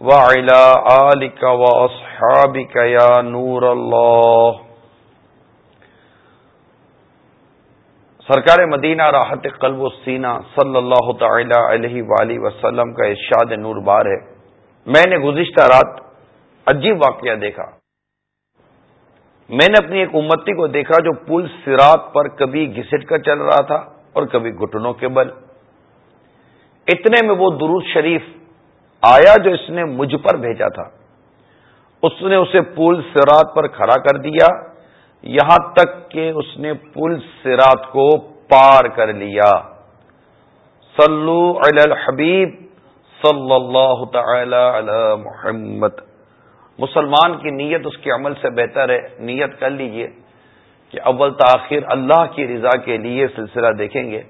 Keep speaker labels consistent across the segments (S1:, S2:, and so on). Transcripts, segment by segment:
S1: یا نبی اللہ یا نور اللہ سرکار مدینہ راحت قلب و سینہ صلی اللہ تعالی علیہ وآلہ وسلم کا ارشاد نور بار ہے. میں نے گزشتہ رات عجیب واقعہ دیکھا. میں نے اپنی ایک امتی کو دیکھا جو پل سرات پر کبھی گھسٹ کر چل رہا تھا اور کبھی گھٹنوں کے بل. اتنے میں وہ درود شریف آیا جو اس نے مجھ پر بھیجا تھا، اس نے اسے پل سرات پر کھڑا کر دیا، یہاں تک کہ اس نے پل سرات کو پار کر لیا۔ صلو علی الحبیب صلی اللہ تعالی علی محمد۔ مسلمان کی نیت اس کے عمل سے بہتر ہے، نیت کر لیجیے کہ اول تاخیر اللہ کی رضا کے لیے سلسلہ دیکھیں گے۔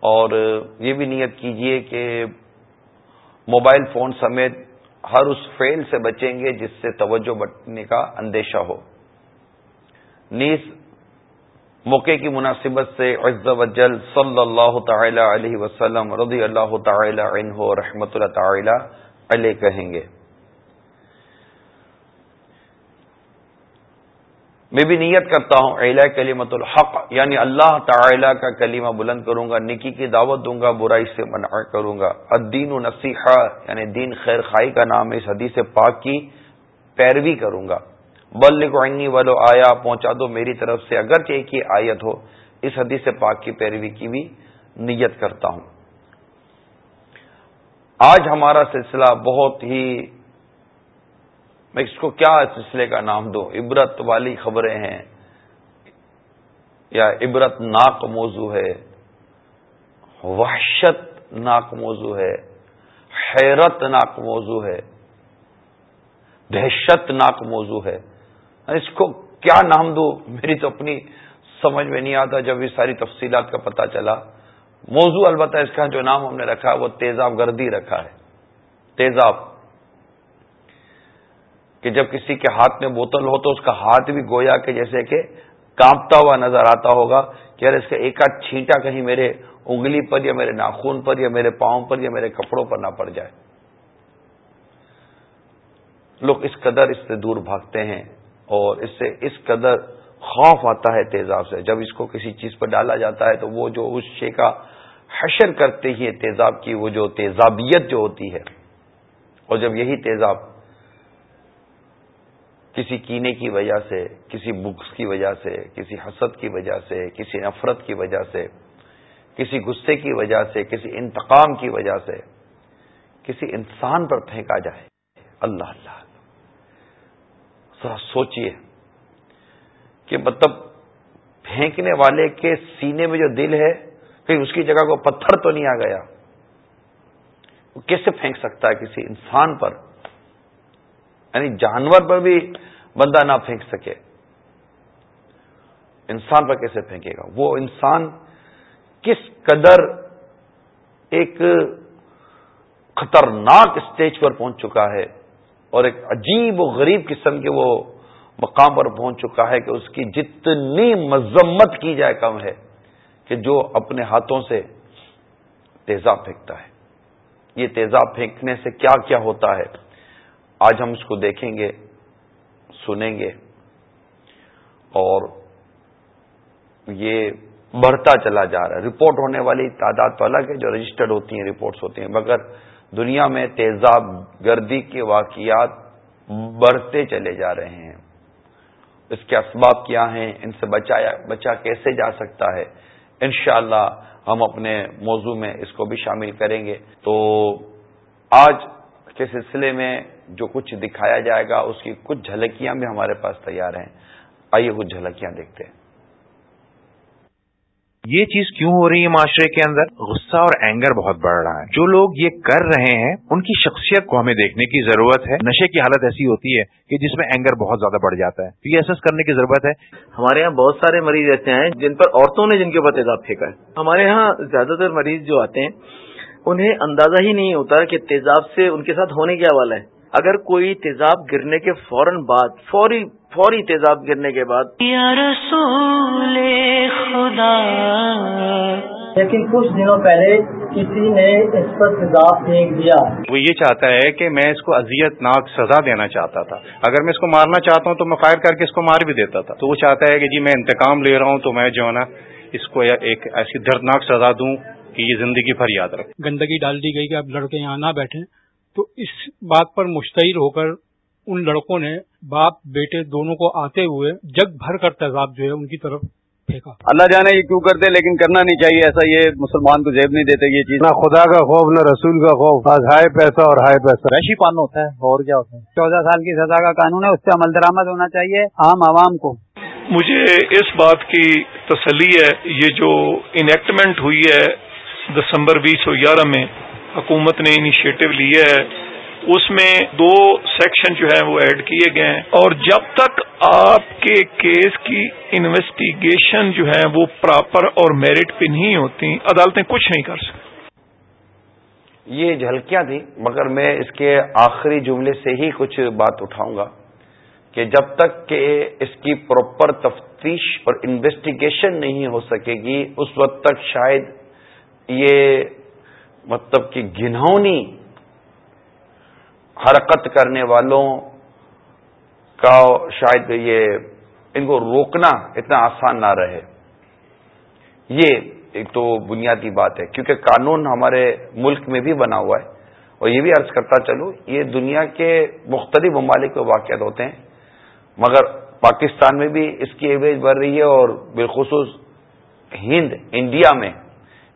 S1: اور یہ بھی نیت کیجیے کہ موبائل فون سمیت ہر اس فیل سے بچیں گے جس سے توجہ بٹنے کا اندیشہ ہو۔ نیز موقع کی مناسبت سے عز و جل صلی اللہ تعالی علیہ وسلم رضی اللہ تعالی عنہ رحمت اللہ تعالی علیہ کہیں گے۔ میں بھی نیت کرتا ہوں اہل کلیمت الحق یعنی اللہ تعالی کا کلیمہ بلند کروں گا نکی کی دعوت دوں گا، برائی سے منع کروں گا۔ الدین و نصیحہ یعنی دین خیر خائی کا نام اس حدیث پاک کی پیروی کروں گا۔ بل کو والو آیا، پہنچا دو میری طرف سے، اگرچہ ایک ہی آیت ہو، اس حدیث پاک کی پیروی کی بھی نیت کرتا ہوں۔ آج ہمارا سلسلہ بہت ہی میں اس کو کیا سلسلے کا نام دوں؟ عبرت والی خبریں ہیں. یا عبرت ناک موضوع ہے. وحشت ناک موضوع ہے. حیرت ناک موضوع ہے. دہشت ناک موضوع ہے. اس کو کیا نام دوں؟ میری تو اپنی سمجھ میں نہیں آتا جب اس ساری تفصیلات کا پتہ چلا. موضوع البتہ اس کا جو نام ہم نے رکھا وہ تیزاب گردی رکھا ہے. تیزاب. کہ جب کسی کے ہاتھ میں بوتل ہو تو اس کا ہاتھ بھی گویا کہ جیسے کہ کانپتا ہوا نظر آتا ہوگا کہ یار اس کا ایک آدھ چھینٹا کہیں میرے انگلی پر یا میرے ناخون پر یا میرے پاؤں پر یا میرے کپڑوں پر نہ پڑ جائے۔ لوگ اس قدر اس سے دور بھاگتے ہیں اور اس سے اس قدر خوف آتا ہے تیزاب سے۔ جب اس کو کسی چیز پر ڈالا جاتا ہے تو وہ جو اس شے کا حشر کرتے ہی تیزاب کی، وہ جو تیزابیت جو ہوتی ہے، اور جب یہی تیزاب کسی کینے کی وجہ سے، کسی بکس کی وجہ سے، کسی حسد کی وجہ سے، کسی نفرت کی وجہ سے، کسی غصے کی وجہ سے، کسی انتقام کی وجہ سے، کسی انسان پر پھینکا جائے۔ اللہ اللہ ذرا سوچئے کہ مطلب پھینکنے والے کے سینے میں جو دل ہے کہیں اس کی جگہ کو پتھر تو نہیں آ گیا؟ وہ کیسے پھینک سکتا ہے کسی انسان پر؟ یعنی جانور پر بھی بندہ نہ پھینک سکے۔ انسان پر کیسے پھینکے گا؟ وہ انسان کس قدر ایک خطرناک اسٹیج پر پہنچ چکا ہے اور ایک عجیب و غریب قسم کے وہ مقام پر پہنچ چکا ہے کہ اس کی جتنی مذمت کی جائے کم ہے کہ جو اپنے ہاتھوں سے تیزاب پھینکتا ہے۔ یہ تیزاب پھینکنے سے کیا کیا ہوتا ہے؟ آج ہم اس کو دیکھیں گے، سنیں گے اور یہ بڑھتا چلا جا رہا ہے۔ رپورٹ ہونے والی تعداد تو الگ ہے، جو رجسٹرڈ ہوتی ہیں، رپورٹس ہوتی ہیں، مگر دنیا میں تیزاب گردی کے واقعات بڑھتے چلے جا رہے ہیں۔ اس کے اسباب کیا ہیں؟ ان سے بچایا، بچا کیسے جا سکتا ہے؟ انشاءاللہ ہم اپنے موضوع میں اس کو بھی شامل کریں گے۔ تو آج کے سلسلے میں جو کچھ دکھایا جائے گا اس کی کچھ جھلکیاں بھی ہمارے پاس تیار ہیں۔ آئیے کچھ جھلکیاں دیکھتے ہیں۔
S2: یہ چیز کیوں ہو رہی ہے معاشرے کے اندر؟ غصہ اور اینگر بہت بڑھ رہا ہے۔ جو لوگ یہ کر رہے ہیں ان کی شخصیت کو ہمیں دیکھنے کی ضرورت ہے۔ نشے کی حالت ایسی ہوتی ہے کہ جس میں اینگر بہت زیادہ بڑھ جاتا ہے۔ یہ ایسا کرنے کی ضرورت ہے۔
S3: ہمارے یہاں بہت سارے مریض ایسے ہیں جن پر عورتوں نے جن کے اوپر تیزاب پھینکا ہے۔ ہمارے یہاں زیادہ تر مریض جو آتے ہیں انہیں اندازہ ہی نہیں ہوتا کہ تیزاب سے ان کے ساتھ ہونے کیا والا ہے اگر کوئی تیزاب گرنے کے فوراً بعد فوری فوری تیزاب گرنے کے بعد۔
S4: یا رسول خدا۔
S5: لیکن کچھ دنوں پہلے کسی نے اس پر تیزاب پھینک دیا۔
S6: وہ یہ چاہتا ہے کہ میں اس کو اذیت ناک سزا دینا چاہتا تھا۔ اگر میں اس کو مارنا چاہتا ہوں تو میں فائر کر کے اس کو مار بھی دیتا تھا۔ تو وہ چاہتا ہے کہ جی میں انتقام لے رہا ہوں تو میں جو ہے نا اس کو ایک ایسی دردناک سزا دوں۔ کہ یہ زندگی بھر یاد رکھ
S7: گندگی ڈال دی گئی کہ اب لڑکے یہاں نہ بیٹھے تو اس بات پر مشتعر ہو کر ان لڑکوں نے باپ بیٹے دونوں کو آتے ہوئے جگ بھر کر تیزاب جو ہے ان کی طرف پھینکا۔
S8: اللہ جانے یہ کیوں کرتے لیکن کرنا نہیں چاہیے۔ ایسا یہ مسلمان کو جیب نہیں دیتے یہ چیز
S9: نہ خدا کا خوف نہ رسول کا خوف۔ ہائی پیسہ اور ہائی پیسہ۔
S8: ویشی پان ہوتا ہے اور کیا ہوتا ہے؟
S5: چودہ سال کی سزا کا قانون ہے اس سے عمل درآمد ہونا چاہیے عام عوام کو۔
S10: مجھے اس بات کی تسلی ہے یہ جو انیکٹمنٹ ہوئی ہے دسمبر بیس سو گیارہ میں حکومت نے انیشیٹو لیا ہے۔ اس میں دو سیکشن جو ہیں وہ ایڈ کیے گئے ہیں۔ اور جب تک آپ کے کیس کی انویسٹیگیشن جو ہے وہ پراپر اور میرٹ پہ نہیں ہوتی، عدالتیں کچھ نہیں کر سکتی۔
S1: یہ جی جھلکیاں تھیں، مگر میں اس کے آخری جملے سے ہی کچھ بات اٹھاؤں گا کہ جب تک کہ اس کی پراپر تفتیش اور انویسٹیگیشن نہیں ہو سکے گی، اس وقت تک شاید یہ مطلب کہ گنہونی حرکت کرنے والوں کا شاید یہ ان کو روکنا اتنا آسان نہ رہے۔ یہ ایک تو بنیادی بات ہے، کیونکہ قانون ہمارے ملک میں بھی بنا ہوا ہے۔ اور یہ بھی عرض کرتا چلو یہ دنیا کے مختلف ممالک میں واقعات ہوتے ہیں، مگر پاکستان میں بھی اس کی ایوریج بڑھ رہی ہے اور بالخصوص ہند، انڈیا میں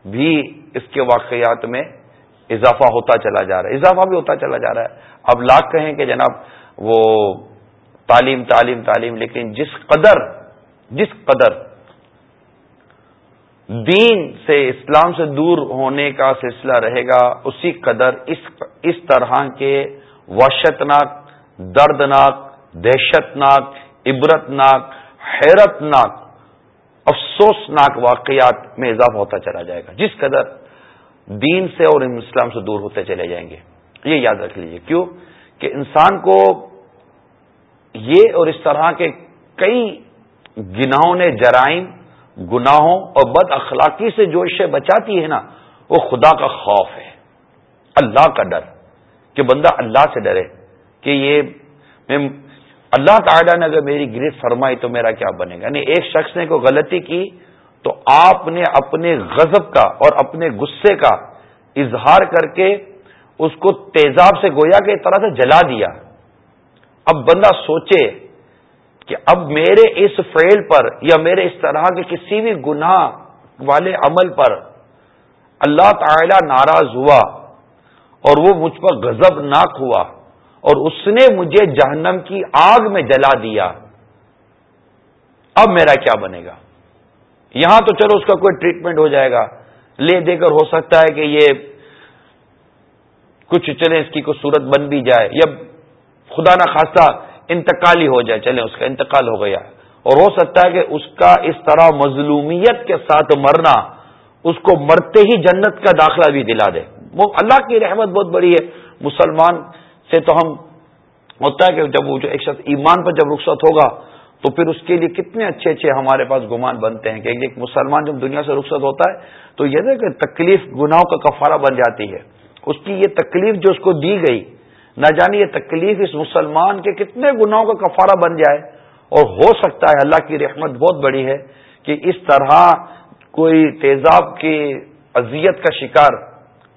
S1: بھی اس کے واقعات میں اضافہ ہوتا چلا جا رہا ہے۔ اضافہ بھی ہوتا چلا جا رہا ہے۔ اب لاکھ کہیں کہ جناب وہ تعلیم تعلیم تعلیم، لیکن جس قدر جس قدر دین سے اسلام سے دور ہونے کا سلسلہ رہے گا، اسی قدر اس اس طرح کے وحشتناک، دردناک، دہشتناک، عبرتناک، حیرتناک افسوسناک واقعات میں اضافہ ہوتا چلا جائے گا۔ جس قدر دین سے اور اسلام سے دور ہوتے چلے جائیں گے۔ یہ یاد رکھ لیجیے کیوں؟ کہ انسان کو یہ اور اس طرح کے کئی گناہوں نے جرائم، گناہوں اور بد اخلاقی سے جو اسے بچاتی ہے نا، وہ خدا کا خوف ہے۔ اللہ کا ڈر۔ کہ بندہ اللہ سے ڈرے کہ یہ میں اللہ تعالیٰ نے اگر میری گرفت فرمائی تو میرا کیا بنے گا؟ یعنی ایک شخص نے کوئی غلطی کی تو آپ نے اپنے غضب کا اور اپنے غصے کا اظہار کر کے اس کو تیزاب سے گویا کہ ایک طرح سے جلا دیا۔ اب بندہ سوچے کہ اب میرے اس فیل پر یا میرے اس طرح کے کسی بھی گناہ والے عمل پر اللہ تعالی ناراض ہوا اور وہ مجھ پر غضب ناک ہوا۔ اور اس نے مجھے جہنم کی آگ میں جلا دیا۔ اب میرا کیا بنے گا؟ یہاں تو چلو اس کا کوئی ٹریٹمنٹ ہو جائے گا۔ لے دے کر ہو سکتا ہے کہ یہ کچھ چلے اس کی کوئی صورت بن بھی جائے یا خدا نہ خاصا انتقال ہی ہو جائے چلے اس کا انتقال ہو گیا۔ اور ہو سکتا ہے کہ اس کا اس طرح مظلومیت کے ساتھ مرنا اس کو مرتے ہی جنت کا داخلہ بھی دلا دے۔ وہ اللہ کی رحمت بہت بڑی ہے۔ مسلمان سے تو ہم ہوتا ہے کہ جب وہ جو ایک شخص ایمان پر جب رخصت ہوگا تو پھر اس کے لیے کتنے اچھے اچھے ہمارے پاس گمان بنتے ہیں کہ ایک مسلمان جب دنیا سے رخصت ہوتا ہے تو یہ کہ تکلیف گناہوں کا کفارہ بن جاتی ہے۔ اس کی یہ تکلیف جو اس کو دی گئی، نہ جانے یہ تکلیف اس مسلمان کے کتنے گناہوں کا کفارہ بن جائے۔ اور ہو سکتا ہے اللہ کی رحمت بہت بڑی ہے کہ اس طرح کوئی تیزاب کی اذیت کا شکار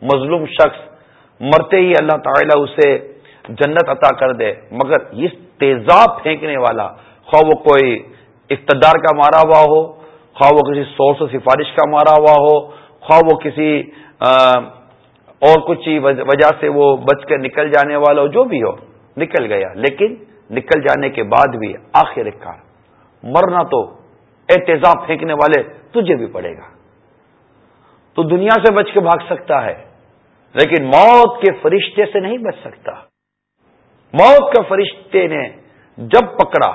S1: مظلوم شخص مرتے ہی اللہ تعالیٰ اسے جنت عطا کر دے، مگر اس تیزاب پھینکنے والا، خواہ وہ کوئی اقتدار کا مارا ہوا ہو، خواہ وہ کسی سورس و سفارش کا مارا ہوا ہو، خواہ وہ کسی اور کچھ وجہ سے وہ بچ کر نکل جانے والا ہو، جو بھی ہو، نکل گیا۔ لیکن نکل جانے کے بعد بھی آخر کار مرنا تو احتجاب پھینکنے والے تجھے بھی پڑے گا۔ تو دنیا سے بچ کے بھاگ سکتا ہے، لیکن موت کے فرشتے سے نہیں بچ سکتا۔ موت کا فرشتے نے جب پکڑا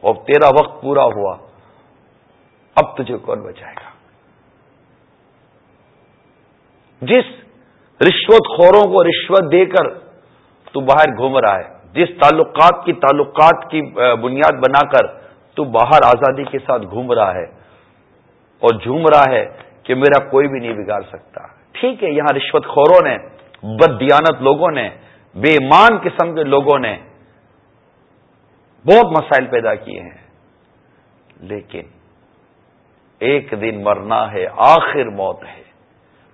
S1: اور تیرا وقت پورا ہوا، اب تجھے کون بچائے گا؟ جس رشوت خوروں کو رشوت دے کر تو باہر گھوم رہا ہے، جس تعلقات کی تعلقات کی بنیاد بنا کر تو باہر آزادی کے ساتھ گھوم رہا ہے۔ اور جھوم رہا ہے کہ میرا کوئی بھی نہیں بگاڑ سکتا۔ ٹھیک ہے، یہاں رشوت خوروں نے بد دیانت لوگوں نے بے ایمان قسم کے لوگوں نے بہت مسائل پیدا کیے ہیں۔ لیکن ایک دن مرنا ہے، آخر موت ہے۔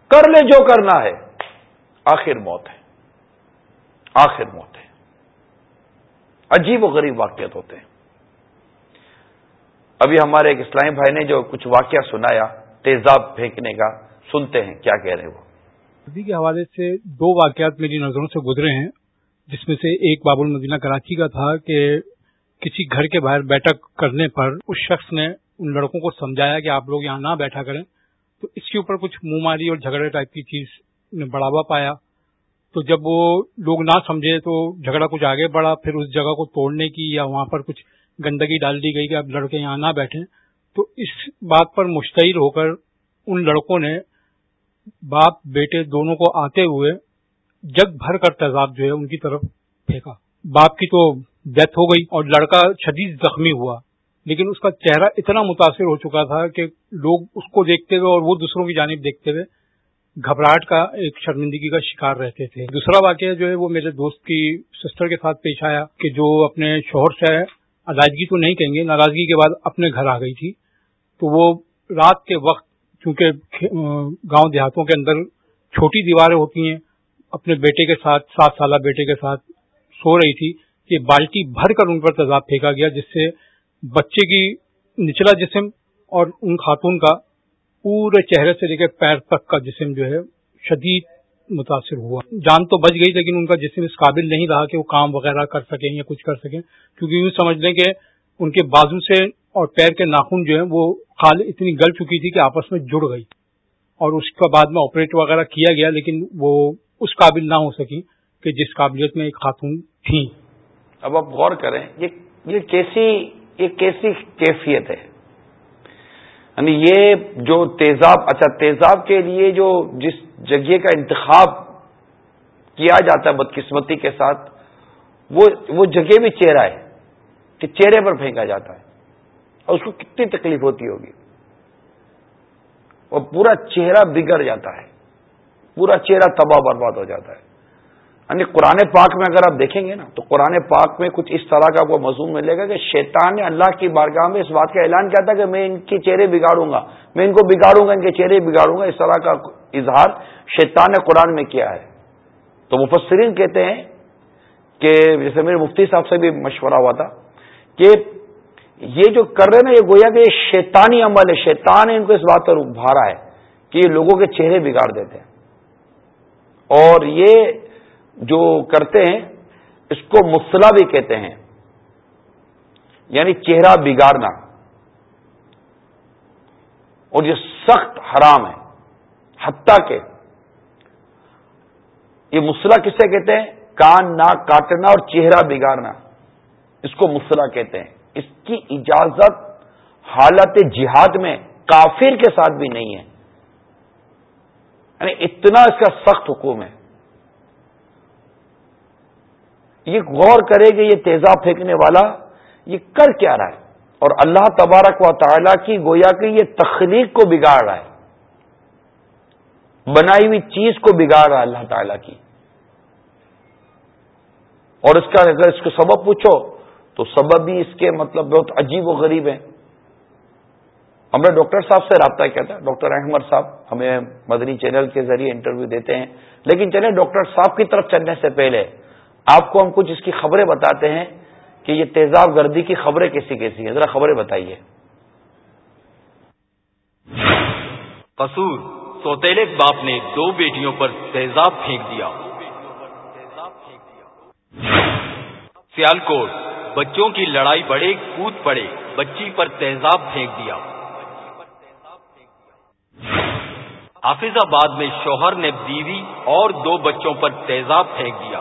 S1: کر لے جو کرنا ہے، آخر موت ہے۔ آخر موت ہے۔ عجیب و غریب واقعات ہوتے ہیں۔ ابھی ہمارے ایک اسلامی بھائی نے جو کچھ واقعہ سنایا، تیزاب پھینکنے کا، سنتے ہیں کیا کہہ رہے وہ۔
S7: ابھی کے حوالے سے دو واقعات میری نظروں سے گزرے ہیں، جس میں سے ایک باب المدینہ کراچی کا تھا کہ کسی گھر کے باہر بیٹھک کرنے پر اس شخص نے ان لڑکوں کو سمجھایا کہ آپ لوگ یہاں نہ بیٹھا کریں۔ تو اس کے اوپر کچھ منہ ماری اور جھگڑے ٹائپ کی چیز نے بڑھاوا پایا۔ تو جب وہ لوگ نہ سمجھے تو جھگڑا کچھ آگے بڑھا، پھر اس جگہ کو توڑنے کی یا وہاں پر کچھ گندگی ڈال دی گئی کہ اب لڑکے یہاں نہ بیٹھیں۔ تو اس بات پر مشتعل ہو کر ان لڑکوں نے باپ بیٹے دونوں کو آتے ہوئے جگ بھر کر تیزاب جو ہے ان کی طرف پھینکا۔ باپ کی تو ڈیتھ ہو گئی اور لڑکا شدید زخمی ہوا۔ لیکن اس کا چہرہ اتنا متاثر ہو چکا تھا کہ لوگ اس کو دیکھتے ہوئے اور وہ دوسروں کی جانب دیکھتے ہوئے گھبراہٹ کا ایک شرمندگی کا شکار رہتے تھے۔ دوسرا واقعہ جو ہے وہ میرے دوست کی سسٹر کے ساتھ پیش آیا کہ جو اپنے شوہر سے علیحدگی تو نہیں کہیں گے، ناراضگی کے بعد اپنے گھر آ گئی تھی۔ تو وہ رات کے وقت چونکہ گاؤں دیہاتوں کے اندر چھوٹی دیواریں ہوتی ہیں، اپنے بیٹے کے ساتھ، سات سالہ بیٹے کے ساتھ سو رہی تھی کہ بالٹی بھر کر ان پر تیزاب پھینکا گیا، جس سے بچے کی نچلا جسم اور ان خاتون کا پورے چہرے سے لے کے پیر تک کا جسم جو ہے شدید متاثر ہوا۔ جان تو بچ گئی، لیکن ان کا جسم اس قابل نہیں رہا کہ وہ کام وغیرہ کر سکیں یا کچھ کر سکیں، کیونکہ یوں سمجھ لیں کہ ان کے بازو سے اور پیر کے ناخن جو ہیں وہ خال اتنی گل چکی تھی کہ آپس میں جڑ گئی اور اس کے بعد میں آپریٹ وغیرہ کیا گیا، لیکن وہ اس قابل نہ ہو سکی کہ جس قابلیت میں ایک خاتون تھیں۔
S1: اب آپ غور کریں یہ کیسی یہ کیسی کیفیت ہے؟ یعنی یہ جو تیزاب اچھا تیزاب کے لیے جو جس جگہ کا انتخاب کیا جاتا ہے بدقسمتی کے ساتھ، وہ وہ جگہ بھی چہرہ ہے کہ چہرے پر پھینکا جاتا ہے۔ اور اس کو کتنی تکلیف ہوتی ہوگی؟ اور پورا چہرہ بگڑ جاتا ہے۔ پورا چہرہ تباہ برباد ہو جاتا ہے۔ یعنی قرآن پاک میں اگر آپ دیکھیں گے نا، تو قرآن پاک میں کچھ اس طرح کا وہ مضمون ملے گا کہ شیطان نے اللہ کی بارگاہ میں اس بات کا اعلان کیا تھا کہ میں ان کے چہرے بگاڑوں گا۔ میں ان کو بگاڑوں گا، ان کے چہرے بگاڑوں گا۔ اس طرح کا اظہار شیطان نے قرآن میں کیا ہے۔ تو مفسرین کہتے ہیں کہ جیسے میرے مفتی صاحب سے بھی مشورہ ہوا تھا کہ یہ جو کر رہے نا، یہ گویا کہ یہ شیطانی عمل ہے، شیطان نے ان کو اس بات پر ابھارا ہے کہ یہ لوگوں کے چہرے بگاڑ دیتے ہیں۔ اور یہ جو کرتے ہیں، اس کو مسلح بھی کہتے ہیں۔ یعنی چہرہ بگاڑنا۔ اور یہ سخت حرام ہے۔ حتیٰ کہ یہ مسلح کسے کہتے ہیں؟ کان ناک کاٹنا اور چہرہ بگاڑنا۔ اس کو مسلح کہتے ہیں۔ اس کی اجازت حالت جہاد میں کافر کے ساتھ بھی نہیں ہے۔ یعنی اتنا اس کا سخت حکم ہے۔ یہ غور کرے کہ یہ تیزاب پھینکنے والا یہ کر کیا رہا ہے۔ اور اللہ تبارک و تعالی کی گویا کہ یہ تخلیق کو بگاڑ رہا ہے۔ بنائی ہوئی چیز کو بگاڑ رہا ہے اللہ تعالی کی۔ اور اس کا اگر اس کو سبب پوچھو تو سبب بھی اس کے مطلب بہت عجیب و غریب ہیں۔ ہم نے ڈاکٹر صاحب سے رابطہ کیا تھا، ڈاکٹر احمد صاحب ہمیں مدنی چینل کے ذریعے انٹرویو دیتے ہیں۔ لیکن چلے ڈاکٹر صاحب کی طرف چلنے سے پہلے آپ کو ہم کچھ اس کی خبریں بتاتے ہیں کہ یہ تیزاب گردی کی خبریں کیسی کیسی ہیں۔ ذرا خبریں بتائیے۔
S11: قصور سوتےلے باپ نے دو بیٹیوں پر تیزاب پھینک دیا۔ سیالکوٹ بچوں کی لڑائی بڑے، کود پڑے، بچی پر تیزاب پھینک دیا۔ حافظ آباد میں شوہر نے بیوی اور دو بچوں پر تیزاب پھینک دیا۔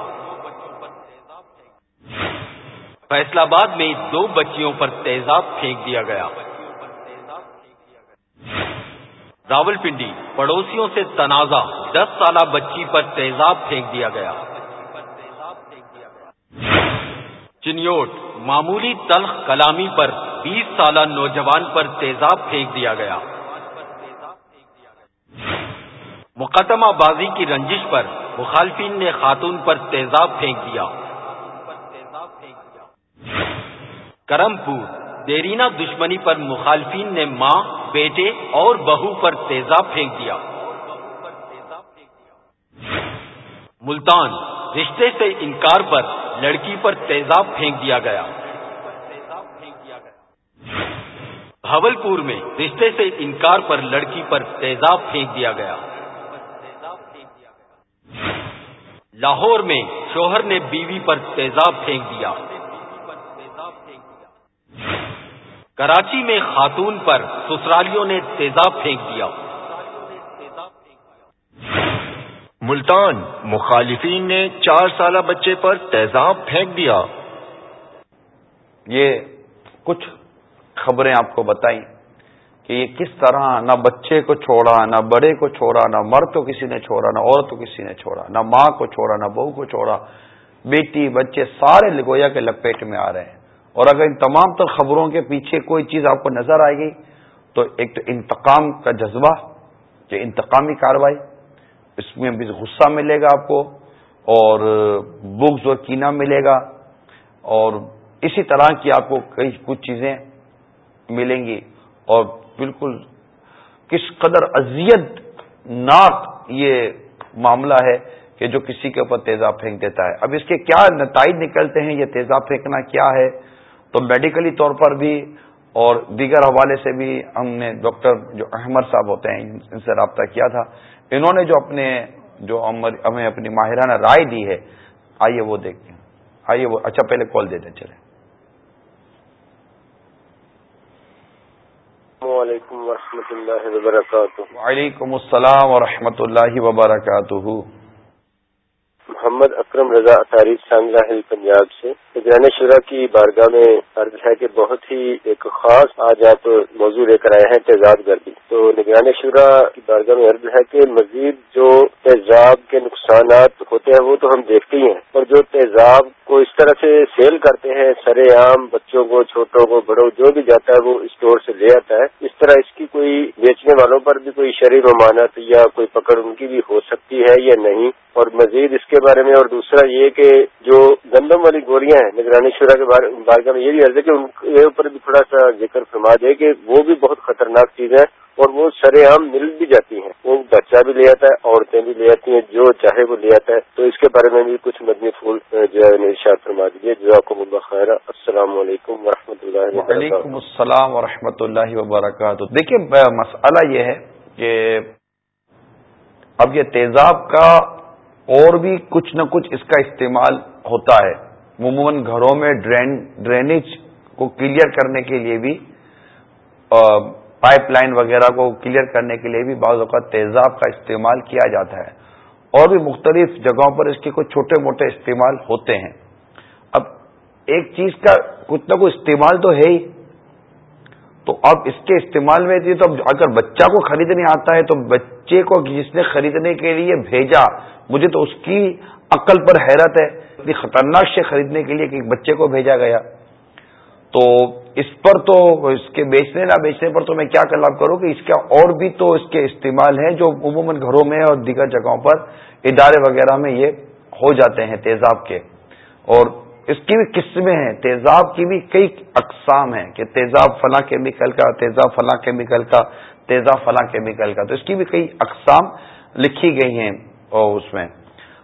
S11: فیصلہ آباد میں دو بچیوں پر تیزاب پھینک دیا گیا۔ راول پنڈی پڑوسیوں سے تنازع، دس سالہ بچی پر تیزاب پھینک دیا گیا۔ چنیوٹ، معمولی تلخ کلامی پر بیس سالہ نوجوان پر تیزاب پھینک دیا گیا۔ مقدمہ بازی کی رنجش پر مخالفین نے خاتون پر تیزاب پھینک دیا۔ کرم پور، دیرینہ دشمنی پر مخالفین نے ماں، بیٹے اور بہو پر تیزاب پھینک دیا۔ ملتان، رشتے سے انکار پر لڑکی پر تیزاب پھینک دیا گیا۔ بھاول پور میں رشتے سے انکار پر لڑکی پر تیزاب پھینک دیا گیا۔ لاہور میں شوہر نے بیوی پر تیزاب پھینک دیا۔ کراچی میں خاتون پر سسرالیوں نے تیزاب پھینک دیا۔
S12: ملتان مخالفین نے چار سالہ بچے پر تیزاب پھینک دیا۔
S1: یہ کچھ خبریں آپ کو بتائیں کہ یہ کس طرح نہ بچے کو چھوڑا، نہ بڑے کو چھوڑا، نہ مرد تو کسی نے چھوڑا، نہ عورت تو کسی نے چھوڑا، نہ ماں کو چھوڑا، نہ بہو کو چھوڑا۔ بیٹی، بچے سارے لگویا کے لپیٹ میں آ رہے ہیں۔ اور اگر ان تمام تر خبروں کے پیچھے کوئی چیز آپ کو نظر آئے گی، تو ایک تو انتقام کا جذبہ کہ انتقامی کاروائی اس میں بھی غصہ ملے گا آپ کو اور بکس اور کینا ملے گا اور اسی طرح کی آپ کو کئی کچھ چیزیں ملیں گی اور بالکل کس قدر اذیت ناک یہ معاملہ ہے کہ جو کسی کے اوپر تیزاب پھینک دیتا ہے۔ اب اس کے کیا نتائج نکلتے ہیں؟ یہ تیزاب پھینکنا کیا ہے؟ تو میڈیکلی طور پر بھی اور دیگر حوالے سے بھی ہم نے ڈاکٹر جو احمد صاحب ہوتے ہیں، ان سے رابطہ کیا تھا۔ انہوں نے جو اپنے جو ہمیں اپنی ماہرانہ رائے دی ہے آئیے وہ دیکھتے ہیں آئیے وہ اچھا پہلے کال دے دیں چلے
S13: السلام علیکم ورحمۃ اللہ وبرکاتہ۔
S1: وعلیکم السلام ورحمۃ اللہ وبرکاتہ۔
S13: محمد اکرم رضا اطاری شانگلہ ہل پنجاب سے۔ نگران شورا کی بارگاہ میں عرض ہے کہ بہت ہی ایک خاص آج آپ موضوع لے کر آئے ہیں تیزاب گردی۔ تو نگران شورا کی بارگاہ میں عرض ہے کہ مزید جو تیزاب کے نقصانات ہوتے ہیں وہ تو ہم دیکھتے ہی ہیں، اور جو تیزاب کو اس طرح سے سیل کرتے ہیں سرے عام بچوں کو، چھوٹوں کو، بڑوں جو بھی جاتا ہے وہ اسٹور سے لے آتا ہے، اس طرح اس کی کوئی بیچنے والوں پر بھی کوئی شریر ممانت یا کوئی پکڑ ان کی بھی ہو سکتی ہے یا نہیں؟ اور مزید اس کے بارے میں اور دوسرا یہ کہ جو گندم والی گولیاں ہیں، نگرانی شورا کے بارگاہ میں یہ بھی عرض ہے کہ ان کے اوپر بھی تھوڑا سا ذکر فرما دے کہ وہ بھی بہت خطرناک چیز ہے اور وہ سرے عام مل بھی جاتی ہیں۔ وہ بچہ بھی لے آتا ہے، عورتیں بھی لے آتی ہیں، جو چاہے وہ لے آتا ہے۔ تو اس کے بارے میں بھی کچھ مدنی پھول جو ہے ارشاد فرما دیجیے جزاکم اللہ خیر السلام علیکم و اللہ
S1: وعلیکم السلام و اللہ وبرکاتہ۔ دیکھیے مسئلہ یہ ہے کہ اب یہ تیزاب کا اور بھی کچھ نہ کچھ اس کا استعمال ہوتا ہے۔ عموماً گھروں میں ڈرین، ڈرینیج کو کلیئر کرنے کے لیے بھی پائپ لائن وغیرہ کو کلیئر کرنے کے لیے بھی بعض اوقات تیزاب کا استعمال کیا جاتا ہے۔ اور بھی مختلف جگہوں پر اس کے کچھ چھوٹے موٹے استعمال ہوتے ہیں۔ اب ایک چیز کا کچھ نہ کچھ استعمال تو ہے ہی۔ تو اب اس کے استعمال میں تو اگر بچہ کو خریدنے آتا ہے تو بچے کو جس نے خریدنے کے لیے بھیجا، مجھے تو اس کی عقل پر حیرت ہے۔ اتنی خطرناک سے خریدنے کے لیے کہ بچے کو بھیجا گیا۔ تو اس پر تو، اس کے بیچنے، نہ بیچنے پر تو میں کیا کلام کروں کہ اس کا اور بھی تو اس کے استعمال ہیں جو عموماً گھروں میں اور دیگر جگہوں پر ادارے وغیرہ میں یہ ہو جاتے ہیں تیزاب کے۔ اور اس کی بھی قسمیں ہیں، تیزاب کی بھی کئی اقسام ہیں کہ تیزاب فلاں کیمیکل کا، تیزاب فلاں کیمیکل کا، تیزاب فلاں کیمیکل کا۔ تو اس کی بھی کئی اقسام لکھی گئی ہیں اس میں۔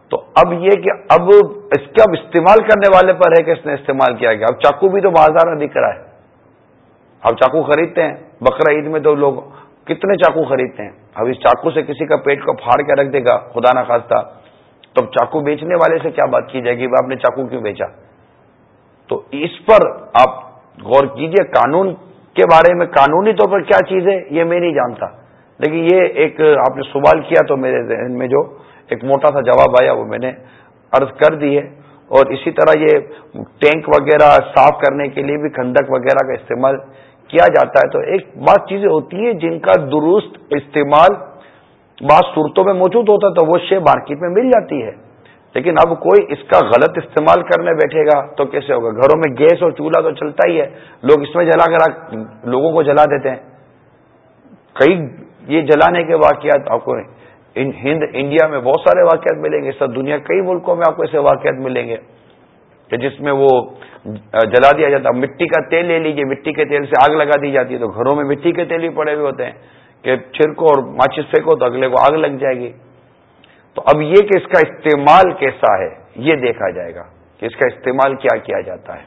S1: تو اب یہ کہ اب اس کے اب استعمال کرنے والے پر ہے کہ اس نے استعمال کیا گیا۔ اب چاقو بھی تو بازار میں دکھ رہا ہے۔ اب چاقو خریدتے ہیں۔ بقرا عید میں تو لوگ کتنے چاقو خریدتے ہیں۔ اب اس چاقو سے کسی کا پیٹ کو پھاڑ کے رکھ دے گا، خدا نہ خواستہ تو اب چاقو بیچنے والے سے کیا بات کی جائے گی؟ آپ نے چاقو کیوں بیچا؟ تو اس پر آپ غور کیجیے، قانون کے بارے میں قانونی طور پر کیا چیز ہے یہ میں نہیں جانتا۔ لیکن یہ ایک، آپ نے سوال کیا تو میرے ذہن میں جو ایک موٹا سا جواب آیا وہ میں نے عرض کر دی ہے۔ اور اسی طرح یہ ٹینک وغیرہ صاف کرنے کے لیے بھی کھندک وغیرہ کا استعمال کیا جاتا ہے۔ تو ایک بات چیزیں ہوتی ہیں جن کا درست استعمال بعض صورتوں میں موجود ہوتا ہے تو وہ شے مارکیٹ میں مل جاتی ہے۔ لیکن اب کوئی اس کا غلط استعمال کرنے بیٹھے گا تو کیسے ہوگا؟ گھروں میں گیس اور چولہا تو چلتا ہی ہے۔ لوگ اس میں جلا کر لوگوں کو جلا دیتے ہیں۔ کئی یہ جلانے کے واقعات آپ کو ہند، انڈیا میں بہت سارے واقعات ملیں گے، سب دنیا، کئی ملکوں میں آپ کو ایسے واقعات ملیں گے کہ جس میں وہ جلا دیا جاتا، مٹی کا تیل لے لیجیے مٹی کے تیل سے آگ لگا دی جاتی ہے۔ تو گھروں میں مٹی کے تیل بھی پڑے ہوئے ہوتے ہیں کہ چھڑکو اور ماچس پھینکو تو اگلے کو آگ لگ جائے گی۔ تو اب یہ کہ اس کا استعمال کیسا ہے، یہ دیکھا جائے گا کہ اس کا استعمال کیا کیا جاتا ہے۔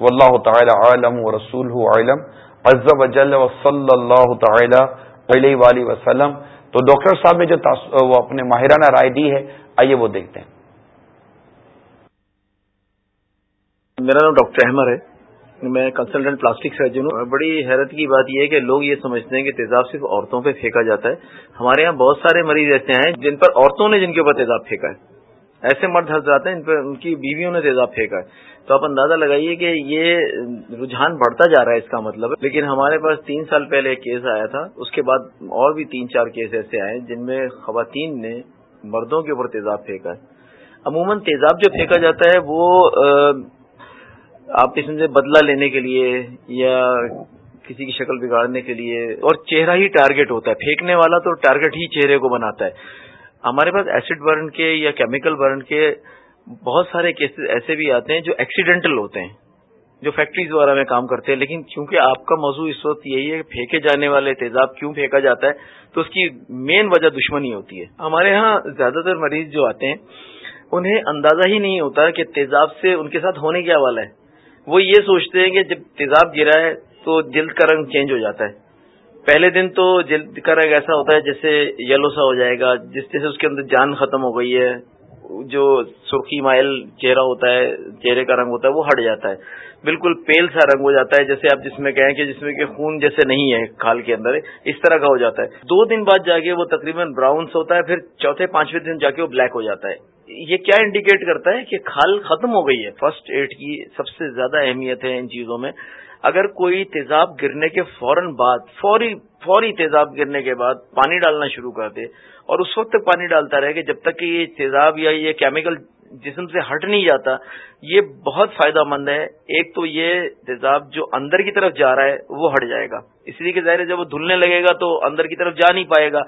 S1: واللہ تعالی عالم و رسول عالم عزب اجل و صلی اللہ تعالی علیہ وآلہ وسلم۔ تو ڈاکٹر صاحب نے جو وہ اپنے ماہرانہ رائے دی ہے، آئیے وہ دیکھتے ہیں۔
S3: میرا نام ڈاکٹر احمد ہے۔ میں کنسلٹنٹ پلاسٹک سرجن ہوں۔ بڑی حیرت کی بات یہ ہے کہ لوگ یہ سمجھتے ہیں کہ تیزاب صرف عورتوں پہ پھینکا جاتا ہے۔ ہمارے یہاں بہت سارے مریض ایسے ہیں جن پر عورتوں نے جن کے اوپر تیزاب پھینکا ہے۔ ایسے مرد حضرات ہیں ان پہ ان کی بیویوں نے تیزاب پھینکا ہے۔ تو آپ اندازہ لگائیے کہ یہ رجحان بڑھتا جا رہا ہے اس کا مطلب۔ لیکن ہمارے پاس تین سال پہلے ایک کیس آیا تھا۔ اس کے بعد اور بھی تین چار کیس ایسے آئے جن میں خواتین نے مردوں کے اوپر تیزاب پھینکا ہے۔ عموماً تیزاب جو پھینکا جاتا ہے وہ آپ قسم سے بدلہ لینے کے لیے یا کسی کی شکل بگاڑنے کے لیے، اور چہرہ ہی ٹارگیٹ ہوتا ہے۔ پھینکنے والا تو ٹارگیٹ ہی چہرے کو بناتا ہے۔ ہمارے پاس ایسڈ برن کے یا کیمیکل برن کے بہت سارے کیسز ایسے بھی آتے ہیں جو ایکسیڈینٹل ہوتے ہیں، جو فیکٹریز وغیرہ میں کام کرتے ہیں۔ لیکن کیونکہ آپ کا موضوع اس وقت یہی ہے کہ پھینکے جانے والے تیزاب کیوں پھینکا جاتا ہے، تو اس کی مین وجہ دشمنی ہوتی ہے۔ ہمارے ہاں زیادہ تر مریض جو آتے ہیں، انہیں اندازہ ہی نہیں ہوتا کہ تیزاب سے ان کے ساتھ ہونے کیا والا ہے۔ وہ یہ سوچتے ہیں کہ جب تیزاب گرا ہے تو جلد کا رنگ چینج ہو جاتا ہے۔ پہلے دن تو جلد کا رنگ ایسا ہوتا ہے جیسے یلو سا ہو جائے گا، جس جیسے اس کے اندر جان ختم ہو گئی ہے۔ جو سرخی مائل چہرہ ہوتا ہے، چہرے کا رنگ ہوتا ہے، وہ ہٹ جاتا ہے۔ بالکل پیل سا رنگ ہو جاتا ہے، جیسے آپ جس میں کہیں کہ جس میں کہ خون جیسے نہیں ہے کھال کے اندر، اس طرح کا ہو جاتا ہے۔ دو دن بعد جا کے وہ تقریباً براؤنس ہوتا ہے، پھر چوتھے پانچویں دن جا کے وہ بلیک ہو جاتا ہے۔ یہ کیا انڈیکیٹ کرتا ہے کہ کھال ختم ہو گئی ہے۔ فرسٹ ایڈ کی سب سے زیادہ اہمیت ہے ان چیزوں میں۔ اگر کوئی تیزاب گرنے کے فوراً بعد، فوری فوری تیزاب گرنے کے بعد پانی ڈالنا شروع کر دے اور اس وقت تک پانی ڈالتا رہے کہ جب تک کہ یہ تیزاب یا یہ کیمیکل جسم سے ہٹ نہیں جاتا یہ بہت فائدہ مند ہے۔ ایک تو یہ تیزاب جو اندر کی طرف جا رہا ہے، وہ ہٹ جائے گا۔ اس لیے کہ ظاہر جب وہ دھلنے لگے گا تو اندر کی طرف جا نہیں پائے گا۔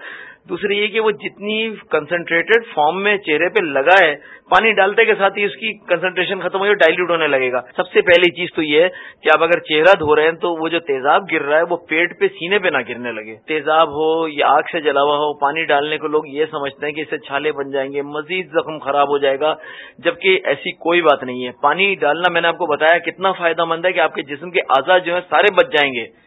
S3: دوسری یہ کہ وہ جتنی کنسنٹریٹڈ فارم میں چہرے پہ لگا ہے، پانی ڈالتے کے ساتھ ہی اس کی کنسنٹریشن ختم ہو ڈائلوٹ ہونے لگے گا۔ سب سے پہلی چیز تو یہ ہے کہ آپ اگر چہرہ دھو رہے ہیں تو وہ جو تیزاب گر رہا ہے، وہ پیٹ پہ سینے پہ نہ گرنے لگے۔ تیزاب ہو یا آگ سے جلا ہوا ہو، پانی ڈالنے کو لوگ یہ سمجھتے ہیں کہ اس سے چھالے بن جائیں گے، مزید زخم خراب ہو جائے گا۔ جبکہ ایسی کوئی بات نہیں ہے۔ پانی ڈالنا میں نے آپ کو بتایا کتنا فائدہ مند ہے کہ آپ کے جسم کے آزاد جو ہے سارے بچ جائیں گے۔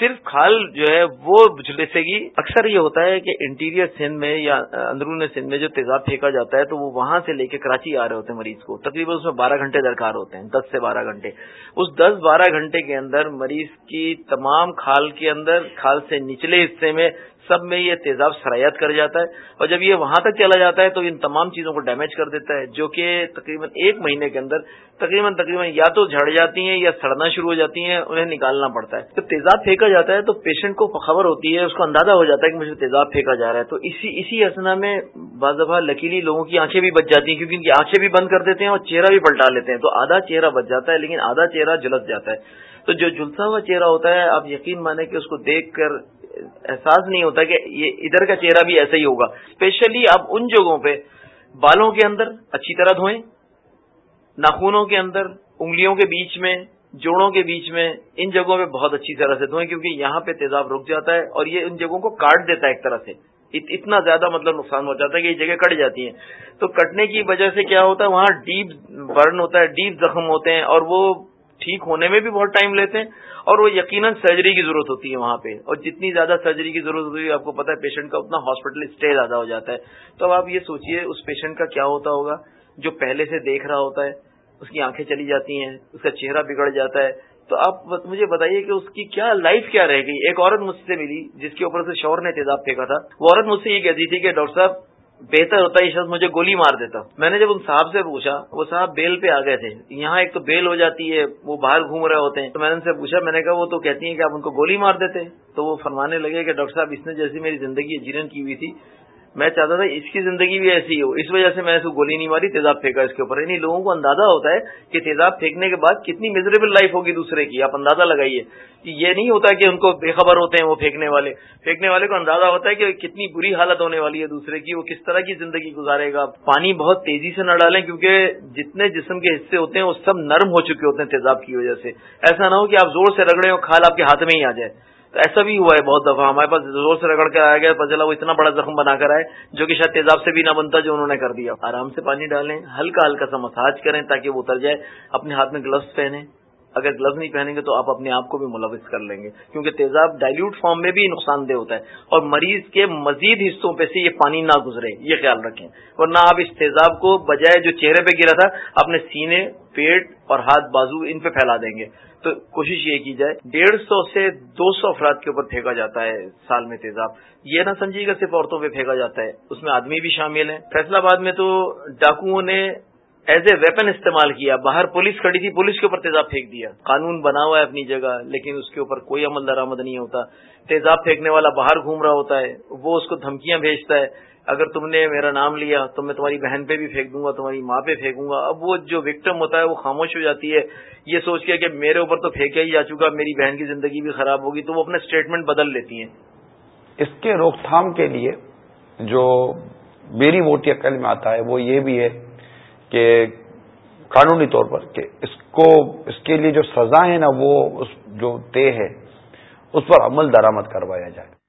S3: صرف کھال جو ہے وہ جلسے گی۔ اکثر یہ ہوتا ہے کہ انٹیریئر سندھ میں یا اندرون سندھ میں جو تیزاب پھینکا جاتا ہے تو وہ وہاں سے لے کے کراچی آ رہے ہوتے ہیں مریض کو۔ تقریباً اس میں بارہ گھنٹے درکار ہوتے ہیں، دس سے بارہ گھنٹے۔ اس دس بارہ گھنٹے کے اندر مریض کی تمام کھال کے اندر، کھال سے نچلے حصے میں سب میں یہ تیزاب سرایت کر جاتا ہے اور جب یہ وہاں تک چلا جاتا ہے تو ان تمام چیزوں کو ڈیمیج کر دیتا ہے، جو کہ تقریباً ایک مہینے کے اندر تقریباً تقریباً یا تو جھڑ جاتی ہیں یا سڑنا شروع ہو جاتی ہیں، انہیں نکالنا پڑتا ہے۔ جب تیزاب پھینکا جاتا ہے تو پیشنٹ کو خبر ہوتی ہے، اس کو اندازہ ہو جاتا ہے کہ مجھے تیزاب پھینکا جا رہا ہے۔ تو اسی اسی اسنا میں بعض دفعہ لکیلی لوگوں کی آنکھیں بھی بچ جاتی ہیں، کیونکہ ان کی آنکھیں بھی بند کر دیتے ہیں اور چہرہ بھی پلٹا لیتے ہیں۔ تو آدھا چہرہ بچ جاتا ہے، لیکن آدھا چہرہ جلس جاتا ہے۔ تو جو جلسا ہوا چہرہ ہوتا ہے، آپ یقین مانیں کہ اس کو دیکھ کر احساس نہیں ہوتا کہ یہ ادھر کا چہرہ بھی ایسا ہی ہوگا۔ اسپیشلی آپ ان جگہوں پہ، بالوں کے اندر اچھی طرح دھوئیں، ناخونوں کے اندر، انگلیوں کے بیچ میں، جوڑوں کے بیچ میں، ان جگہوں پہ بہت اچھی طرح سے دھوئیں، کیونکہ یہاں پہ تیزاب رک جاتا ہے اور یہ ان جگہوں کو کاٹ دیتا ہے ایک طرح سے۔ اتنا زیادہ مطلب نقصان ہو جاتا ہے کہ یہ جگہ کٹ جاتی ہیں۔ تو کٹنے کی وجہ سے کیا ہوتا ہے، وہاں ڈیپ برن ہوتا ہے، ڈیپ زخم ہوتے ہیں اور وہ ٹھیک ہونے میں بھی بہت ٹائم لیتے ہیں اور وہ یقیناً سرجری کی ضرورت ہوتی ہے وہاں پہ اور جتنی زیادہ سرجری کی ضرورت ہوتی ہے، آپ کو پتا ہے پیشنٹ کا اتنا ہاسپٹل اسٹے زیادہ ہو جاتا ہے۔ تو اب آپ یہ سوچیے اس پیشنٹ کا کیا ہوتا ہوگا جو پہلے سے دیکھ رہا ہوتا ہے، اس کی آنکھیں چلی جاتی ہیں، اس کا چہرہ بگڑ جاتا ہے۔ تو آپ مجھے بتائیے کہ اس کی کیا لائف کیا رہ گئی؟ ایک عورت مجھ سے ملی جس کے اوپر سے شور نے تیزاب پھینکا تھا۔ وہ عورت مجھ سے یہ کہتی تھی کہ ڈاکٹر صاحب بہتر ہوتا ہے یہ شخص مجھے گولی مار دیتا۔ میں نے جب ان صاحب سے پوچھا، وہ صاحب بیل پہ آ گئے تھے۔ یہاں ایک تو بیل ہو جاتی ہے، وہ باہر گھوم رہے ہوتے ہیں۔ تو میں نے ان سے پوچھا، میں نے کہا، وہ تو کہتی ہیں کہ آپ ان کو گولی مار دیتے۔ تو وہ فرمانے لگے کہ ڈاکٹر صاحب، اس نے جیسی میری زندگی جیرن کی ہوئی تھی۔ میں چاہتا تھا اس کی زندگی بھی ایسی ہو، اس وجہ سے میں نے گولی نہیں ماری، تیزاب پھینکا اس کے اوپر۔ یعنی لوگوں کو اندازہ ہوتا ہے کہ تیزاب پھینکنے کے بعد کتنی میزریبل لائف ہوگی دوسرے کی، آپ اندازہ لگائیے۔ کہ یہ نہیں ہوتا کہ ان کو بے خبر ہوتے ہیں وہ پھینکنے والے۔ پھینکنے والے کو اندازہ ہوتا ہے کہ کتنی بری حالت ہونے والی ہے دوسرے کی، وہ کس طرح کی زندگی گزارے گا۔ پانی بہت تیزی سے نہ ڈالیں، کیونکہ جتنے جسم کے حصے ہوتے ہیں وہ سب نرم ہو چکے ہوتے ہیں تیزاب کی وجہ سے۔ ایسا نہ ہو کہ آپ زور سے رگڑے اور کھال آپ کے ہاتھ میں ہی آ جائے۔ ایسا بھی ہوا ہے، بہت دفعہ۔ ہمارے پاس زور سے رگڑ کر آیا گیا پتا چلا وہ اتنا بڑا زخم بنا کر آئے، جو کہ شاید تیزاب سے بھی نہ بنتا، جو انہوں نے کر دیا۔ آرام سے پانی ڈالیں، ہلکا ہلکا سا مساج کریں تاکہ وہ اتر جائے۔ اپنے ہاتھ میں گلوز پہنیں۔ اگر گلوز نہیں پہنیں گے تو آپ اپنے آپ کو بھی ملوث کر لیں گے، کیونکہ تیزاب ڈائلوٹ فارم میں بھی نقصان دہ ہوتا ہے۔ اور مریض کے مزید حصوں پہ سے یہ پانی نہ گزرے، یہ خیال رکھیں۔ اور نہ آپ اس تیزاب کو بجائے جو چہرے پہ گرا تھا اپنے سینے پیٹ اور ہاتھ بازو ان پہ پھیلا دیں گے۔ تو کوشش یہ کی جائے، ڈیڑھ سو سے دو سو افراد کے اوپر پھینکا جاتا ہے سال میں تیزاب۔ یہ نہ سمجھیے گا صرف عورتوں پہ پھینکا جاتا ہے، اس میں آدمی بھی شامل ہیں۔ فیصلہ آباد میں تو ڈاکوؤں نے ایز اے ویپن استعمال کیا، باہر پولیس کھڑی تھی، پولیس کے اوپر تیزاب پھینک دیا۔ قانون بنا ہوا ہے اپنی جگہ، لیکن اس کے اوپر کوئی عمل درآمد نہیں ہوتا۔ تیزاب پھینکنے والا باہر گھوم رہا ہوتا ہے، وہ اس کو دھمکیاں بھیجتا ہے۔ اگر تم نے میرا نام لیا تو میں تمہاری بہن پہ بھی پھینک دوں گا، تمہاری ماں پہ پھینکوں گا۔ اب وہ جو وکٹم ہوتا ہے وہ خاموش ہو جاتی ہے۔ یہ سوچ کے کہ میرے اوپر تو پھینکا ہی جا چکا، میری بہن کی زندگی بھی خراب ہوگی، تو وہ اپنے اسٹیٹمنٹ بدل لیتی ہیں۔
S1: اس کے روک تھام کے لیے جو میری موٹی عقل میں آتا ہے وہ یہ بھی ہے کہ قانونی طور پر کہ اس کو، اس کے لیے جو سزا ہے نا، وہ جو طے ہے، اس پر عمل درآمد کروایا جائے۔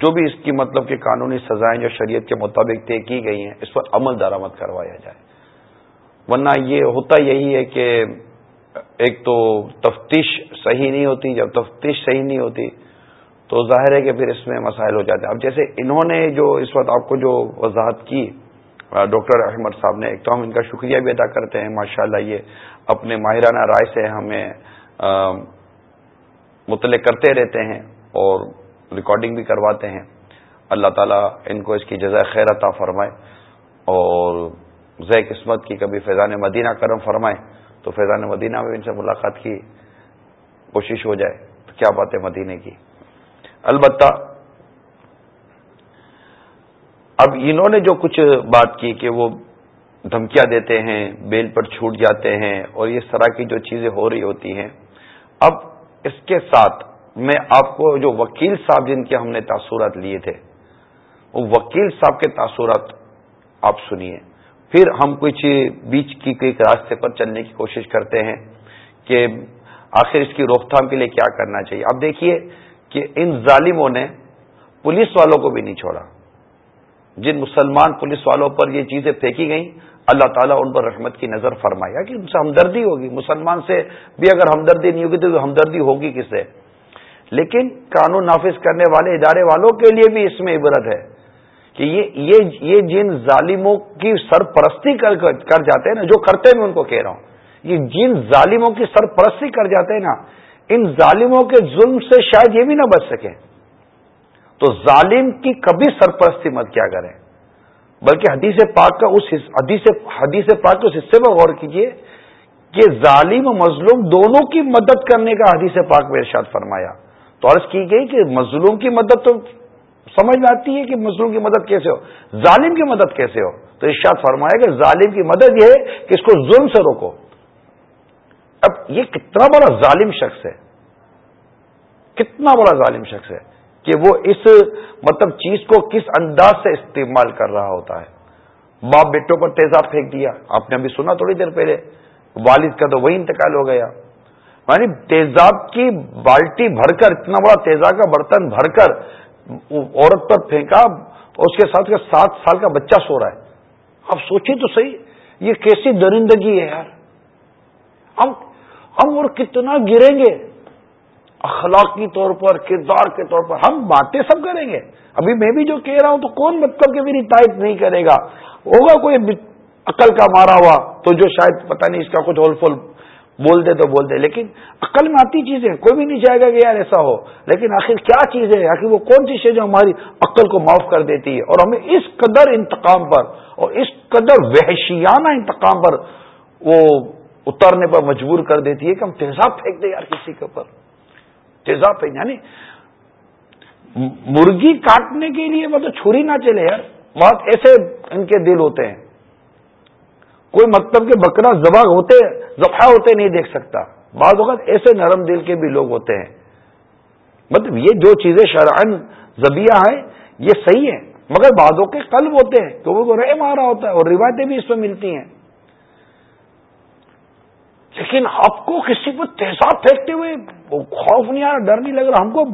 S1: جو بھی اس کی مطلب کہ قانونی سزائیں جو شریعت کے مطابق طے کی گئی ہیں، اس پر عمل درآمد کروایا جائے۔ ورنہ یہ ہوتا یہی ہے کہ ایک تو تفتیش صحیح نہیں ہوتی، جب تفتیش صحیح نہیں ہوتی تو ظاہر ہے کہ پھر اس میں مسائل ہو جاتے ہیں۔ اب جیسے انہوں نے جو اس وقت آپ کو جو وضاحت کی ڈاکٹر احمد صاحب نے، ایک تو ہم ان کا شکریہ بھی ادا کرتے ہیں، ماشاءاللہ یہ اپنے ماہرانہ رائے سے ہمیں مطلع کرتے رہتے ہیں اور ریکارڈنگ بھی کرواتے ہیں۔ اللہ تعالیٰ ان کو اس کی جزائے خیر عطا فرمائے اور زے قسمت کی کبھی فیضان مدینہ کرم فرمائے تو فیضان مدینہ میں ان سے ملاقات کی کوشش ہو جائے۔ تو کیا بات ہے مدینے کی؟ البتہ اب انہوں نے جو کچھ بات کی کہ وہ دھمکیاں دیتے ہیں، بیل پر چھوٹ جاتے ہیں اور اس طرح کی جو چیزیں ہو رہی ہوتی ہیں، اب اس کے ساتھ میں آپ کو جو وکیل صاحب جن کے ہم نے تاثرات لیے تھے، وہ وکیل صاحب کے تاثرات آپ سنیے۔ پھر ہم کچھ بیچ کی کوئی راستے پر چلنے کی کوشش کرتے ہیں کہ آخر اس کی روک تھام کے لیے کیا کرنا چاہیے۔ اب دیکھیے کہ ان ظالموں نے پولیس والوں کو بھی نہیں چھوڑا۔ جن مسلمان پولیس والوں پر یہ چیزیں پھینکی گئیں، اللہ تعالیٰ ان پر رحمت کی نظر فرمایا کہ ان سے ہمدردی ہوگی۔ مسلمان سے بھی اگر ہمدردی نہیں ہوگی تو ہمدردی ہوگی کس سے؟ لیکن قانون نافذ کرنے والے ادارے والوں کے لیے بھی اس میں عبرت ہے کہ یہ یہ, یہ جن ظالموں کی سرپرستی کر کر جاتے ہیں نا جو کرتے میں ان کو کہہ رہا ہوں یہ جن ظالموں کی سرپرستی کر جاتے ہیں نا ان ظالموں کے ظلم سے شاید یہ بھی نہ بچ سکے تو ظالم کی کبھی سرپرستی مت کیا کریں۔ بلکہ حدیث پاک کا اس حدیث حدیث پاک کے اس حصے پر غور کیجیے کہ ظالم و مظلوم دونوں کی مدد کرنے کا حدیث پاک میں ارشاد فرمایا۔ تو عرض کی گئی کہ مظلوم کی مدد تو سمجھ میں آتی ہے کہ مظلوم کی مدد کیسے ہو؟ ظالم کی مدد کیسے ہو؟ تو ارشاد فرمایا کہ ظالم کی مدد یہ ہے کہ اس کو ظلم سے روکو۔ اب یہ کتنا بڑا ظالم شخص ہے، کتنا بڑا ظالم شخص ہے کہ وہ اس مطلب چیز کو کس انداز سے استعمال کر رہا ہوتا ہے۔ باپ بیٹوں پر تیزاب پھینک دیا، آپ نے ابھی سنا تھوڑی دیر پہلے، والد کا تو وہی انتقال ہو گیا۔ یعنی تیزاب کی بالٹی بھر کر، اتنا بڑا تیزاب کا برتن بھر کر عورت پر پھینکا اور اس کے ساتھ سات سال کا بچہ سو رہا ہے۔ آپ سوچیں تو صحیح، یہ کیسی درندگی ہے یار۔ ہم ہم اور کتنا گریں گے۔ اخلاقی طور پر، کردار کے طور پر، ہم باتیں سب کریں گے۔ ابھی میں بھی جو کہہ رہا ہوں تو کون مطلب کہ میری تائید نہیں کرے گا؟ ہوگا کوئی عقل کا مارا ہوا تو جو شاید پتہ نہیں اس کا کچھ ہول فول بول دے تو بول دے، لیکن عقل میں آتی چیزیں، کوئی بھی نہیں چاہے گا کہ یار ایسا ہو، لیکن آخر کیا چیز ہے؟ آخر وہ کون سی چیز جو ہماری عقل کو معاف کر دیتی ہے؟ اور ہمیں اس قدر انتقام پر اور اس قدر وحشیانہ انتقام پر وہ اترنے پر مجبور کر دیتی ہے کہ ہم تیزاب پھینک دیں یار کسی کے اوپر۔ تیزاب پھینک یعنی مرغی کاٹنے کے لیے مطلب چھری نہ چلے یار، بہت ایسے ان کے دل ہوتے ہیں۔ کوئی مطلب کہ بکرا ذبح ہوتے ذبح ہوتے نہیں دیکھ سکتا۔ بعض اوقات ایسے نرم دل کے بھی لوگ ہوتے ہیں۔ مطلب یہ جو چیزیں شرعن زبیہ ہیں، یہ صحیح ہیں، مگر بعضوں کے قلب ہوتے ہیں، تو وہ رہ مارا ہوتا ہے اور روایتیں بھی اس پہ ملتی ہیں۔ لیکن آپ کو کسی کو تیزاب پھینکتے ہوئے خوف نہیں آ رہا، ڈر نہیں لگ رہا، ہم کو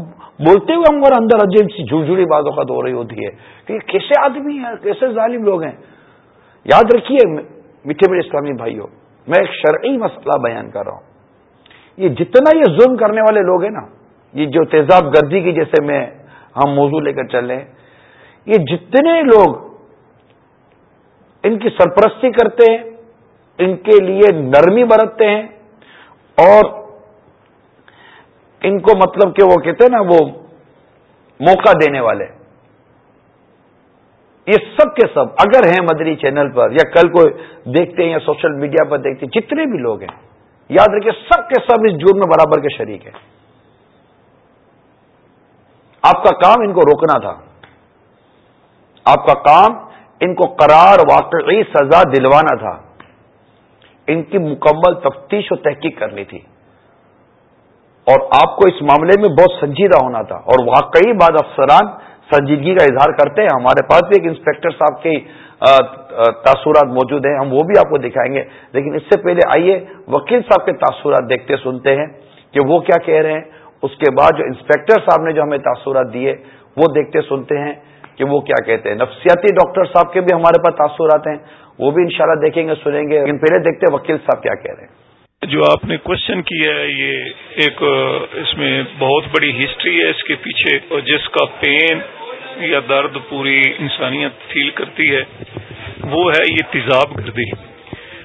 S1: بولتے ہوئے ہمارے اندر عجیب سی جھڑجھڑی بازوں کا ہو رہی ہوتی ہے کہ کیسے آدمی ہیں، کیسے ظالم لوگ ہیں۔ یاد رکھیے میٹھے میٹھے اسلامی بھائیوں، میں ایک شرعی مسئلہ بیان کر رہا ہوں۔ یہ جتنا یہ ظلم کرنے والے لوگ ہیں نا، یہ جو تیزاب گردی کی جیسے میں ہم موضوع لے کر چل رہے ہیں، یہ جتنے لوگ ان کی سرپرستی کرتے ہیں، ان کے لیے نرمی برتتے ہیں، اور ان کو مطلب کہ وہ کہتے ہیں نا، وہ موقع دینے والے۔ یہ سب کے سب اگر ہیں مدری چینل پر یا کل کو دیکھتے ہیں یا سوشل میڈیا پر دیکھتے ہیں، جتنے بھی لوگ ہیں، یاد رکھیے سب کے سب اس جرم میں برابر کے شریک ہیں۔ آپ کا کام ان کو روکنا تھا۔ آپ کا کام ان کو قرار واقعی سزا دلوانا تھا۔ ان کی مکمل تفتیش و تحقیق کرنی تھی۔ اور آپ کو اس معاملے میں بہت سنجیدہ ہونا تھا۔ اور واقعی بعد افسران سنجیدگی کا اظہار کرتے ہیں۔ ہمارے پاس بھی ایک انسپیکٹر صاحب کے تاثرات موجود ہیں۔ ہم وہ بھی آپ کو دکھائیں گے۔ لیکن اس سے پہلے آئیے، وکیل صاحب کے تاثرات دیکھتے سنتے ہیں کہ وہ کیا کہہ رہے ہیں۔ اس کے بعد جو انسپیکٹر صاحب نے جو ہمیں تاثرات دیے، وہ دیکھتے سنتے ہیں کہ وہ کیا کہتے ہیں۔ نفسیاتی ڈاکٹر صاحب کے بھی ہمارے پاس تاثرات ہیں۔ وہ بھی انشاءاللہ دیکھیں گے، سنیں گے۔ لیکن پہلے دیکھتے ہیں وکیل صاحب کیا کہہ رہے ہیں۔
S10: جو آپ نے کوشچن کیا ہے، یہ ایک اس میں بہت بڑی ہسٹری ہے۔ اس کے پیچھے، اور جس کا پین یا درد پوری انسانیت فیل کرتی ہے، وہ ہے یہ تیزاب گردی۔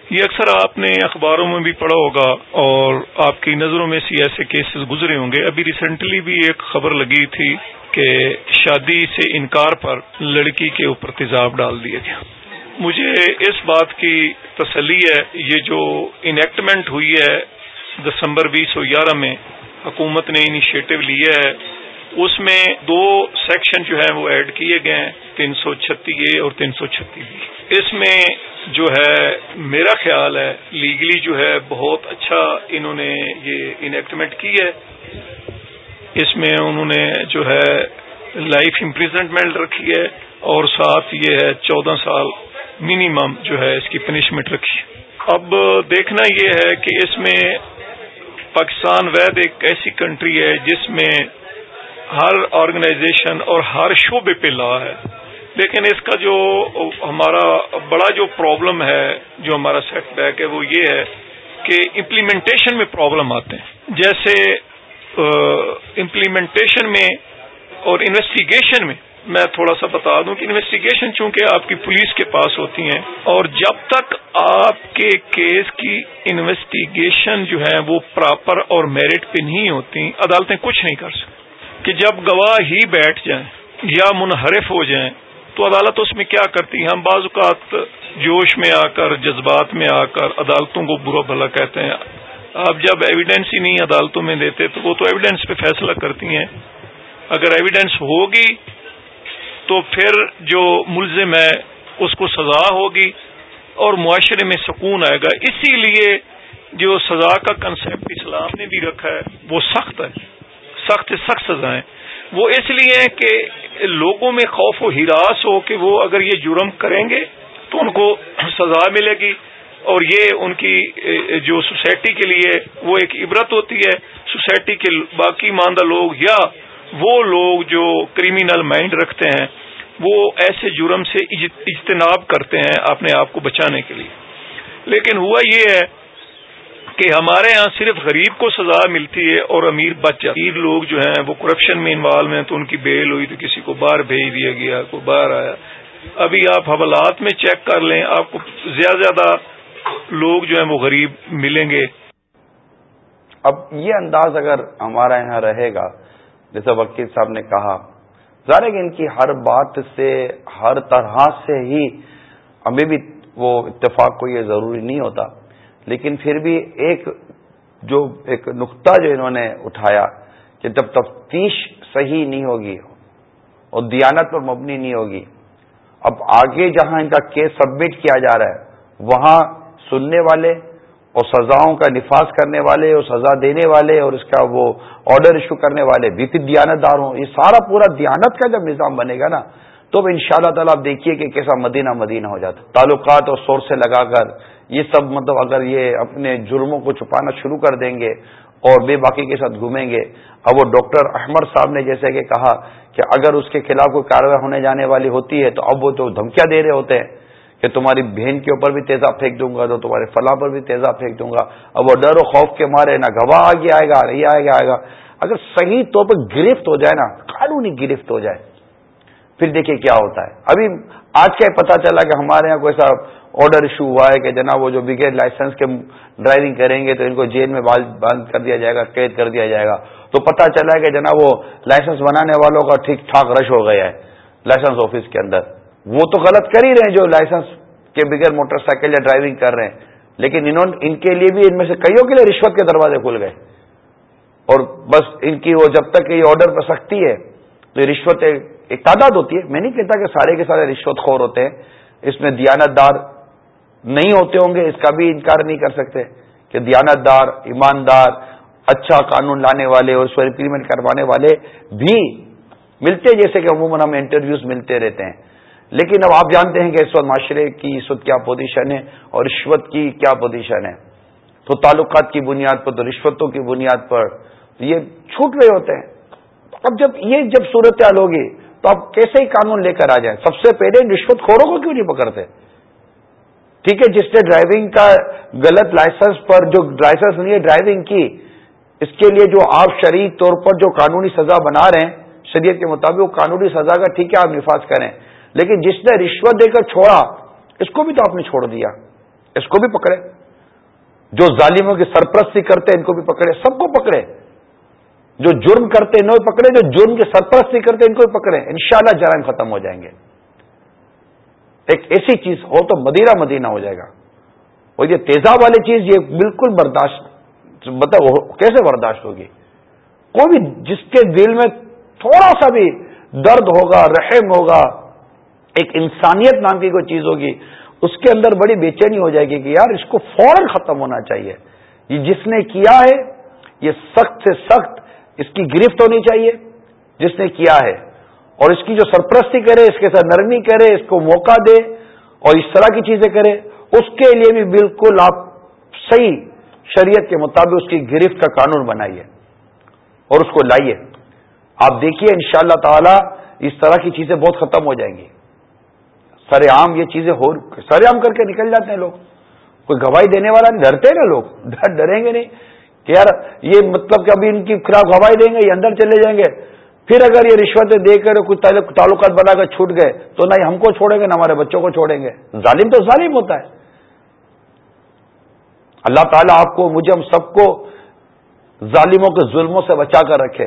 S10: یہ اکثر آپ نے اخباروں میں بھی پڑھا ہوگا اور آپ کی نظروں میں سے ایسے کیسز گزرے ہوں گے۔ ابھی ریسنٹلی بھی ایک خبر لگی تھی کہ شادی سے انکار پر لڑکی کے اوپر تیزاب ڈال دیا گیا۔ مجھے اس بات کی تسلی ہے، یہ جو انیکٹمنٹ ہوئی ہے دسمبر بیس سو گیارہ میں، حکومت نے انیشیٹو لیا ہے اس میں دو سیکشن جو ہیں وہ ایڈ کیے گئے ہیں، تین سو چھتی اے اور تین سو چھتی بی اس میں جو ہے میرا خیال ہے لیگلی جو ہے بہت اچھا انہوں نے یہ انیکٹمنٹ کی ہے۔ اس میں انہوں نے جو ہے لائف امپریزنٹمنٹ رکھی ہے اور ساتھ یہ ہے چودہ سال منیمم جو ہے اس کی پنشمنٹ رکھی اب دیکھنا یہ ہے کہ اس میں پاکستان وید ایک ایسی کنٹری ہے جس میں ہر آرگنائزیشن اور ہر شعبے پہ لا ہے۔ لیکن اس کا جو ہمارا بڑا جو پرابلم ہے، جو ہمارا سیٹ بیک ہے، وہ یہ ہے کہ امپلیمنٹیشن میں پرابلم آتے ہیں۔ جیسے امپلیمنٹیشن میں اور انویسٹیگیشن میں میں تھوڑا سا بتا دوں کہ انویسٹیگیشن چونکہ آپ کی پولیس کے پاس ہوتی ہیں، اور جب تک آپ کے کیس کی انویسٹیگیشن جو ہے وہ پراپر اور میرٹ پہ نہیں ہوتی، عدالتیں کچھ نہیں کر سکتی۔ کہ جب گواہ ہی بیٹھ جائیں یا منحرف ہو جائیں، تو عدالت اس میں کیا کرتی ہے؟ ہم بعض اوقات جوش میں آ کر، جذبات میں آ کر عدالتوں کو برا بھلا کہتے ہیں۔ اب جب ایویڈینس ہی نہیں عدالتوں میں دیتے، تو وہ تو ایویڈینس پہ فیصلہ کرتی ہیں۔ اگر ایویڈینس ہوگی، تو پھر جو ملزم ہے، اس کو سزا ہوگی اور معاشرے میں سکون آئے گا۔ اسی لیے جو سزا کا کنسپٹ اسلام نے بھی رکھا ہے، وہ سخت ہے۔ سخت سخت سزائیں وہ اس لیے کہ لوگوں میں خوف و ہراس ہو کہ وہ اگر یہ جرم کریں گے تو ان کو سزا ملے گی۔ اور یہ ان کی، جو سوسائٹی کے لیے وہ ایک عبرت ہوتی ہے، سوسائٹی کے باقی ماندہ لوگ یا وہ لوگ جو کریمنل مائنڈ رکھتے ہیں، وہ ایسے جرم سے اجتناب کرتے ہیں اپنے آپ کو بچانے کے لیے۔ لیکن ہوا یہ ہے کہ ہمارے ہاں صرف غریب کو سزا ملتی ہے اور امیر بچ جاتے امیر لوگ جو ہیں، وہ کرپشن میں انوالو ہیں، تو ان کی بیل ہوئی تو کسی کو باہر بھیج دیا گیا کوئی باہر آیا۔ ابھی آپ حوالات میں چیک کر لیں، آپ کو زیادہ زیادہ لوگ جو ہیں وہ غریب ملیں گے۔
S1: اب یہ انداز اگر ہمارا یہاں رہے گا جیسے وکیل صاحب نے کہا، ظاہر ہے کہ ان کی ہر بات سے، ہر طرح سے ہی ہمیں بھی وہ اتفاق کو یہ ضروری نہیں ہوتا۔ لیکن پھر بھی ایک جو ایک نقطہ جو انہوں نے اٹھایا کہ جب تفتیش صحیح نہیں ہوگی اور دیانت پر مبنی نہیں ہوگی، اب آگے جہاں ان کا کیس سبمٹ کیا جا رہا ہے، وہاں سننے والے اور سزاؤں کا نفاذ کرنے والے اور سزا دینے والے اور اس کا وہ آرڈر ایشو کرنے والے، بھی پھر دیانت دار ہوں، یہ سارا پورا دیانت کا جب نظام بنے گا نا تو اب ان شاء اللہ تعالیٰ آپ دیکھیے کہ کیسا مدینہ مدینہ ہو جاتا تعلقات اور سور سے لگا کر یہ سب مطلب اگر یہ اپنے جرموں کو چھپانا شروع کر دیں گے اور بے باقی کے ساتھ گھومیں گے۔ اب وہ ڈاکٹر احمد صاحب نے جیسے کہ کہا کہ اگر اس کے خلاف کوئی کاروائی ہونے جانے والی ہوتی ہے تو اب وہ تو دھمکیاں دے رہے ہوتے ہیں کہ تمہاری بہن کے اوپر بھی تیزاب پھینک دوں گا، تو تمہارے فلاں پر بھی تیزاب پھینک دوں گا۔ اب وہ ڈر و خوف کے مارے، نہ گواہ آگے آئے گا نہیں آئے گا آئے گا۔ اگر صحیح طور پر گرفت ہو جائے نا، قانونی گرفت ہو جائے۔ پھر دیکھیے کیا ہوتا ہے۔ ابھی آج کیا پتا چلا کہ ہمارے یہاں کوئی ایسا آرڈر ایشو ہوا ہے کہ جناب وہ جو بغیر لائسنس کے ڈرائیونگ کریں گے تو ان کو جیل میں بند کر دیا جائے گا، قید کر دیا جائے گا۔ تو پتا چلا ہے کہ جناب وہ لائسنس بنانے والوں کا ٹھیک ٹھاک رش ہو گیا ہے لائسنس آفس کے اندر۔ وہ تو غلط کر ہی رہے ہیں جو لائسنس کے بغیر موٹر سائیکل یا ڈرائیونگ کر رہے ہیں۔ لیکن انہوں ان کے لیے بھی ان میں سے کئیوں کے لیے رشوت کے دروازے کھل گئے۔ اور بس ان کی وہ جب تک یہ آرڈر پر سکتی ہے، تو یہ رشوت ایک تعداد ہوتی ہے۔ میں نہیں کہتا کہ سارے کے سارے رشوت خور ہوتے ہیں۔ اس میں دیانت دار نہیں ہوتے ہوں گے، اس کا بھی انکار نہیں کر سکتے۔ کہ دیانت دار ایماندار اچھا قانون لانے والے اور اس کو امپلیمنٹ کروانے والے بھی ملتے، جیسے کہ عموماً ہمیں انٹرویوز ملتے رہتے ہیں۔ لیکن اب آپ جانتے ہیں کہ اس وقت معاشرے کی اس وقت کیا پوزیشن ہے اور رشوت کی کیا پوزیشن ہے۔ تو تعلقات کی بنیاد پر، تو رشوتوں کی بنیاد پر یہ چھوٹ رہے ہوتے ہیں۔ اب جب یہ جب صورتحال ہوگی تو آپ کیسے ہی قانون لے کر آ جائیں؟ سب سے پہلے رشوت خوروں کو کیوں نہیں پکڑتے؟ ٹھیک ہے، جس نے ڈرائیونگ کا غلط لائسنس پر جو لائسنس نہیں ہے ڈرائیونگ کی، اس کے لیے جو آپ شرعی طور پر جو قانونی سزا بنا رہے ہیں، شریعت کے مطابق وہ قانونی سزا کا ٹھیک ہے، آپ نفاذ کریں۔ لیکن جس نے رشوت دے کر چھوڑا، اس کو بھی تو آپ نے چھوڑ دیا۔ اس کو بھی پکڑے۔ جو ظالموں کی سرپرستی کرتے ہیں، ان کو بھی پکڑے۔ سب کو پکڑے۔ جو جرم کرتے ہیں، انہیں پکڑے، جو جرم کی سرپرستی کرتے ہیں ان کو بھی پکڑے، انشاءاللہ جرائم ختم ہو جائیں گے۔ ایک ایسی چیز ہو تو مدینہ مدینہ ہو جائے گا۔ اور یہ تیزاب والی چیز، یہ بالکل برداشت مطلب کیسے برداشت ہوگی؟ کوئی بھی جس کے دل میں تھوڑا سا بھی درد ہوگا، رحم ہوگا، ایک انسانیت نام کی کوئی چیز ہوگی، اس کے اندر بڑی بے چینی ہو جائے گی کہ یار اس کو فوراً ختم ہونا چاہیے۔ یہ جس نے کیا ہے، یہ سخت سے سخت اس کی گرفت ہونی چاہیے، جس نے کیا ہے۔ اور اس کی جو سرپرستی کرے، اس کے ساتھ نرمی کرے، اس کو موقع دے اور اس طرح کی چیزیں کرے، اس کے لیے بھی بالکل آپ صحیح شریعت کے مطابق اس کی گرفت کا قانون بنائیے اور اس کو لائیے۔ آپ دیکھیے ان شاء اللہ تعالی اس طرح کی چیزیں بہت ختم ہو جائیں گی۔ سر عام یہ چیزیں ہو، سر عام کر کے نکل جاتے ہیں لوگ۔ کوئی گواہی دینے والا نہیں، ڈرتے نا لوگ۔ ڈریں گے نہیں۔ کہ یار یہ مطلب کہ ابھی ان کی خلاف گواہی دیں گے یہ اندر چلے جائیں گے، پھر اگر یہ رشوتیں دے کر کچھ تعلقات بنا کر چھوٹ گئے، تو نہ ہم کو چھوڑیں گے، نہ ہمارے بچوں کو چھوڑیں گے۔ ظالم تو ظالم ہوتا ہے۔ اللہ تعالیٰ آپ کو، مجھے ہم سب کو ظالموں کے ظلموں سے بچا کر رکھے۔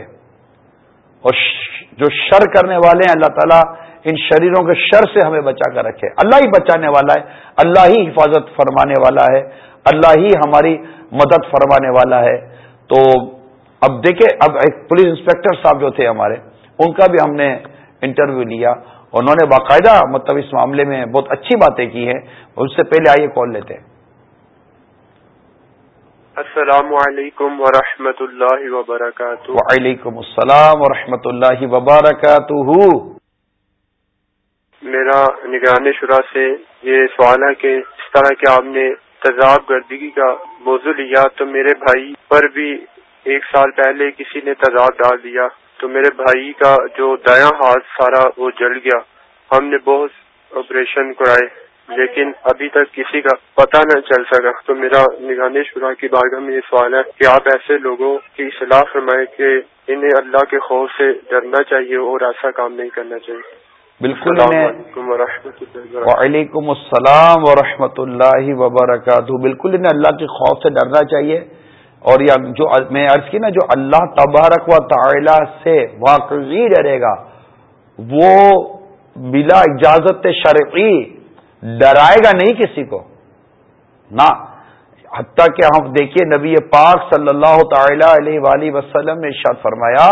S1: اور جو شر کرنے والے ہیں، اللہ تعالیٰ ان شریروں کے شر سے ہمیں بچا کر رکھے۔ اللہ ہی بچانے والا ہے، اللہ ہی حفاظت فرمانے والا ہے۔ اللہ ہی ہماری مدد فرمانے والا ہے۔ تو اب دیکھیں اب ایک پولیس انسپیکٹر صاحب جو تھے ہمارے ان کا بھی ہم نے انٹرویو لیا۔ انہوں نے باقاعدہ مطلب اس معاملے میں بہت اچھی باتیں کی ہیں۔ اس سے پہلے آئیے کال لیتے ہیں۔
S14: السلام علیکم ورحمۃ اللہ وبرکاتہ۔
S1: وعلیکم السلام ورحمۃ اللہ وبرکاتہ۔
S14: میرا نگران شرا سے یہ سوال ہے کہ اس طرح کے آپ نے تضاب گردگی کا موضوع لیا تو میرے بھائی پر بھی ایک سال پہلے کسی نے تضاد ڈال دیا تو میرے بھائی کا جو دایاں ہاتھ سارا وہ جل گیا۔ ہم نے بہت آپریشن کرائے، لیکن ابھی تک کسی کا پتہ نہ چل سکا۔ تو میرا نگان شرا کی بارگاہ میں یہ سوال ہے کہ آپ ایسے لوگوں کی اصلاح فرمائے کہ انہیں اللہ کے خوف سے ڈرنا چاہیے اور ایسا کام نہیں کرنا چاہیے۔
S1: بالکل وعلیکم السلام ورحمۃ اللہ وبرکاتہ۔ بالکل انہیں اللہ کے خوف سے ڈرنا چاہیے۔ اور یا جو میں عرض کی نا جو اللہ تبارک و تعالی سے واقعی ڈرے گا وہ بلا اجازت شرعی ڈرائے گا نہیں کسی کو۔ نہ حتیٰ کہ ہم دیکھیے نبی پاک صلی اللہ تعالی علیہ وآلہ وسلم نے ارشاد فرمایا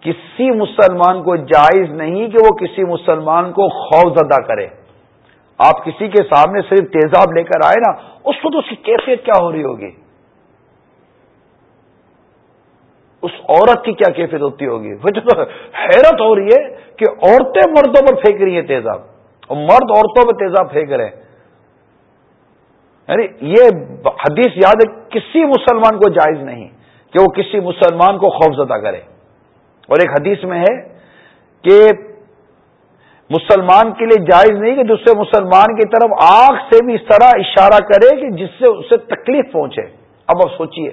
S1: کسی مسلمان کو جائز نہیں کہ وہ کسی مسلمان کو خوف زدہ کرے۔ آپ کسی کے سامنے صرف تیزاب لے کر آئے نا، اس وقت اس کی کیفیت کیا ہو رہی ہوگی؟ اس عورت کی کیا کیفیت ہوتی ہوگی؟ تو حیرت ہو رہی ہے کہ عورتیں مردوں پر پھینک رہی ہیں تیزاب۔ اور مرد عورتوں پر تیزاب پھینک رہے ہیں۔ یعنی یہ حدیث یاد ہے، کسی مسلمان کو جائز نہیں کہ وہ کسی مسلمان کو خوفزدہ کرے۔ اور ایک حدیث میں ہے کہ مسلمان کے لیے جائز نہیں کہ دوسرے مسلمان کی طرف آنکھ سے بھی اس طرح اشارہ کرے کہ جس سے اسے تکلیف پہنچے۔ اب آپ سوچیے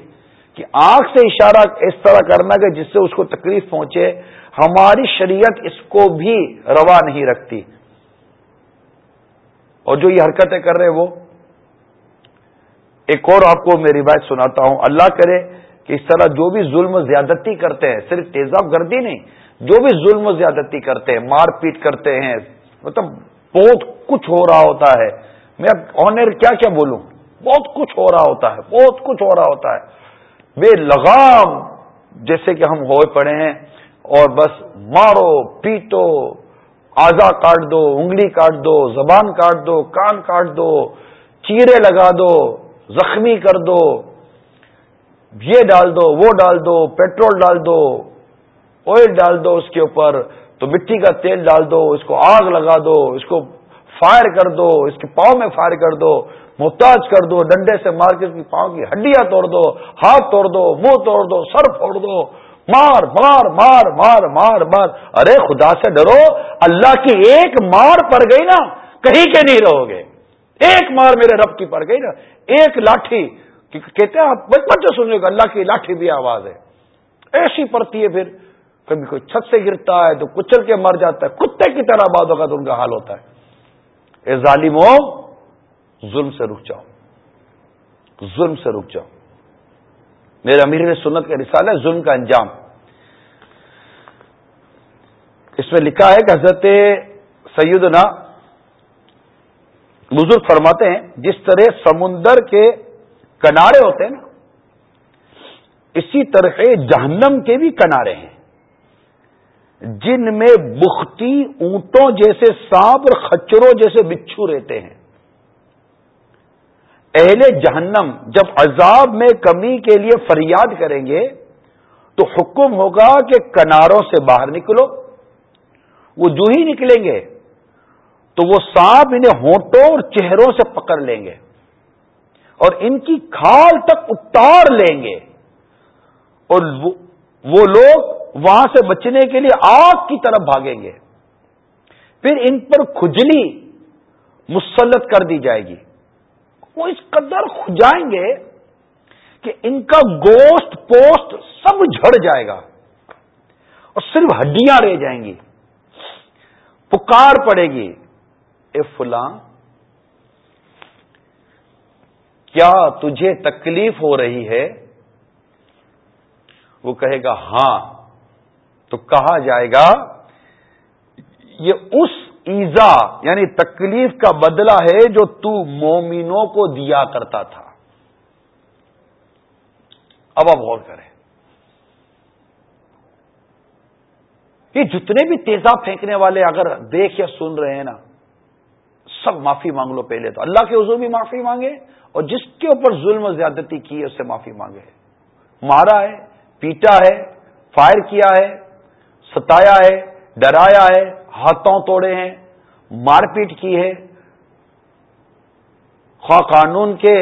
S1: کہ آنکھ سے اشارہ اس طرح کرنا کہ جس سے اس کو تکلیف پہنچے، ہماری شریعت اس کو بھی روا نہیں رکھتی۔ اور جو یہ حرکتیں کر رہے وہ۔ ایک اور آپ کو میں روایت سناتا ہوں۔ اللہ کرے کہ اس طرح جو بھی ظلم و زیادتی کرتے ہیں، صرف تیزاب گردی نہیں، جو بھی ظلم و زیادتی کرتے ہیں، مار پیٹ کرتے ہیں مطلب بہت کچھ ہو رہا ہوتا ہے۔ میں اب آنر کیا کیا بولوں؟ بہت کچھ ہو رہا ہوتا ہے، بہت کچھ ہو رہا ہوتا ہے۔ بے لگام جیسے کہ ہم ہوئے پڑے ہیں اور بس مارو، پیٹو، آزا کاٹ دو، انگلی کاٹ دو، زبان کاٹ دو، کان کاٹ دو، چیرے لگا دو، زخمی کر دو۔ یہ ڈال دو، وہ ڈال دو، پیٹرول ڈال دو، آئل ڈال دو اس کے اوپر، تو مٹی کا تیل ڈال دو، اس کو آگ لگا دو، اس کو فائر کر دو، اس کے پاؤں میں فائر کر دو، محتاج کر دو، ڈنڈے سے مار کے اس کی پاؤں کی ہڈیاں توڑ دو، ہاتھ توڑ دو، منہ توڑ دو، سر پھوڑ دو، مار مار مار مار مار مار۔ ارے خدا سے ڈرو، اللہ کی ایک مار پڑ گئی نا، کہیں کے نہیں رہو گے۔ ایک مار میرے رب کی پڑ گئی نا۔ ایک لاٹھی کہتے ہیں آپ بچپن سے سننے گا اللہ کی لاٹھی بھی آواز ہے۔ ایسی پڑتی ہے پھر۔ کبھی کوئی چھت سے گرتا ہے تو کچل کے مر جاتا ہے۔ کتے کی طرح بعد ہوگا تو ان کا حال ہوتا ہے۔ اے ظالموں ظلم سے رک جاؤ۔ ظلم سے رک جاؤ۔ میرے امیر سنت کا رسالہ ہے، ظلم کا انجام۔ اس میں لکھا ہے کہ حضرت سیدنا بزرگ فرماتے ہیں، جس طرح سمندر کے کنارے ہوتے ہیں نا۔ اسی طرح جہنم کے بھی کنارے ہیں۔ جن میں بختی اونٹوں جیسے سانپ اور خچروں جیسے بچھو رہتے ہیں۔ اہل جہنم جب عذاب میں کمی کے لیے فریاد کریں گے تو حکم ہوگا کہ کناروں سے باہر نکلو۔ وہ جو ہی نکلیں گے تو وہ سانپ انہیں ہونٹوں اور چہروں سے پکڑ لیں گے۔ اور ان کی کھال تک اتار لیں گے۔ اور وہ لوگ وہاں سے بچنے کے لیے آگ کی طرف بھاگیں گے۔ پھر ان پر کھجلی مسلط کر دی جائے گی۔ وہ اس قدر کھجائیں گے کہ ان کا گوشت پوسٹ سب جھڑ جائے گا اور صرف ہڈیاں رہ جائیں گی۔ پکار پڑے گی، اے فلاں کیا تجھے تکلیف ہو رہی ہے؟ وہ کہے گا ہاں۔ تو کہا جائے گا، یہ اس ایزا یعنی تکلیف کا بدلہ ہے جو تو مومنوں کو دیا کرتا تھا۔ اب اب غور کریں۔ یہ جتنے بھی تیزاب پھینکنے والے اگر دیکھ یا سن رہے ہیں نا سب معافی مانگ لو پہلے تو۔ اللہ کے حضور بھی معافی مانگے اور جس کے اوپر ظلم و زیادتی کی ہے، اس سے معافی مانگے۔ مارا ہے، پیٹا ہے، فائر کیا ہے، ستایا ہے، ڈرایا ہے، ہاتھوں توڑے ہیں، مار پیٹ کی ہے، خواہ قانون کے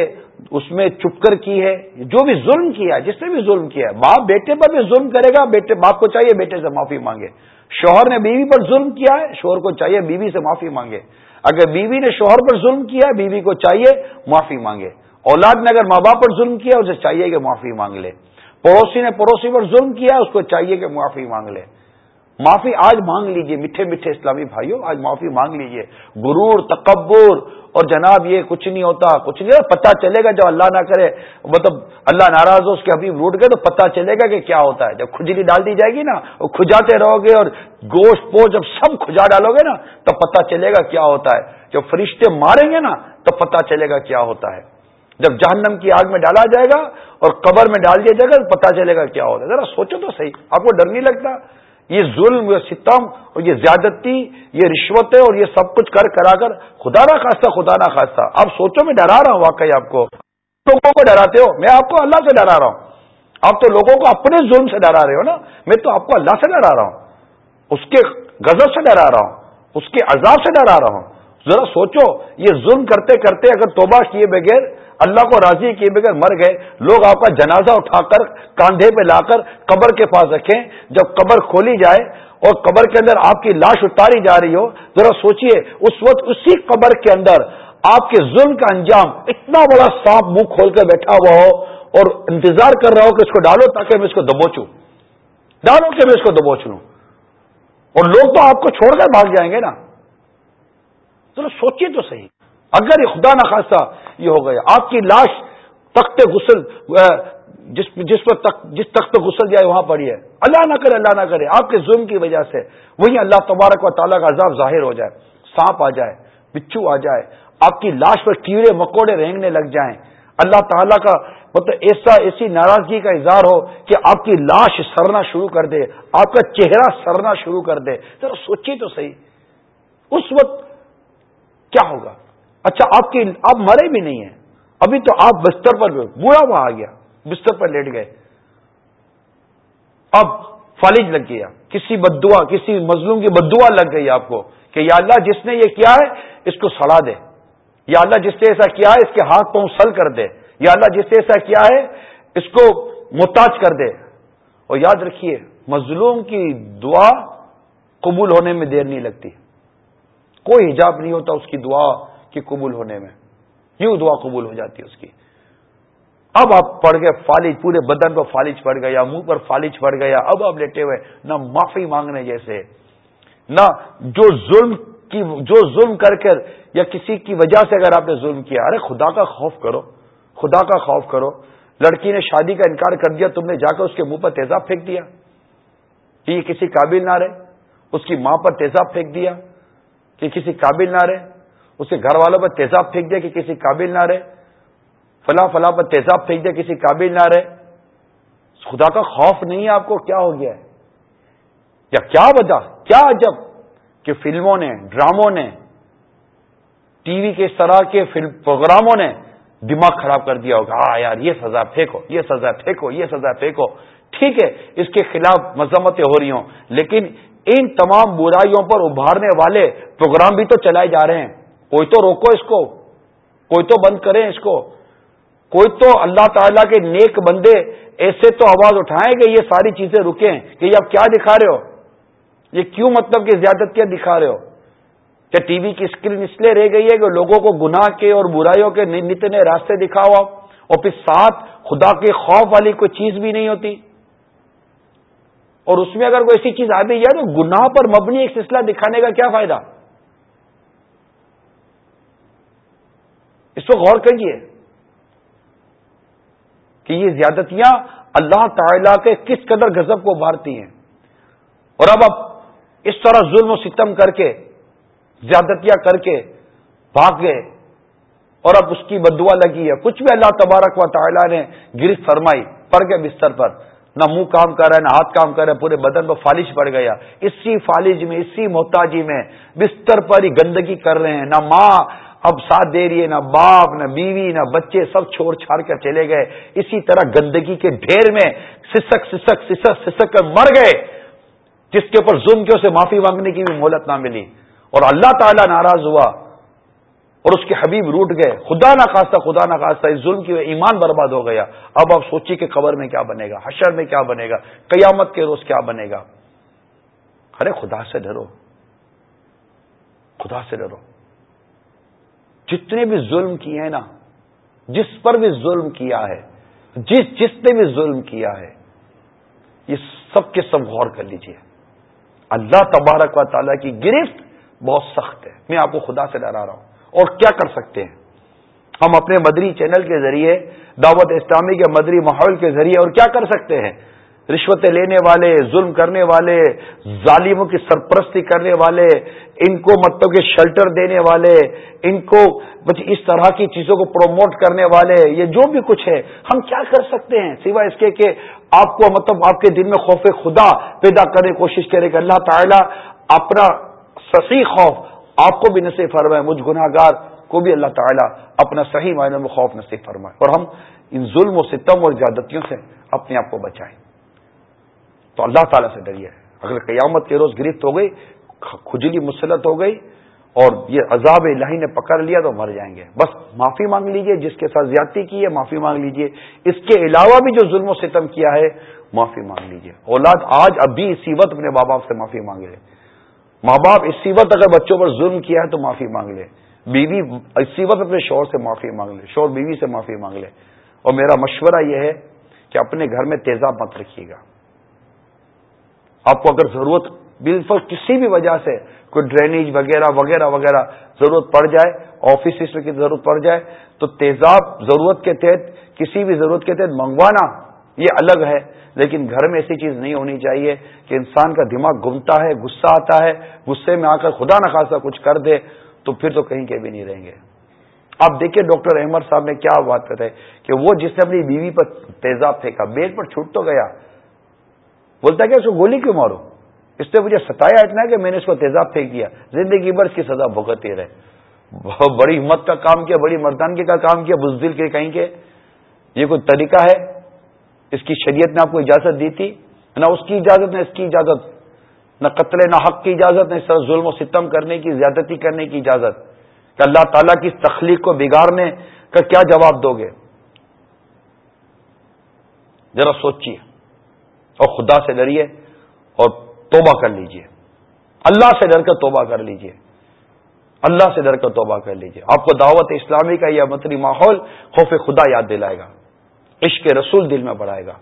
S1: اس میں چپ کر کی ہے، جو بھی ظلم کیا ہے، جس نے بھی ظلم کیا ہے، باپ بیٹے پر بھی ظلم کرے گا، بیٹے، باپ کو چاہیے بیٹے سے معافی مانگے۔ شوہر نے بیوی پر ظلم کیا ہے، شوہر کو چاہیے بیوی سے معافی مانگے۔ اگر بیوی نے شوہر پر ظلم کیا، بیوی کو چاہیے معافی مانگے۔ اولاد نے اگر ماں باپ پر ظلم کیا، اسے چاہیے کہ معافی مانگ لے۔ پڑوسی نے پڑوسی پر ظلم کیا، اس کو چاہیے کہ معافی مانگ لے۔ معافی آج مانگ لیجیے، میٹھے میٹھے اسلامی بھائیوں، آج معافی مانگ لیجیے۔ غرور، تکبر، اور جناب یہ کچھ نہیں ہوتا، کچھ نہیں ہوتا پتا چلے گا جب اللہ نہ کرے مطلب اللہ ناراض ہو، اس کے ابھی روٹ گئے تو پتا چلے گا کہ کیا ہوتا ہے۔ جب کھجلی ڈال دی جائے گی نا، وہ کھجاتے رہو گے اور گوشت پو جب سب کھجا ڈالو گے نا تو پتا چلے گا کیا ہوتا ہے۔ جب فرشتے ماریں گے نا تو پتا چلے گا کیا ہوتا ہے۔ جب جہنم کی آگ میں ڈالا جائے گا اور قبر میں ڈال دیا جائے گا تو پتا چلے گا کیا ہوتا ہے۔ ذرا سوچو تو صحیح، آپ کو ڈر نہیں لگتا؟ یہ ظلم، یہ ستم اور یہ زیادتی، یہ رشوتیں اور یہ سب کچھ کر کرا کر خدا نہ خواستہ، خدا نہ خواستہ۔ اب سوچو، میں ڈرا رہا ہوں واقعی آپ کو۔ لوگوں کو ڈراتے ہو۔ میں آپ کو اللہ سے ڈرا رہا ہوں۔ آپ تو لوگوں کو اپنے ظلم سے ڈرا رہے ہو نا۔ میں تو آپ کو اللہ سے ڈرا رہا ہوں۔ اس کے غزب سے ڈرا رہا ہوں۔ اس کے عذاب سے ڈرا رہا ہوں۔ ذرا سوچو، یہ ظلم کرتے کرتے اگر توبہ کیے بغیر اللہ کو راضی کیے بغیر مر گئے۔ لوگ آپ کا جنازہ اٹھا کر کاندھے پہ لا کر قبر کے پاس رکھیں۔ جب قبر کھولی جائے اور قبر کے اندر آپ کی لاش اتاری جا رہی ہو، ذرا سوچئے، اس وقت اسی قبر کے اندر آپ کے ظلم کا انجام اتنا بڑا سانپ منہ کھول کر بیٹھا ہوا ہو اور انتظار کر رہا ہو کہ اس کو ڈالو تاکہ میں اس کو دبوچوں۔ ڈالو کہ میں اس کو دبوچ لوں اور لوگ تو آپ کو چھوڑ کر بھاگ جائیں گے نا۔ ذرا سوچیے تو صحیح۔ اگر یہ خدا نخواستہ یہ ہو گیا، آپ کی لاش تخت غسل جس جس پر تک جس تخت غسل جائے وہاں پڑی ہے۔ اللہ نہ کرے، اللہ نہ کرے، آپ کے ظلم کی وجہ سے وہی اللہ تبارک و تعالیٰ کا عذاب ظاہر ہو جائے، سانپ آ جائے، بچھو آ جائے، آپ کی لاش پر کیڑے، مکوڑے رینگنے لگ جائیں۔ اللہ تعالیٰ کا مطلب ایسا، ایسی ناراضگی کا اظہار ہو کہ آپ کی لاش سرنا شروع کر دے، آپ کا چہرہ سرنا شروع کر دے۔ ذرا سوچیے تو صحیح، اس وقت کیا ہوگا؟ اچھا آپ کی آپ مرے بھی نہیں ہیں۔ ابھی تو آپ بستر پر بوڑھا وہاں آ گیا۔ بستر پر لیٹ گئے۔ اب فالج لگ گیا۔ کسی بدوا کسی مظلوم کی بدوا لگ گئی آپ کو کہ یا اللہ جس نے یہ کیا ہے، اس کو سڑا دے۔ یا اللہ جس نے ایسا کیا ہے، اس کے ہاتھ پاؤں سل کر دے۔ یا اللہ جس نے ایسا کیا ہے، اس کو محتاج کر دے۔ اور یاد رکھیے، مظلوم کی دعا قبول ہونے میں دیر نہیں لگتی۔ کوئی حجاب نہیں ہوتا اس کی دعا کی قبول ہونے میں۔ یوں دعا قبول ہو جاتی ہے اس کی۔ اب آپ پڑ گئے، فالج، پورے بدن پر فالج پڑ گیا منہ پر فالج پڑ گیا، اب آپ لیٹے ہوئے، نہ معافی مانگنے جیسے، نہ جو ظلم کی، جو ظلم کر کر یا کسی کی وجہ سے اگر آپ نے ظلم کیا، ارے خدا کا خوف کرو، خدا کا خوف کرو۔ لڑکی نے شادی کا انکار کر دیا، تم نے جا کر اس کے منہ پر تیزاب پھینک دیا۔ کہ یہ کسی قابل نہ رہے اس کی ماں پر تیزاب پھینک دیا کہ کسی قابل نہ رہے اس کے گھر والوں پر تیزاب پھینک دیا کہ کسی قابل نہ رہے۔ فلاں فلاں پر تیزاب پھینک دیا کسی قابل نہ رہے۔ خدا کا خوف نہیں ہے آپ کو کیا ہو گیا ہے؟ یا کیا وجہ، کیا عجب کہ فلموں نے، ڈراموں نے، ٹی وی کے اس طرح کے پروگراموں نے دماغ خراب کر دیا ہوگا۔ ہاں یار، یہ سزا پھینکو، یہ سزا پھینکو، یہ سزا پھینکو۔ ٹھیک ہے، اس کے خلاف مذمتیں ہو رہی ہوں، لیکن ان تمام برائیوں پر ابھارنے والے پروگرام بھی تو چلائے جا رہے ہیں۔ کوئی تو روکو اس کو، کوئی تو بند کریں اس کو۔ کوئی تو اللہ تعالیٰ کے نیک بندے ایسے تو آواز اٹھائیں کہ یہ ساری چیزیں رکیں کہ یہ اب کیا دکھا رہے ہو؟ یہ کیوں مطلب کہ زیادت کیا دکھا رہے ہو؟ کیا ٹی وی کی اسکرین اس لیے رہ گئی ہے کہ لوگوں کو گناہ کے اور برائیوں کے نت نئے راستے دکھاؤ اور پھر ساتھ خدا کے خوف والی کوئی چیز بھی نہیں ہوتی؟ اور اس میں اگر کوئی ایسی چیز آ بھی جائے تو گناہ پر مبنی ایک سلسلہ دکھانے کا کیا فائدہ؟ اس کو غور کریے کہ یہ زیادتیاں اللہ تعالی کے کس قدر غضب کو ابھارتی ہیں۔ اور اب اب اس طرح ظلم و ستم کر کے، زیادتیاں کر کے بھاگ گئے اور اب اس کی بدوا لگی ہے۔ کچھ بھی اللہ تبارک و تعالیٰ نے گرفت فرمائی، پڑ گئے بستر پر۔ نہ منہ کام کر رہا ہے، نہ ہاتھ کام کر رہا ہے، پورے بدن پر فالش پڑ گیا۔ اسی فالج میں، اسی محتاجی میں بستر پر ہی گندگی کر رہے ہیں۔ نہ ماں اب ساتھ دے رہی ہے، نہ باپ، نہ بیوی، نہ بچے، سب چھوڑ چھاڑ کر چلے گئے۔ اسی طرح گندگی کے ڈھیر میں سسک سسک سسک سسک کر مر گئے۔ جس کے اوپر ظلم کے اسے معافی مانگنے کی بھی مہلت نہ ملی۔ اور اللہ تعالیٰ ناراض ہوا اور اس کے حبیب روٹ گئے۔ خدا نہ خواستہ خدا نہ خواستہ اس ظلم کی ایمان برباد ہو گیا۔ اب آپ سوچیے کہ قبر میں کیا بنے گا، حشر میں کیا بنے گا، قیامت کے روز کیا بنے گا۔ ارے خدا سے ڈرو۔ خدا سے ڈرو۔ جتنے بھی ظلم کیے ہیں نا، جس پر بھی ظلم کیا ہے، جس جس نے بھی ظلم کیا ہے، یہ سب کے سب غور کر لیجیے۔ اللہ تبارک و تعالیٰ کی گرفت بہت سخت ہے۔ میں آپ کو خدا سے ڈرا رہا ہوں۔ اور کیا کر سکتے ہیں؟ ہم اپنے مدری چینل کے ذریعے، دعوت اسلامی کے مدری ماحول کے ذریعے اور کیا کر سکتے ہیں؟ رشوتیں لینے والے، ظلم کرنے والے، ظالموں کی سرپرستی کرنے والے، ان کو مطلب کہ شیلٹر دینے والے، ان کو اس طرح کی چیزوں کو پروموٹ کرنے والے، یہ جو بھی کچھ ہے، ہم کیا کر سکتے ہیں؟ سوائے اس کے کہ آپ کو مطلب آپ کے دل میں خوف خدا پیدا کرنے کی کوشش کرے کہ اللہ تعالیٰ اپنا سسی خوف آپ کو بھی نصیب فرمائے، مجھ گناہ گار کو بھی اللہ تعالیٰ اپنا صحیح معنی میں خوف نصیب فرمائے۔ اور ہم ان ظلم و ستم اور زیادتیوں سے اپنے آپ کو بچائیں۔ تو اللہ تعالیٰ سے ڈریے۔ اگر قیامت کے روز گرفت ہو گئی، کھجلی مسلط ہو گئی اور یہ عذاب الہی نے پکڑ لیا تو مر جائیں گے۔ بس معافی مانگ لیجیے، جس کے ساتھ زیادتی کی ہے معافی مانگ لیجیے۔ اس کے علاوہ بھی جو ظلم و ستم کیا ہے، معافی مانگ لیجیے۔ اولاد آج ابھی اسی وقت اپنے ماں باپ سے معافی مانگ لے۔ ماں باپ اسی وقت اگر بچوں پر ظلم کیا ہے تو معافی مانگ لے۔ بیوی اسی وقت اپنے شور سے معافی مانگ لے شور بیوی سے معافی مانگ لے۔ اور میرا مشورہ یہ ہے کہ اپنے گھر میں تیزاب مت رکھیے گا۔ آپ کو اگر ضرورت بالفل کسی بھی وجہ سے کوئی ڈرینیج وغیرہ وغیرہ وغیرہ ضرورت پڑ جائے آفس کی ضرورت پڑ جائے، تو تیزاب ضرورت کے تحت، کسی بھی ضرورت کے تحت منگوانا یہ الگ ہے، لیکن گھر میں ایسی چیز نہیں ہونی چاہیے کہ انسان کا دماغ گمتا ہے، غصہ آتا ہے، غصے میں آ کر خدا نخواستہ کچھ کر دے، تو پھر تو کہیں کے بھی نہیں رہیں گے۔ آپ دیکھیں ڈاکٹر احمد صاحب نے کیا بات کرتے کہ وہ جس نے اپنی بیوی پر تیزاب پھینکا بیل پر چھوٹ تو گیا۔ بولتا کہ اس کو گولی کیوں مارو اس نے مجھے ستایا اتنا کہ میں نے اس کو تیزاب پھینک دیا۔ زندگی بھر اس کی سزا بھگتتی رہے۔ بڑی ہمت کا کام کیا، بڑی مردانگی کا کام کیا، بزدل کے کہیں کے۔ یہ کوئی طریقہ ہے؟ اس کی شریعت نے آپ کو اجازت دی تھی؟ نہ اس کی اجازت، نہ اس کی اجازت۔ نہ قتل، نہ حق کی اجازت، نہ اس طرح ظلم و ستم کرنے کی، زیادتی کرنے کی اجازت۔ کہ اللہ تعالیٰ کی تخلیق کو بگاڑنے کا کیا جواب دو گے؟ ذرا سوچیے۔ اور خدا سے ڈریے اور توبہ کر لیجیے۔ اللہ سے ڈر کر توبہ کر لیجیے۔ اللہ سے ڈر کر توبہ کر لیجیے۔ آپ کو دعوت اسلامی کا یہ متری ماحول خوف خدا یاد دلائے گا۔ عشق رسول دل میں بڑھائے گا۔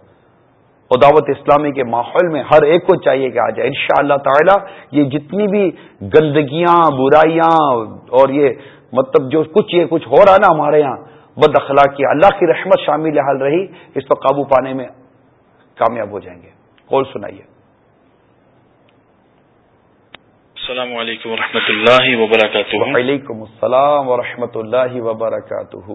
S1: اور دعوت اسلامی کے ماحول میں ہر ایک کو چاہیے کہ آ جائے۔ ان شاء اللہ تعالی یہ جتنی بھی گندگیاں، برائیاں اور یہ مطلب جو کچھ یہ کچھ ہو رہا نا ہمارے یہاں، بد اخلاقی، اللہ کی رحمت شامل حال رہی، اس پر قابو پانے میں کامیاب ہو جائیں گے۔ کال سنائیے۔
S15: السلام علیکم و اللہ وبرکاتہ۔
S1: وعلیکم السلام و اللہ وبرکاتہ۔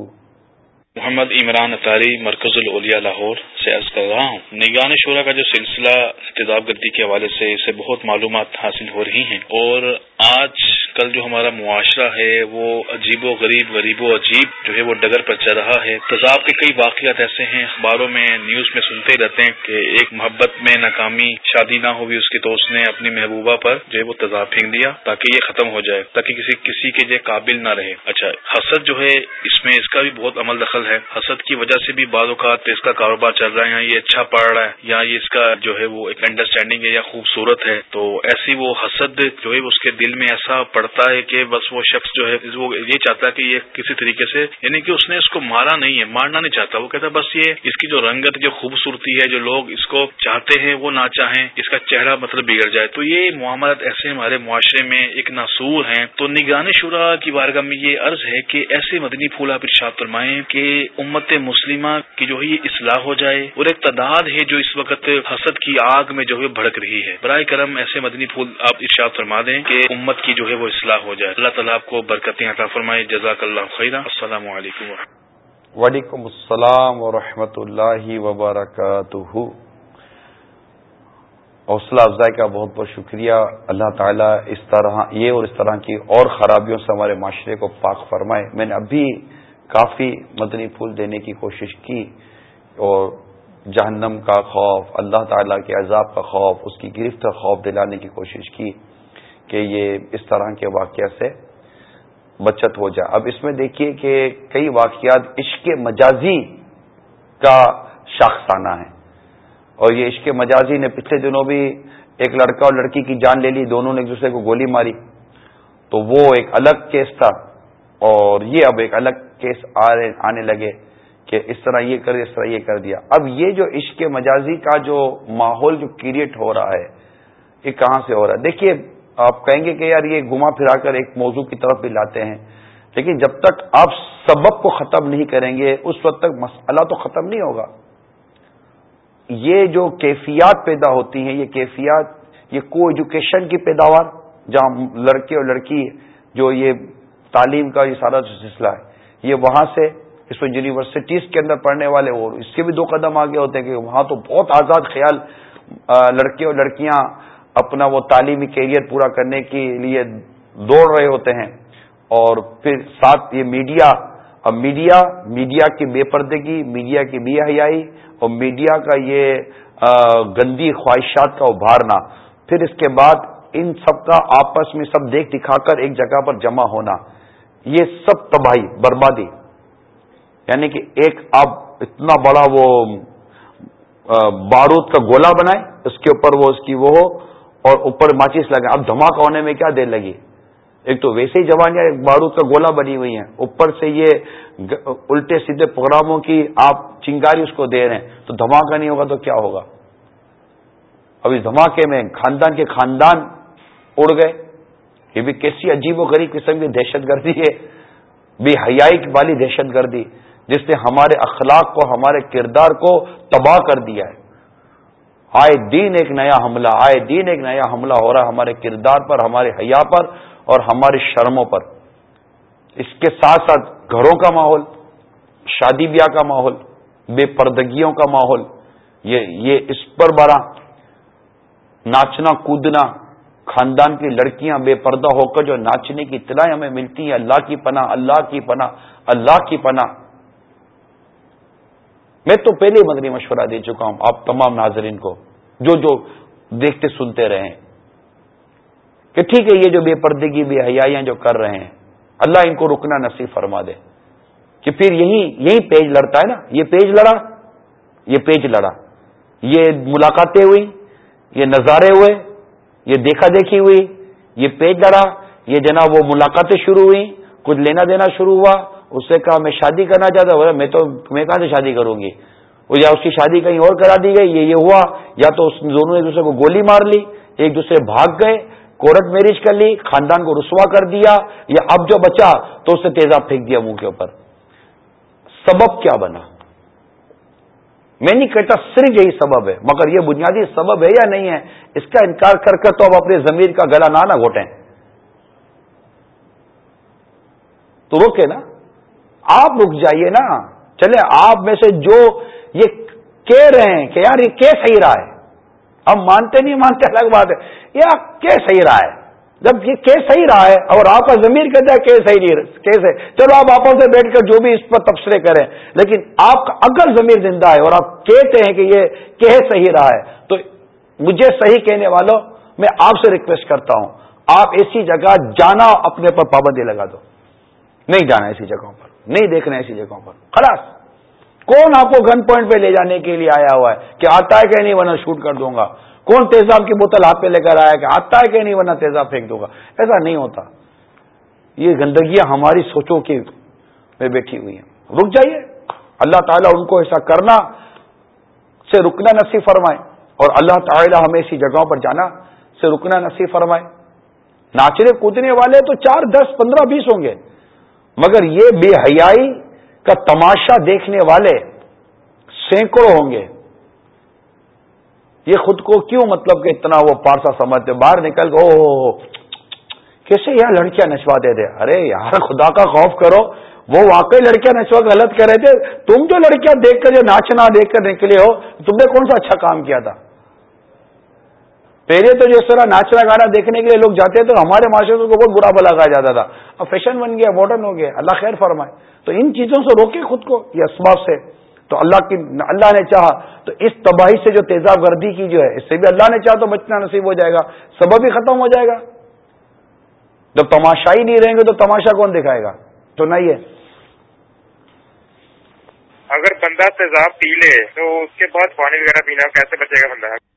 S15: محمد عمران اطاری مرکز الاولیاء لاہور۔ سے عرض کر رہا ہوں۔ نگران شعرا کا جو سلسلہ تیزاب گردی کے حوالے سے اسے بہت معلومات حاصل ہو رہی ہیں اور آج کل جو ہمارا معاشرہ ہے، وہ عجیب و غریب غریب و عجیب جو ہے وہ ڈگر پر چل رہا ہے۔ تضاب کے کئی واقعات ایسے ہیں، اخباروں میں، نیوز میں سنتے رہتے ہیں کہ ایک محبت میں ناکامی، شادی نہ ہوئی اس کی تو اس نے اپنی محبوبہ پر جو ہے وہ تضاب پھینک دیا تاکہ یہ ختم ہو جائے، تاکہ کسی کسی کے جو قابل نہ رہے۔ اچھا حسد جو ہے اس میں اس کا بھی بہت عمل دخل ہے۔ حسد کی وجہ سے بھی بعض اوقات اس کا کاروبار چل رہا یا یہ اچھا پڑ رہا ہے، یا یہ اس کا جو ہے وہ ایک انڈرسٹینڈنگ ہے یا خوبصورت ہے، تو ایسی وہ حسد جو ہے اس کے دل میں ایسا پڑتا ہے کہ بس وہ شخص جو ہے وہ یہ چاہتا ہے کہ یہ کسی طریقے سے یعنی کہ اس نے اس کو مارا نہیں ہے، مارنا نہیں چاہتا، وہ کہتا بس یہ اس کی جو رنگت، جو خوبصورتی ہے، جو لوگ اس کو چاہتے ہیں، وہ نہ چاہیں، اس کا چہرہ مطلب بگڑ جائے۔ تو یہ معاملات ایسے ہمارے معاشرے میں ایک ناسور ہیں۔ تو نگران شورا کی بارگاہ میں یہ عرض ہے کہ ایسے مدنی پھول آپ ارشاد فرمائیں کہ امت مسلمہ کی جو ہے یہ اصلاح ہو جائے اور ایک تعداد ہے جو اس وقت حسد کی آگ میں جو ہے بھڑک رہی ہے۔ برائے کرم ایسے مدنی پھول آپ ارشاد فرما دیں کہ امت کی جو ہے وہ اصلاح ہو جائے۔ اللہ تعالیٰ آپ کو برکتیں عطا فرمائے۔ جزاک اللہ خیر السلام علیکم
S1: وعلیکم السلام ورحمۃ اللہ وبرکاتہ۔ حوصلہ افزائی کا بہت بہت شکریہ۔ اللہ تعالیٰ اس طرح یہ اور اس طرح کی اور خرابیوں سے ہمارے معاشرے کو پاک فرمائے۔ میں نے ابھی کافی مدنی پھول دینے کی کوشش کی اور جہنم کا خوف، اللہ تعالیٰ کے عذاب کا خوف، اس کی گرفت کا خوف دلانے کی کوشش کی کہ یہ اس طرح کے واقعہ سے بچت ہو جائے۔ اب اس میں دیکھیے کہ کئی واقعات عشق مجازی کا شاخسانہ ہے اور یہ عشق مجازی نے پچھلے دنوں بھی ایک لڑکا اور لڑکی کی جان لے لی، دونوں نے ایک دوسرے کو گولی ماری۔ تو وہ ایک الگ کیس تھا اور یہ اب ایک الگ کیس آنے لگے۔ کہ اس طرح یہ کر، اس طرح یہ کر دیا۔ اب یہ جو عشق مجازی کا جو ماحول جو کریٹ ہو رہا ہے، یہ کہاں سے ہو رہا ہے؟ دیکھیے، آپ کہیں گے کہ یار یہ گما پھرا کر ایک موضوع کی طرف بھی لاتے ہیں، لیکن جب تک آپ سبب کو ختم نہیں کریں گے، اس وقت تک مسئلہ تو ختم نہیں ہوگا۔ یہ جو کیفیات پیدا ہوتی ہیں، یہ کیفیات، یہ کو ایجوکیشن کی پیداوار، جہاں لڑکے اور لڑکی جو یہ تعلیم کا یہ سارا جو سلسلہ ہے، یہ وہاں سے اس میں یونیورسٹیز کے اندر پڑھنے والے اور اس کے بھی دو قدم آگے ہوتے ہیں کہ وہاں تو بہت آزاد خیال لڑکے اور لڑکیاں اپنا وہ تعلیمی کیریئر پورا کرنے کے لیے دوڑ رہے ہوتے ہیں۔ اور پھر ساتھ یہ میڈیا اب میڈیا میڈیا کی بے پردگی میڈیا کی بے حیائی اور میڈیا کا یہ گندی خواہشات کا ابھارنا۔ پھر اس کے بعد ان سب کا آپس میں سب دیکھ دکھا کر ایک جگہ پر جمع ہونا۔ یہ سب تباہی، بربادی۔ یعنی کہ ایک آپ اتنا بڑا وہ بارود کا گولا بنائے، اس کے اوپر وہ اس کی وہ ہو اور اوپر ماچس لگے اب دھماکہ ہونے میں کیا دیر لگی؟ ایک تو ویسے ہی جوانیاں ایک بارود کا گولا بنی ہوئی ہیں۔ اوپر سے یہ الٹے سیدھے پروگراموں کی آپ چنگاری اس کو دے رہے ہیں۔ تو دھماکہ نہیں ہوگا تو کیا ہوگا؟ اب اس دھماکے میں خاندان کے خاندان اڑ گئے۔ یہ بھی کیسی عجیب و غریب قسم کی دہشت گردی ہے۔ بے حیائی والی دہشت گردی۔ جس نے ہمارے اخلاق کو، ہمارے کردار کو تباہ کر دیا ہے۔ آئے دین ایک نیا حملہ، آئے دین ایک نیا حملہ ہو رہا ہے ہمارے کردار پر، ہمارے حیا پر اور ہماری شرموں پر۔ اس کے ساتھ ساتھ گھروں کا ماحول، شادی بیاہ کا ماحول، بے پردگیوں کا ماحول، یہ یہ اس پر بڑا ناچنا، کودنا، خاندان کی لڑکیاں بے پردہ ہو کر جو ناچنے کی اطلاع ہمیں ملتی ہیں، اللہ کی پناہ، اللہ کی پناہ، اللہ کی پناہ۔ میں تو پہلے ہی مدنی مشورہ دے چکا ہوں آپ تمام ناظرین کو، جو جو دیکھتے سنتے رہے کہ ٹھیک ہے، یہ جو بے پردگی، بے حیاں جو کر رہے ہیں، اللہ ان کو رکنا نصیب فرما دے۔ کہ پھر یہی یہی پیج لڑتا ہے نا، یہ پیج لڑا، یہ پیج لڑا۔ یہ ملاقاتیں ہوئی یہ نظارے ہوئے، یہ دیکھا دیکھی ہوئی، یہ پیج لڑا۔ یہ جناب وہ ملاقاتیں شروع ہوئی کچھ لینا دینا شروع ہوا۔ اس سے کہا، میں شادی کرنا چاہتا ہوں. میں تو میں کہاں سے شادی کروں گی؟ یا اس کی شادی کہیں اور کرا دی گئی، یہ یہ ہوا۔ یا تو اس دونوں نے ایک دوسرے کو گولی مار لی، ایک دوسرے بھاگ گئے، کورٹ میرج کر لی، خاندان کو رسوا کر دیا، یا اب جو بچا تو اس نے تیزاب پھینک دیا منہ کے اوپر۔ سبب کیا بنا؟ میں نہیں کہتا صرف یہی سبب ہے، مگر یہ بنیادی سبب ہے یا نہیں ہے، اس کا انکار کر کر تو اب اپنے زمین کا گلا نہ نہ گھوٹیں تو روکے نا۔ آپ رک جائیے نا۔ چلے آپ میں سے جو یہ کہہ رہے ہیں کہ یار یہ کیسے صحیح رہا ہے۔ ہم مانتے نہیں، مانتے الگ بات ہے۔ یہ کیسے صحیح رہا ہے۔ جب یہ کیس صحیح رہا ہے اور آپ کا ضمیر کہتا ہے کیس صحیح نہیں کیس ہے چلو، آپ آپوں سے بیٹھ کر جو بھی اس پر تبصرے کریں۔ لیکن آپ کا اگر ضمیر زندہ ہے اور آپ کہتے ہیں کہ یہ کیس صحیح رہا ہے، تو مجھے صحیح کہنے والوں میں آپ سے ریکویسٹ کرتا ہوں۔ آپ ایسی جگہ جانا، اپنے پر پابندی لگا دو۔ نہیں جانا ایسی جگہوں پر۔ نہیں دیکھنا ایسی جگہوں پر۔ خلاص۔ کون آپ کو گن پوائنٹ پہ لے جانے کے لیے آیا ہوا ہے کہ آتا ہے کہ نہیں ورنہ شوٹ کر دوں گا؟ کون تیزاب کی بوتل ہاتھ پہ لے کر آیا کہ آتا ہے کہ نہیں ورنہ تیزاب پھینک دوں گا؟ ایسا نہیں ہوتا۔ یہ گندگیاں ہماری سوچوں کی میں بیٹھی ہوئی ہیں۔ رک جائیے۔ اللہ تعالیٰ ان کو ایسا کرنا سے رکنا نصیب فرمائے۔ اور اللہ تعالیٰ ہمیں ایسی جگہوں پر جانا سے رکنا نصیب فرمائے۔ ناچنے کودنے والے تو چار، دس، پندرہ، بیس ہوں گے۔ مگر یہ بے حیائی کا تماشا دیکھنے والے سینکڑوں ہوں گے۔ یہ خود کو کیوں مطلب کہ اتنا وہ پارسا سمجھتے، باہر نکل گئے او کیسے یار لڑکیاں نچواتے تھے ارے یار، خدا کا خوف کرو، وہ واقعی لڑکیاں نچوا غلط کر رہے تھے۔ تم جو لڑکیاں دیکھ کر، جو ناچنا دیکھ کر نکلے ہو، تم نے کون سا اچھا کام کیا تھا؟ پہلے تو جس طرح ناچنا گانا دیکھنے کے لیے لوگ جاتے تھے ہمارے معاشرے کو بہت برا بلا کہا جاتا تھا۔ اب فیشن بن گیا ماڈرن ہو گیا، اللہ خیر فرمائے۔ تو ان چیزوں سے روکے خود کو یہ اسباب سے۔ تو اللہ کی، اللہ نے چاہا۔ تو اس تباہی سے جو تیزاب گردی کی جو ہے، اس سے بھی اللہ نے چاہا تو بچنا نصیب ہو جائے گا۔ سبب بھی ختم ہو جائے گا۔ جب تماشا ہی نہیں رہیں گے تو تماشا کون دکھائے گا؟ تو نہیں ہے
S16: اگر بندہ تیزاب پی لے تو اس کے بعد پانی وغیرہ پینا کیسے بچے گا بندہ؟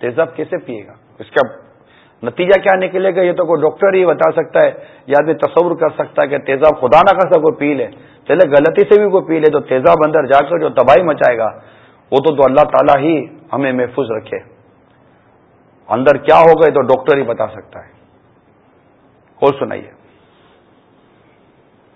S1: تیزاب کیسے پیے گا؟ اس کا نتیجہ کیا نکلے گا؟ یہ تو کوئی ڈاکٹر ہی بتا سکتا ہے یا آدمی تصور کر سکتا ہے کہ تیزاب خدا نہ کر سکو پی لے۔ چلے غلطی سے بھی کوئی پی لے تو تیزاب اندر جا کر جو تباہی مچائے گا وہ تو, تو اللہ تعالیٰ ہی ہمیں محفوظ رکھے۔ اندر کیا ہوگا تو ڈاکٹر ہی بتا سکتا ہے۔ اور سنائیے۔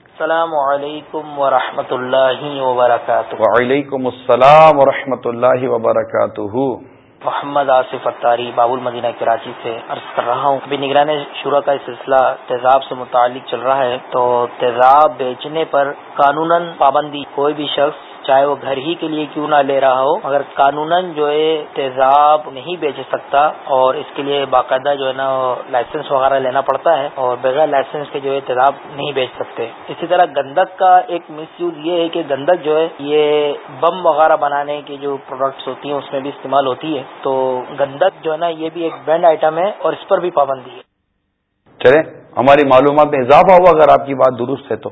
S17: السلام علیکم ورحمۃ اللہ وبرکاتہ۔
S1: وعلیکم السلام ورحمۃ اللہ وبرکاتہ۔
S17: محمد آصف اتاری باب المدینہ کراچی سے عرض کر رہا ہوں۔ ابھی نگران شورا کا سلسلہ تیزاب سے متعلق چل رہا ہے تو تیزاب بیچنے پر قانون پابندی، کوئی بھی شخص چاہے وہ گھر ہی کے لیے کیوں نہ لے رہا ہو، مگر قانون جو ہے، تیزاب نہیں بیچ سکتا اور اس کے لیے باقاعدہ جو ہے نا، لائسنس وغیرہ لینا پڑتا ہے اور بغیر لائسنس کے جو ہے، تیزاب نہیں بیچ سکتے۔ اسی طرح گندک کا ایک مس یوز یہ ہے کہ گندک جو ہے، یہ بم وغیرہ بنانے کی جو پروڈکٹس ہوتی ہیں، اس میں بھی استعمال ہوتی ہے۔ تو گندک جو ہے نا، یہ بھی ایک برانڈ آئٹم ہے اور اس پر بھی پابندی ہے۔
S1: چلے ہماری معلومات میں اضافہ ہوا۔ اگر آپ کی بات درست ہے تو۔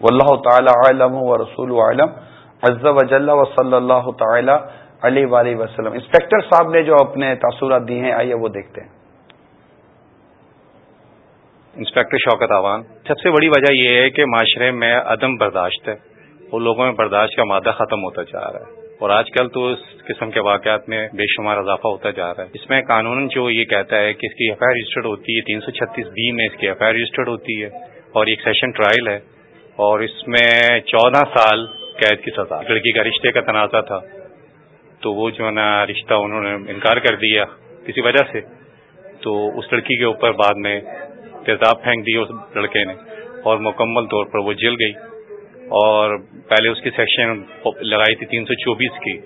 S1: واللہ تعالی عالم و رسول عالم عز و جل و صلی اللہ تعالی علیہ وآلہ وسلم۔ انسپیکٹر صاحب نے جو اپنے تاثرات دی ہیں، آئیے وہ دیکھتے ہیں۔
S6: انسپیکٹر شوکت آوان، سب سے بڑی وجہ یہ ہے کہ معاشرے میں عدم برداشت ہے۔ وہ لوگوں میں برداشت کا مادہ ختم ہوتا جا رہا ہے۔ اور آج کل تو اس قسم کے واقعات میں بے شمار اضافہ ہوتا جا رہا ہے۔ اس میں قانون جو یہ کہتا ہے کہ اس کی ایف آئی رجسٹرڈ ہوتی ہے، تین سو چھتیس بی میں اس کی ایف آئی رجسٹرڈ ہوتی ہے۔ اور ایک سیشن ٹرائل ہے۔ اور اس میں چودہ سال قید کی سزا. لڑکی کا رشتے کا تنازع تھا، تو وہ جو ہے نا رشتہ انہوں نے انکار کر دیا کسی وجہ سے، تو اس لڑکی کے اوپر بعد میں تیزاب پھینک دی اس لڑکے نے اور مکمل طور پر وہ جل گئی اور پہلے اس کی سیکشن لگائی تھی تین سو چوبیس کی،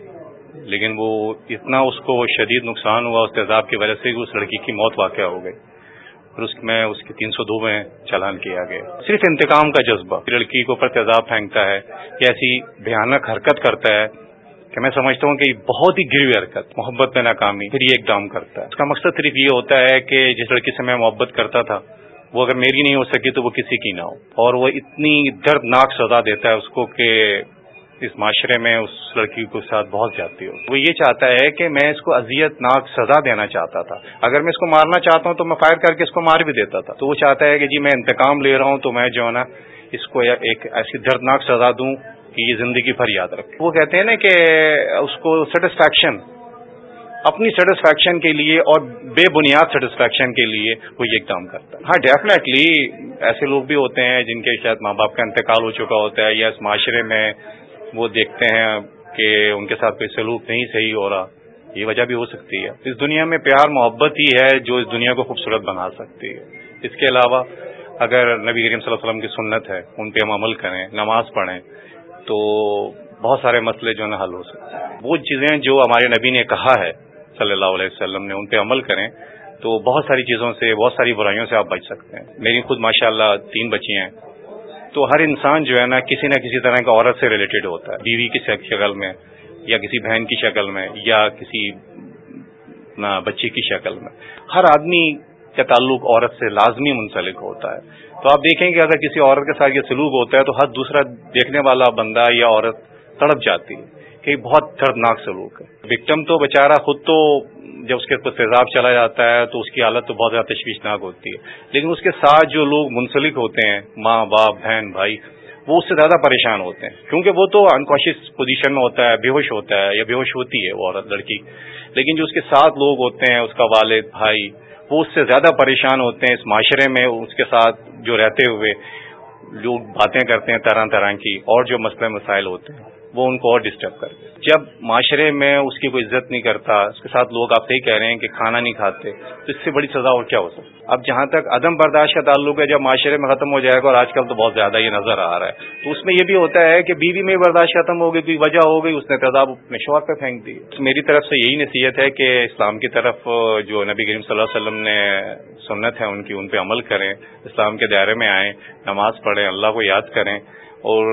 S6: لیکن وہ اتنا اس کو شدید نقصان ہوا، اس تیزاب کی وجہ سے اس لڑکی کی موت واقع ہو گئی۔ پھر اس میں اس کی تین سو دو میں چالان کیا گیا۔ صرف انتقام کا جذبہ۔ لڑکی کو اوپر تیزاب پھینکتا ہے یا ایسی بھیانک حرکت کرتا ہے کہ میں سمجھتا ہوں کہ یہ بہت ہی گروی حرکت، محبت میں ناکامی، پھر یہ اقدام کرتا ہے۔ اس کا مقصد صرف یہ ہوتا ہے کہ جس لڑکی سے میں محبت کرتا تھا، وہ اگر میری نہیں ہو سکی تو وہ کسی کی نہ ہو۔ اور وہ اتنی دردناک سزا دیتا ہے اس کو کہ اس معاشرے میں اس لڑکی کے ساتھ بہت جاتی ہو۔ وہ یہ چاہتا ہے کہ میں اس کو اذیت ناک سزا دینا چاہتا تھا۔ اگر میں اس کو مارنا چاہتا ہوں تو میں فائر کر کے اس کو مار بھی دیتا تھا۔ تو وہ چاہتا ہے کہ جی میں انتقام لے رہا ہوں تو میں جو ہے نا اس کو ایک ایسی دردناک سزا دوں کہ یہ زندگی بھر یاد رکھے۔ وہ کہتے ہیں نا کہ اس کو سیٹسفیکشن اپنی سیٹسفیکشن کے لیے اور بے بنیاد سیٹسفیکشن کے لیے وہ یہ اقدام کرتا ہے۔ ہاں ڈیفینیٹلی ایسے لوگ بھی ہوتے ہیں جن کے شاید ماں باپ کا انتقال ہو چکا ہوتا ہے یا اس معاشرے میں وہ دیکھتے ہیں کہ ان کے ساتھ کوئی سلوک نہیں صحیح ہو رہا، یہ وجہ بھی ہو سکتی ہے۔ اس دنیا میں پیار، محبت ہی ہے جو اس دنیا کو خوبصورت بنا سکتی ہے۔ اس کے علاوہ اگر نبی کریم صلی اللہ علیہ وسلم کی سنت ہے، ان پہ ہم عمل کریں، نماز پڑھیں، تو بہت سارے مسئلے جو ہے نا حل ہو سکتے ہیں۔ وہ چیزیں جو ہمارے نبی نے کہا ہے صلی اللہ علیہ وسلم نے، ان پہ عمل کریں، تو بہت ساری چیزوں سے، بہت ساری برائیوں سے آپ بچ سکتے ہیں۔ میری خود ماشاء اللہ تین بچی ہیں۔ تو ہر انسان جو ہے نا، کسی نہ کسی طرح کا عورت سے ریلیٹڈ ہوتا ہے۔ بیوی کی شکل میں، یا کسی بہن کی شکل میں، یا کسی بچے کی شکل میں۔ ہر آدمی کا تعلق عورت سے لازمی منسلک ہوتا ہے۔ تو آپ دیکھیں کہ اگر کسی عورت کے ساتھ یہ سلوک ہوتا ہے تو ہر دوسرا دیکھنے والا بندہ یا عورت تڑپ جاتی ہے۔ کہ بہت دردناک سلوک ہے۔ وکٹم تو بےچارا خود تو جب اس کے اوپر تیزاب چلا جاتا ہے تو اس کی حالت تو بہت زیادہ تشویشناک ہوتی ہے۔ لیکن اس کے ساتھ جو لوگ منسلک ہوتے ہیں، ماں، باپ، بہن، بھائی، وہ اس سے زیادہ پریشان ہوتے ہیں۔ کیونکہ وہ تو انکانشیس پوزیشن میں ہوتا ہے، بے ہوش ہوتا ہے یا بے ہوش ہوتی ہے وہ عورت، لڑکی۔ لیکن جو اس کے ساتھ لوگ ہوتے ہیں، اس کا والد، بھائی، وہ اس سے زیادہ پریشان ہوتے ہیں اس معاشرے میں، اس کے ساتھ جو رہتے ہوئے لوگ باتیں کرتے ہیں طرح طرح کی اور جو مسئلے مسائل ہوتے ہیں۔ وہ ان کو اور ڈسٹرب کر جب معاشرے میں اس کی کوئی عزت نہیں کرتا، اس کے ساتھ لوگ آپ صحیح کہہ رہے ہیں کہ کھانا نہیں کھاتے، تو اس سے بڑی سزا اور کیا ہو سکتی اب جہاں تک عدم برداشت کا تعلق ہے، جب معاشرے میں ختم ہو جائے گا اور آج کل تو بہت زیادہ یہ نظر آ رہا ہے، تو اس میں یہ بھی ہوتا ہے کہ بیوی میں برداشت ختم ہو گئی، کوئی وجہ ہو گئی، اس نے تضاب اپنے شوہر پہ پھینک دی۔ میری طرف سے یہی نصیحت ہے کہ اسلام کی طرف جو نبی کریم صلی اللہ علیہ وسلم نے سنت ہے، ان کی ان پہ عمل کریں، اسلام کے دائرے میں آئیں، نماز پڑھیں، اللہ کو یاد کریں۔ اور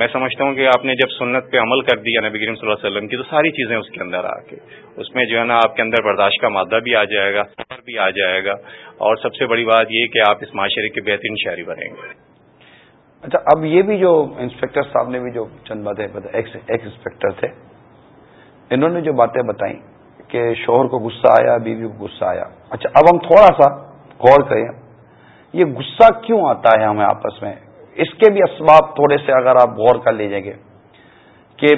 S6: میں سمجھتا ہوں کہ آپ نے جب سنت پہ عمل کر دیا نبی کریم صلی اللہ علیہ وسلم کی، تو ساری چیزیں اس کے اندر آ کے، اس میں جو ہے نا آپ کے اندر برداشت کا مادہ بھی آ جائے گا بھی آ جائے گا، اور سب سے بڑی بات یہ کہ آپ اس معاشرے کے بہترین شہری بنیں گے۔
S1: اچھا اب یہ بھی جو انسپیکٹر صاحب نے بھی جو چند باتیں ایکس انسپیکٹر تھے، انہوں نے جو باتیں بتائیں کہ شوہر کو غصہ آیا، بیوی کو غصہ آیا۔ اچھا اب ہم تھوڑا سا غور کریں، یہ غصہ کیوں آتا ہے ہمیں آپس میں؟ اس کے بھی اسباب تھوڑے سے اگر آپ غور کر لیجیے گے کہ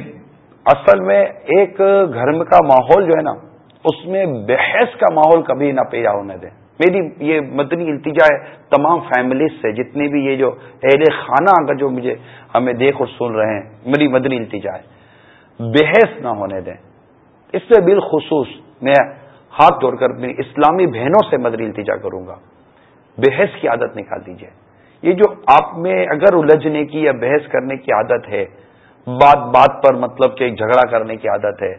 S1: اصل میں ایک گھر کا ماحول جو ہے نا، اس میں بحث کا ماحول کبھی نہ پیدا ہونے دیں میری یہ مدنی التجا ہے، تمام فیملیز سے، جتنے بھی یہ جو اہل خانہ کا جو مجھے ہمیں دیکھ اور سن رہے ہیں، میری مدنی التجا ہے۔ بحث نہ ہونے دیں اس سے بالخصوص میں ہاتھ جوڑ کر اپنی اسلامی بہنوں سے مدنی التجا کروں گا۔ بحث کی عادت نکال دیجیے یہ جو آپ میں اگر الجھنے کی یا بحث کرنے کی عادت ہے، بات بات پر مطلب کہ ایک جھگڑا کرنے کی عادت ہے،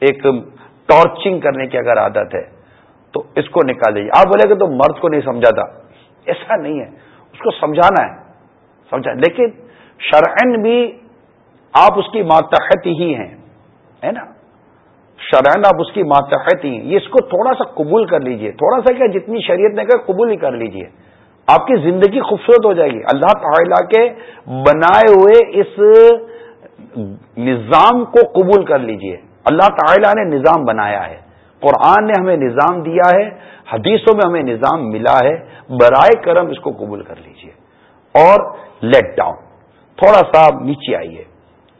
S1: ایک ٹارچنگ کرنے کی اگر عادت ہے، تو اس کو نکال دیجیے آپ بولے کہ تو مرد کو نہیں سمجھاتا۔ ایسا نہیں ہے۔ اس کو سمجھانا ہے۔ سمجھا۔ لیکن شرعن بھی آپ اس کی ماتحت ہی ہیں۔ ہے نا؟ شرعن آپ اس کی ماتحت ہی ہیں۔ یہ اس کو تھوڑا سا قبول کر لیجیے۔ تھوڑا سا کیا جتنی شریعت نے کہا قبول ہی کر لیجیے۔ آپ کی زندگی خوبصورت ہو جائے گی۔ اللہ تعالی کے بنائے ہوئے اس نظام کو قبول کر لیجیے۔ اللہ تعالیٰ نے نظام بنایا ہے۔ قرآن نے ہمیں نظام دیا ہے۔ حدیثوں میں ہمیں نظام ملا ہے۔ برائے کرم اس کو قبول کر لیجیے۔ اور لیٹ ڈاؤن تھوڑا سا نیچے آئیے۔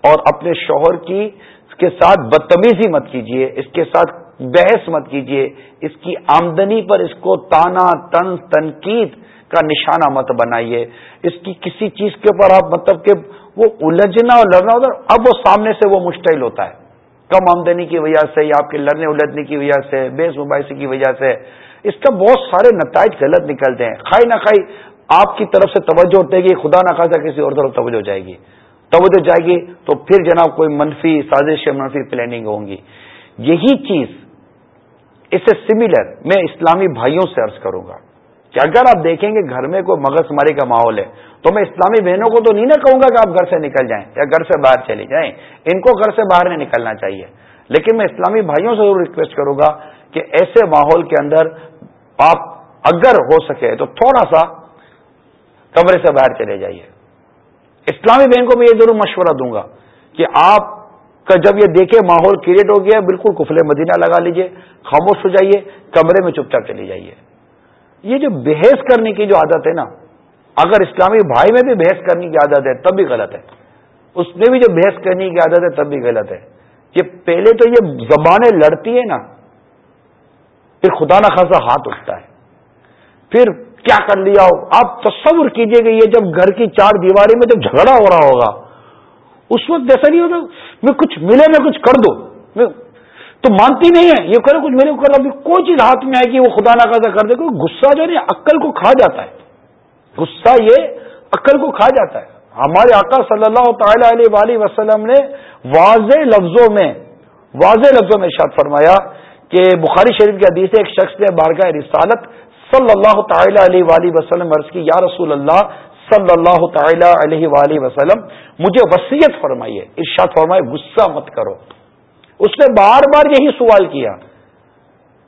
S1: اور اپنے شوہر کی اس کے ساتھ بدتمیزی مت کیجیے اس کے ساتھ بحث مت کیجیے اس کی آمدنی پر اس کو تانا، تن، تنقید کا نشانہ مت بنائیے۔ اس کی کسی چیز کے اوپر آپ مطلب کہ وہ الجھنا اور لڑنا ہوتا اب وہ سامنے سے وہ مشتعل ہوتا ہے۔ کم آمدنی کی وجہ سے یا آپ کے لڑنے الجھنے کی وجہ سے بیس مباحثے کی وجہ سے۔ اس کا بہت سارے نتائج غلط نکلتے ہیں۔ خائی نہ خائی آپ کی طرف سے توجہ ہوتے گی خدا نہ خاصا کسی اور طرف توجہ جائے گی۔ توجہ جائے گی تو پھر جناب کوئی منفی سازش یا منفی پلاننگ ہوں گی۔ یہی چیز اس سے سملر میں اسلامی بھائیوں سے عرض کروں گا۔ کہ اگر آپ دیکھیں گے گھر میں کوئی مغز ماری کا ماحول ہے، تو میں اسلامی بہنوں کو تو نہیں نہ کہوں گا کہ آپ گھر سے نکل جائیں یا گھر سے باہر چلے جائیں۔ ان کو گھر سے باہر نہیں نکلنا چاہیے۔ لیکن میں اسلامی بھائیوں سے ضرور ریکویسٹ کروں گا کہ ایسے ماحول کے اندر آپ اگر ہو سکے تو تھوڑا سا کمرے سے باہر چلے جائیے۔ اسلامی بہن کو میں یہ ضرور مشورہ دوں گا کہ آپ کا جب یہ دیکھے ماحول کریٹ ہو گیا بالکل کفلے مدینہ لگا لیجیے، خاموش ہو جائیے، کمرے میں چپ چاپ چلی جائیے۔ یہ جو بحث کرنے کی جو عادت ہے نا، اگر اسلامی بھائی میں بھی بحث کرنے کی عادت ہے، تب بھی غلط ہے۔ اس میں بھی جو بحث کرنے کی عادت ہے، تب بھی غلط ہے۔ یہ پہلے تو یہ زبانیں لڑتی ہے نا، پھر خدا نہ خاصا ہاتھ اٹھتا ہے۔ پھر کیا کر لیا ہو؟ آپ تصور کیجیے کہ یہ جب گھر کی چار دیواری میں جب جھگڑا ہو رہا ہوگا۔ اس وقت ایسا نہیں ہوگا میں کچھ ملے میں کچھ کر دو۔ میں تو مانتی نہیں ہے، یہ کرو کچھ میرے کو ابھی کوئی چیز ہاتھ میں آئے گی، وہ خدا نہ کر دے غصہ جو ہے عقل کو کھا جاتا ہے۔ غصہ یہ عقل کو کھا جاتا ہے۔ ہمارے آقا صلی اللہ تعالی علیہ وآلہ وسلم نے واضح لفظوں میں، واضح لفظوں میں شاد فرمایا کہ بخاری شریف کی حدیث ایک شخص نے بارگاہ رسالت صلی اللہ تعالی علیہ وآلہ وسلم عرض کی، یا رسول اللہ صلی اللہ تعالی علیہ وآلہ وسلم، مجھے وسیعت فرمائیے۔ ارشاد فرمائے، غصہ مت کرو۔ اس نے بار بار یہی سوال کیا۔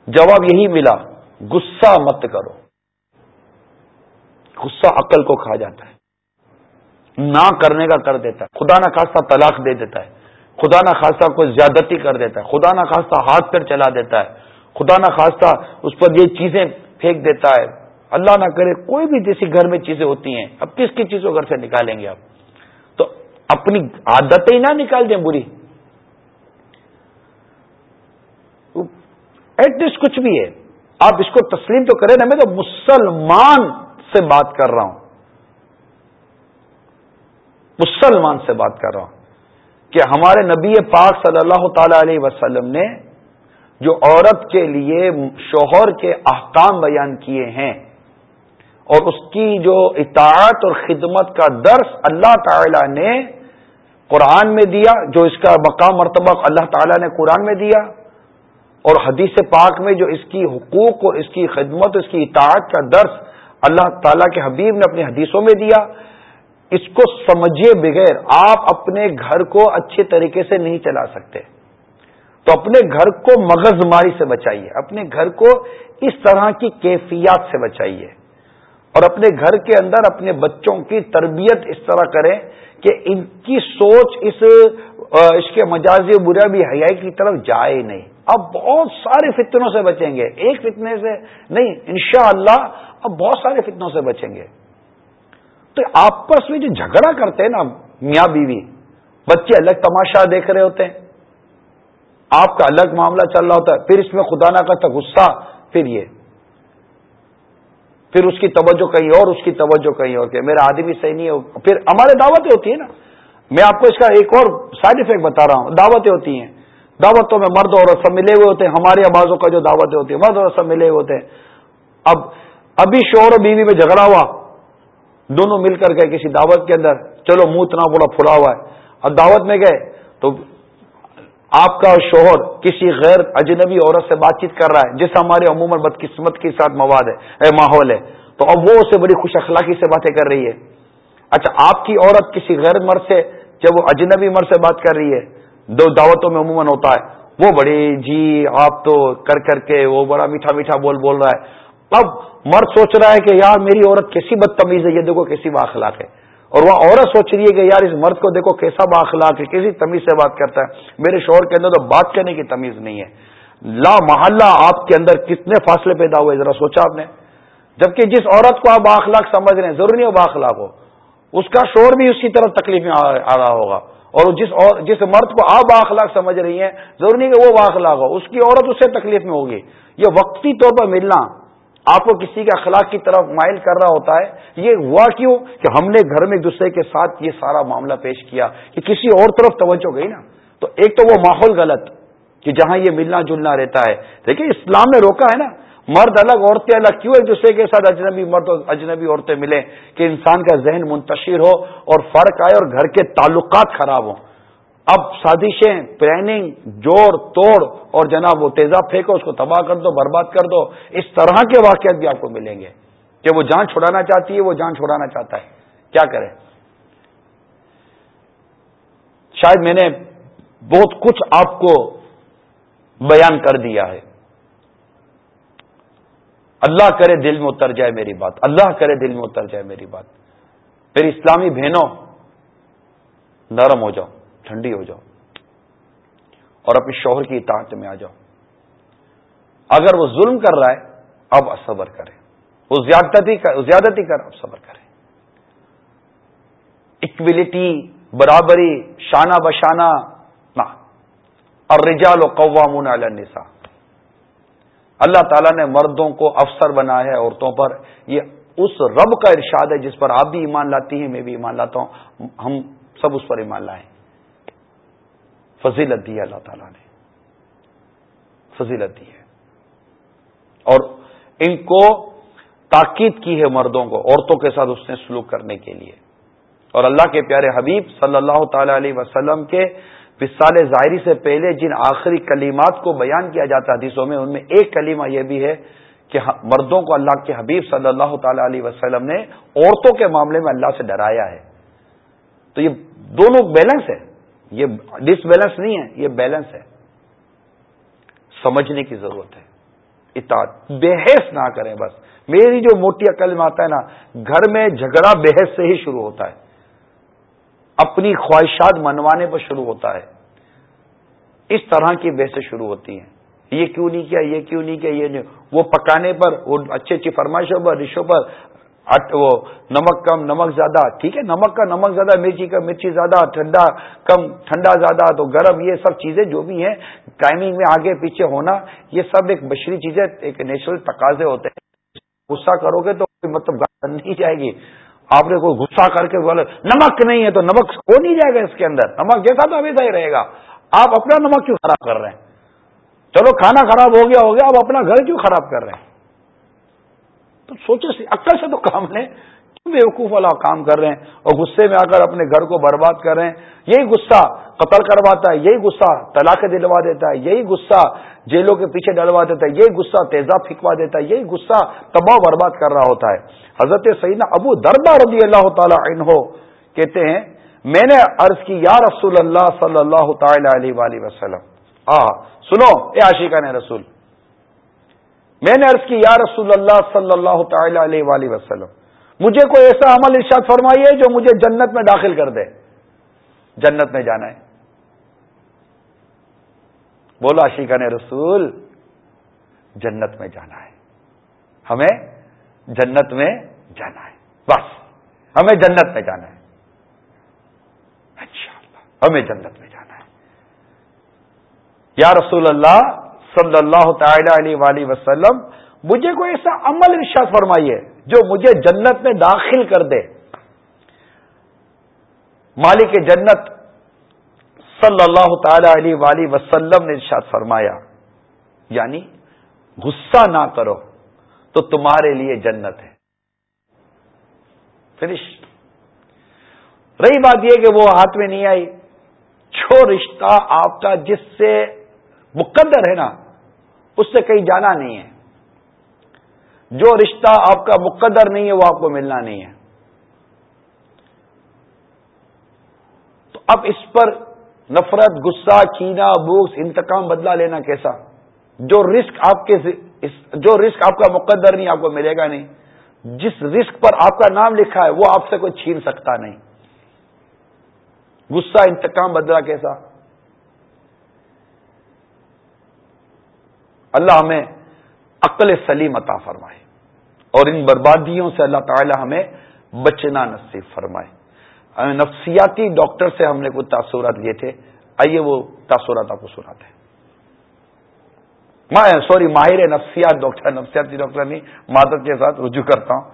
S1: جواب یہی ملا، غصہ مت کرو۔ غصہ عقل کو کھا جاتا ہے۔ نہ کرنے کا کر دیتا ہے۔ خدا نہ خاصا طلاق دے دیتا ہے۔ خدا نہ خاصا کوئی زیادتی کر دیتا ہے۔ خدا نہ خاصا ہاتھ پھر چلا دیتا ہے۔ خدا نہ خاصا اس پر یہ چیزیں پھینک دیتا ہے۔ اللہ نہ کرے کوئی بھی جیسی گھر میں چیزیں ہوتی ہیں۔ اب کس کی چیزوں گھر سے نکالیں گے آپ؟ تو اپنی عادتیں ہی نہ نکال دیں بری۔ ایٹ لیسٹ کچھ بھی ہے۔ آپ اس کو تسلیم تو کریں نا، میں تو مسلمان سے بات کر رہا ہوں۔ مسلمان سے بات کر رہا ہوں۔ کہ ہمارے نبی پاک صلی اللہ تعالی علیہ وسلم نے جو عورت کے لیے شوہر کے احکام بیان کیے ہیں اور اس کی جو اطاعت اور خدمت کا درس اللہ تعالی نے قرآن میں دیا، جو اس کا مقام مرتبہ اللہ تعالی نے قرآن میں دیا اور حدیث پاک میں جو اس کی حقوق اور اس کی خدمت اس کی اطاعت کا درس اللہ تعالیٰ کے حبیب نے اپنی حدیثوں میں دیا، اس کو سمجھے بغیر آپ اپنے گھر کو اچھے طریقے سے نہیں چلا سکتے۔ تو اپنے گھر کو مغز ماری سے بچائیے، اپنے گھر کو اس طرح کی کیفیات سے بچائیے۔ اور اپنے گھر کے اندر اپنے بچوں کی تربیت اس طرح کریں کہ ان کی سوچ اس اس کے مجازی برا بھی حیائی کی طرف جائے نہیں۔ اب بہت سارے فتنوں سے بچیں گے۔ ایک فتنے سے نہیں، انشاءاللہ اللہ اب بہت سارے فتنوں سے بچیں گے۔ تو آپس میں جو جھگڑا کرتے ہیں نا میاں بیوی، بچے الگ تماشا دیکھ رہے ہوتے ہیں۔ آپ کا الگ معاملہ چل رہا ہوتا ہے، پھر اس میں خدا نہ کرتا غصہ، پھر یہ۔ پھر اس کی توجہ کہیں اور، اس کی توجہ کہیں اور کہ میرا آدمی صحیح نہیں ہے۔ پھر ہمارے دعوتیں ہوتی ہیں نا۔ میں آپ کو اس کا ایک اور سائڈ افیکٹ بتا رہا ہوں۔ دعوتیں ہوتی ہیں۔ دعوتوں میں مرد اور سب ملے ہوئے ہوتے ہیں، ہمارے آبازوں کا جو دعوتیں ہوتی ہیں، مرد اور سب ملے ہوئے ہوتے ہیں۔ اب، ابھی شوہر اور بیوی میں جھگڑا ہوا، دونوں مل کر گئے کسی دعوت کے اندر، چلو منہ اتنا بڑا پھلا ہوا ہے۔ اب دعوت میں گئے، تو آپ کا شوہر کسی غیر اجنبی عورت سے بات چیت کر رہا ہے، جس ہمارے عموماً بدقسمت کے ساتھ مواد ہے ماحول ہے۔ تو اب وہ اسے بڑی خوش اخلاقی سے باتیں کر رہی ہے۔ اچھا آپ کی عورت کسی غیر مرد سے، جب وہ اجنبی مرد سے بات کر رہی ہے دو دعوتوں میں عموماً ہوتا ہے۔ وہ بڑی جی آپ تو کر کر کے وہ بڑا میٹھا میٹھا بول بول رہا ہے۔ اب مرد سوچ رہا ہے کہ یار میری عورت کیسی بدتمیز ہے، یہ دیکھو کیسی باخلاق ہے۔ اور وہ عورت سوچ رہی ہے کہ یار اس مرد کو دیکھو کیسا باخلاق ہے، کیسی تمیز سے بات کرتا ہے۔ میرے شوہر کے اندر تو بات کرنے کی تمیز نہیں ہے۔ لا محلہ آپ کے اندر کتنے فاصلے پیدا ہوئے، ذرا سوچا آپ نے۔ جبکہ جس عورت کو آپ باخلاق سمجھ رہے ہیں، ضروری ہو باخلاق ہو۔ اس کا شور بھی اسی طرح تکلیف میں آ رہا ہوگا۔ اور جس اور جس مرد کو آپ باخلاق سمجھ رہی ہیں، ضروری نہیں کہ وہ باخلاق ہو، اس کی عورت اسے تکلیف میں ہوگی۔ یہ وقتی طور پر ملنا آپ کو کسی کے اخلاق کی طرف مائل کر رہا ہوتا ہے، یہ ہوا کیوں کہ ہم نے گھر میں ایک دوسرے کے ساتھ یہ سارا معاملہ پیش کیا کہ کسی اور طرف توجہ گئی نا؟ تو ایک تو وہ ماحول غلط کہ جہاں یہ ملنا جلنا رہتا ہے۔ دیکھیے اسلام نے روکا ہے نا۔ مرد الگ عورتیں الگ، کیوں ایک دوسرے کے ساتھ اجنبی مرد اور اجنبی عورتیں ملیں کہ انسان کا ذہن منتشر ہو اور فرق آئے اور گھر کے تعلقات خراب ہوں؟ اب سازشیں پلاننگ جوڑ، توڑ اور جناب وہ تیزاب پھینکو، اس کو تباہ کر دو، برباد کر دو، اس طرح کے واقعات بھی آپ کو ملیں گے کہ وہ جان چھڑانا چاہتی ہے، وہ جان چھڑانا چاہتا ہے۔ کیا کرے شاید میں نے بہت کچھ آپ کو بیان کر دیا ہے۔ اللہ کرے دل میں اتر جائے میری بات، اللہ کرے دل میں اتر جائے میری بات۔ پھر اسلامی بہنوں، نرم ہو جاؤ، ٹھنڈی ہو جاؤ اور اپنے شوہر کی اطاعت میں آ جاؤ۔ اگر وہ ظلم کر رہا ہے، اب صبر کرے۔ وہ زیادتی زیادتی کر، اب صبر کرے۔ اکویلٹی برابری، شانہ بشانہ، نہ۔ اور رجال و قوام النساء۔ اللہ تعالیٰ نے مردوں کو افسر بنایا ہے عورتوں پر۔ یہ اس رب کا ارشاد ہے جس پر آپ بھی ایمان لاتی ہیں، میں بھی ایمان لاتا ہوں۔ ہم سب اس پر ایمان لائیں۔ فضیلت دی ہے اللہ تعالیٰ نے۔ فضیلت دی ہے۔ اور ان کو تاکید کی ہے مردوں کو، عورتوں کے ساتھ اس نے سلوک کرنے کے لیے۔ اور اللہ کے پیارے حبیب صلی اللہ تعالی علیہ وسلم کے وصال ظاہری سے پہلے جن آخری کلیمات کو بیان کیا جاتا حدیثوں میں، ان میں ایک کلیمہ یہ بھی ہے کہ مردوں کو اللہ کے حبیب صلی اللہ تعالی علیہ وسلم نے عورتوں کے معاملے میں اللہ سے ڈرایا ہے۔ تو یہ دونوں بیلنس ہے یہ ڈس بیلنس نہیں ہے، یہ بیلنس ہے۔ سمجھنے کی ضرورت ہے۔ اطاعت، بحث نہ کریں بس۔ میری جو موٹی عقل میں آتا ہے نا، گھر میں جھگڑا بحث سے ہی شروع ہوتا ہے۔ اپنی خواہشات منوانے پر شروع ہوتا ہے۔ اس طرح کی بحثیں شروع ہوتی ہیں۔ یہ کیوں نہیں کیا، یہ کیوں نہیں کیا، یہ نہیں۔ وہ پکانے پر، وہ اچھی اچھی فرمائشوں پر رشوں پر وہ نمک کم، نمک زیادہ، ٹھیک ہے، نمک کا نمک زیادہ، مرچی کا مرچی زیادہ، ٹھنڈا کم، ٹھنڈا زیادہ، تو گرم، یہ سب چیزیں جو بھی ہیں ٹائمنگ میں آگے پیچھے ہونا، یہ سب ایک بشری چیزیں، ایک نیچرل تقاضے ہوتے ہیں۔ غصہ کرو گے تو مطلب نہیں جائے گی۔ آپ نے کوئی غصہ کر کے بولے، نمک نہیں ہے تو نمک ہو نہیں جائے گا اس کے اندر۔ نمک جیسا تو ہمیشہ ہی رہے گا۔ آپ اپنا نمک کیوں خراب کر رہے ہیں؟ چلو کھانا خراب ہو گیا ہو گیا آپ اپنا گھر کیوں خراب کر رہے ہیں؟ تو سوچے عقل سے تو کام لیں۔ کیوں بیوقوف والا کام کر رہے ہیں؟ اور غصے میں آ کر اپنے گھر کو برباد کر رہے ہیں۔ یہی غصہ قتل کرواتا ہے، یہی غصہ طلاق دلوا دیتا ہے، یہی غصہ جیلوں کے پیچھے ڈلوا دیتا ہے، یہی غصہ تیزاب پھینکوا دیتا ہے، یہی غصہ تباہ برباد کر رہا ہوتا ہے۔ حضرت سیدنا ابو دربا رضی اللہ تعالی عنہ کہتے ہیں، میں نے عرض کی، یا رسول اللہ صلی اللہ تعالی علیہ وسلم۔ آ سنو، اے عاشقہ نے رسول۔ میں نے عرض کی، یا رسول اللہ صلی اللہ تعالی علیہ وآلہ وسلم۔ مجھے کوئی ایسا عمل ارشاد فرمائیے جو مجھے جنت میں داخل کر دے۔ جنت میں جانا ہے۔ بولا عشیقہ نے رسول، جنت میں جانا ہے۔ ہمیں جنت میں جانا ہے۔ بس، ہمیں جنت میں جانا ہے۔ اچھا ہمیں جنت میں جانا ہے۔ یا رسول اللہ صلی اللہ تعالی علیہ وسلم، مجھے کوئی ایسا عمل ارشاد فرمائیے جو مجھے جنت میں داخل کر دے۔ مالک جنت صلی اللہ تعالی علیہ وسلم نے ارشاد فرمایا یعنی غصہ نہ کرو تو تمہارے لیے جنت ہے۔ فنش۔ رہی بات یہ کہ وہ ہاتھ میں نہیں آئی، چھو رشتہ آپ کا جس سے مقدر ہے نا، اس سے کہیں جانا نہیں ہے۔ جو رشتہ آپ کا مقدر نہیں ہے، وہ آپ کو ملنا نہیں ہے۔ تو اب اس پر نفرت، غصہ کینا بوکس انتقام بدلا لینا کیسا؟ جو رسک آپ کے جو رسک آپ کا مقدر نہیں، آپ کو ملے گا نہیں۔ جس رسک پر آپ کا نام لکھا ہے، وہ آپ سے کوئی چھین سکتا نہیں۔ غصہ، انتقام بدلا کیسا؟ اللہ ہمیں عقل سلیم عطا فرمائے اور ان بربادیوں سے اللہ تعالی ہمیں بچنا نصیب فرمائے۔ نفسیاتی ڈاکٹر سے ہم نے کچھ تاثرات لیے تھے۔ آئیے وہ تاثرات آپ کو سناتے ہیں۔ سوری، ماہر نفسیات ڈاکٹر، نفسیاتی ڈاکٹر نہیں مادت کے ساتھ رجوع کرتا ہوں۔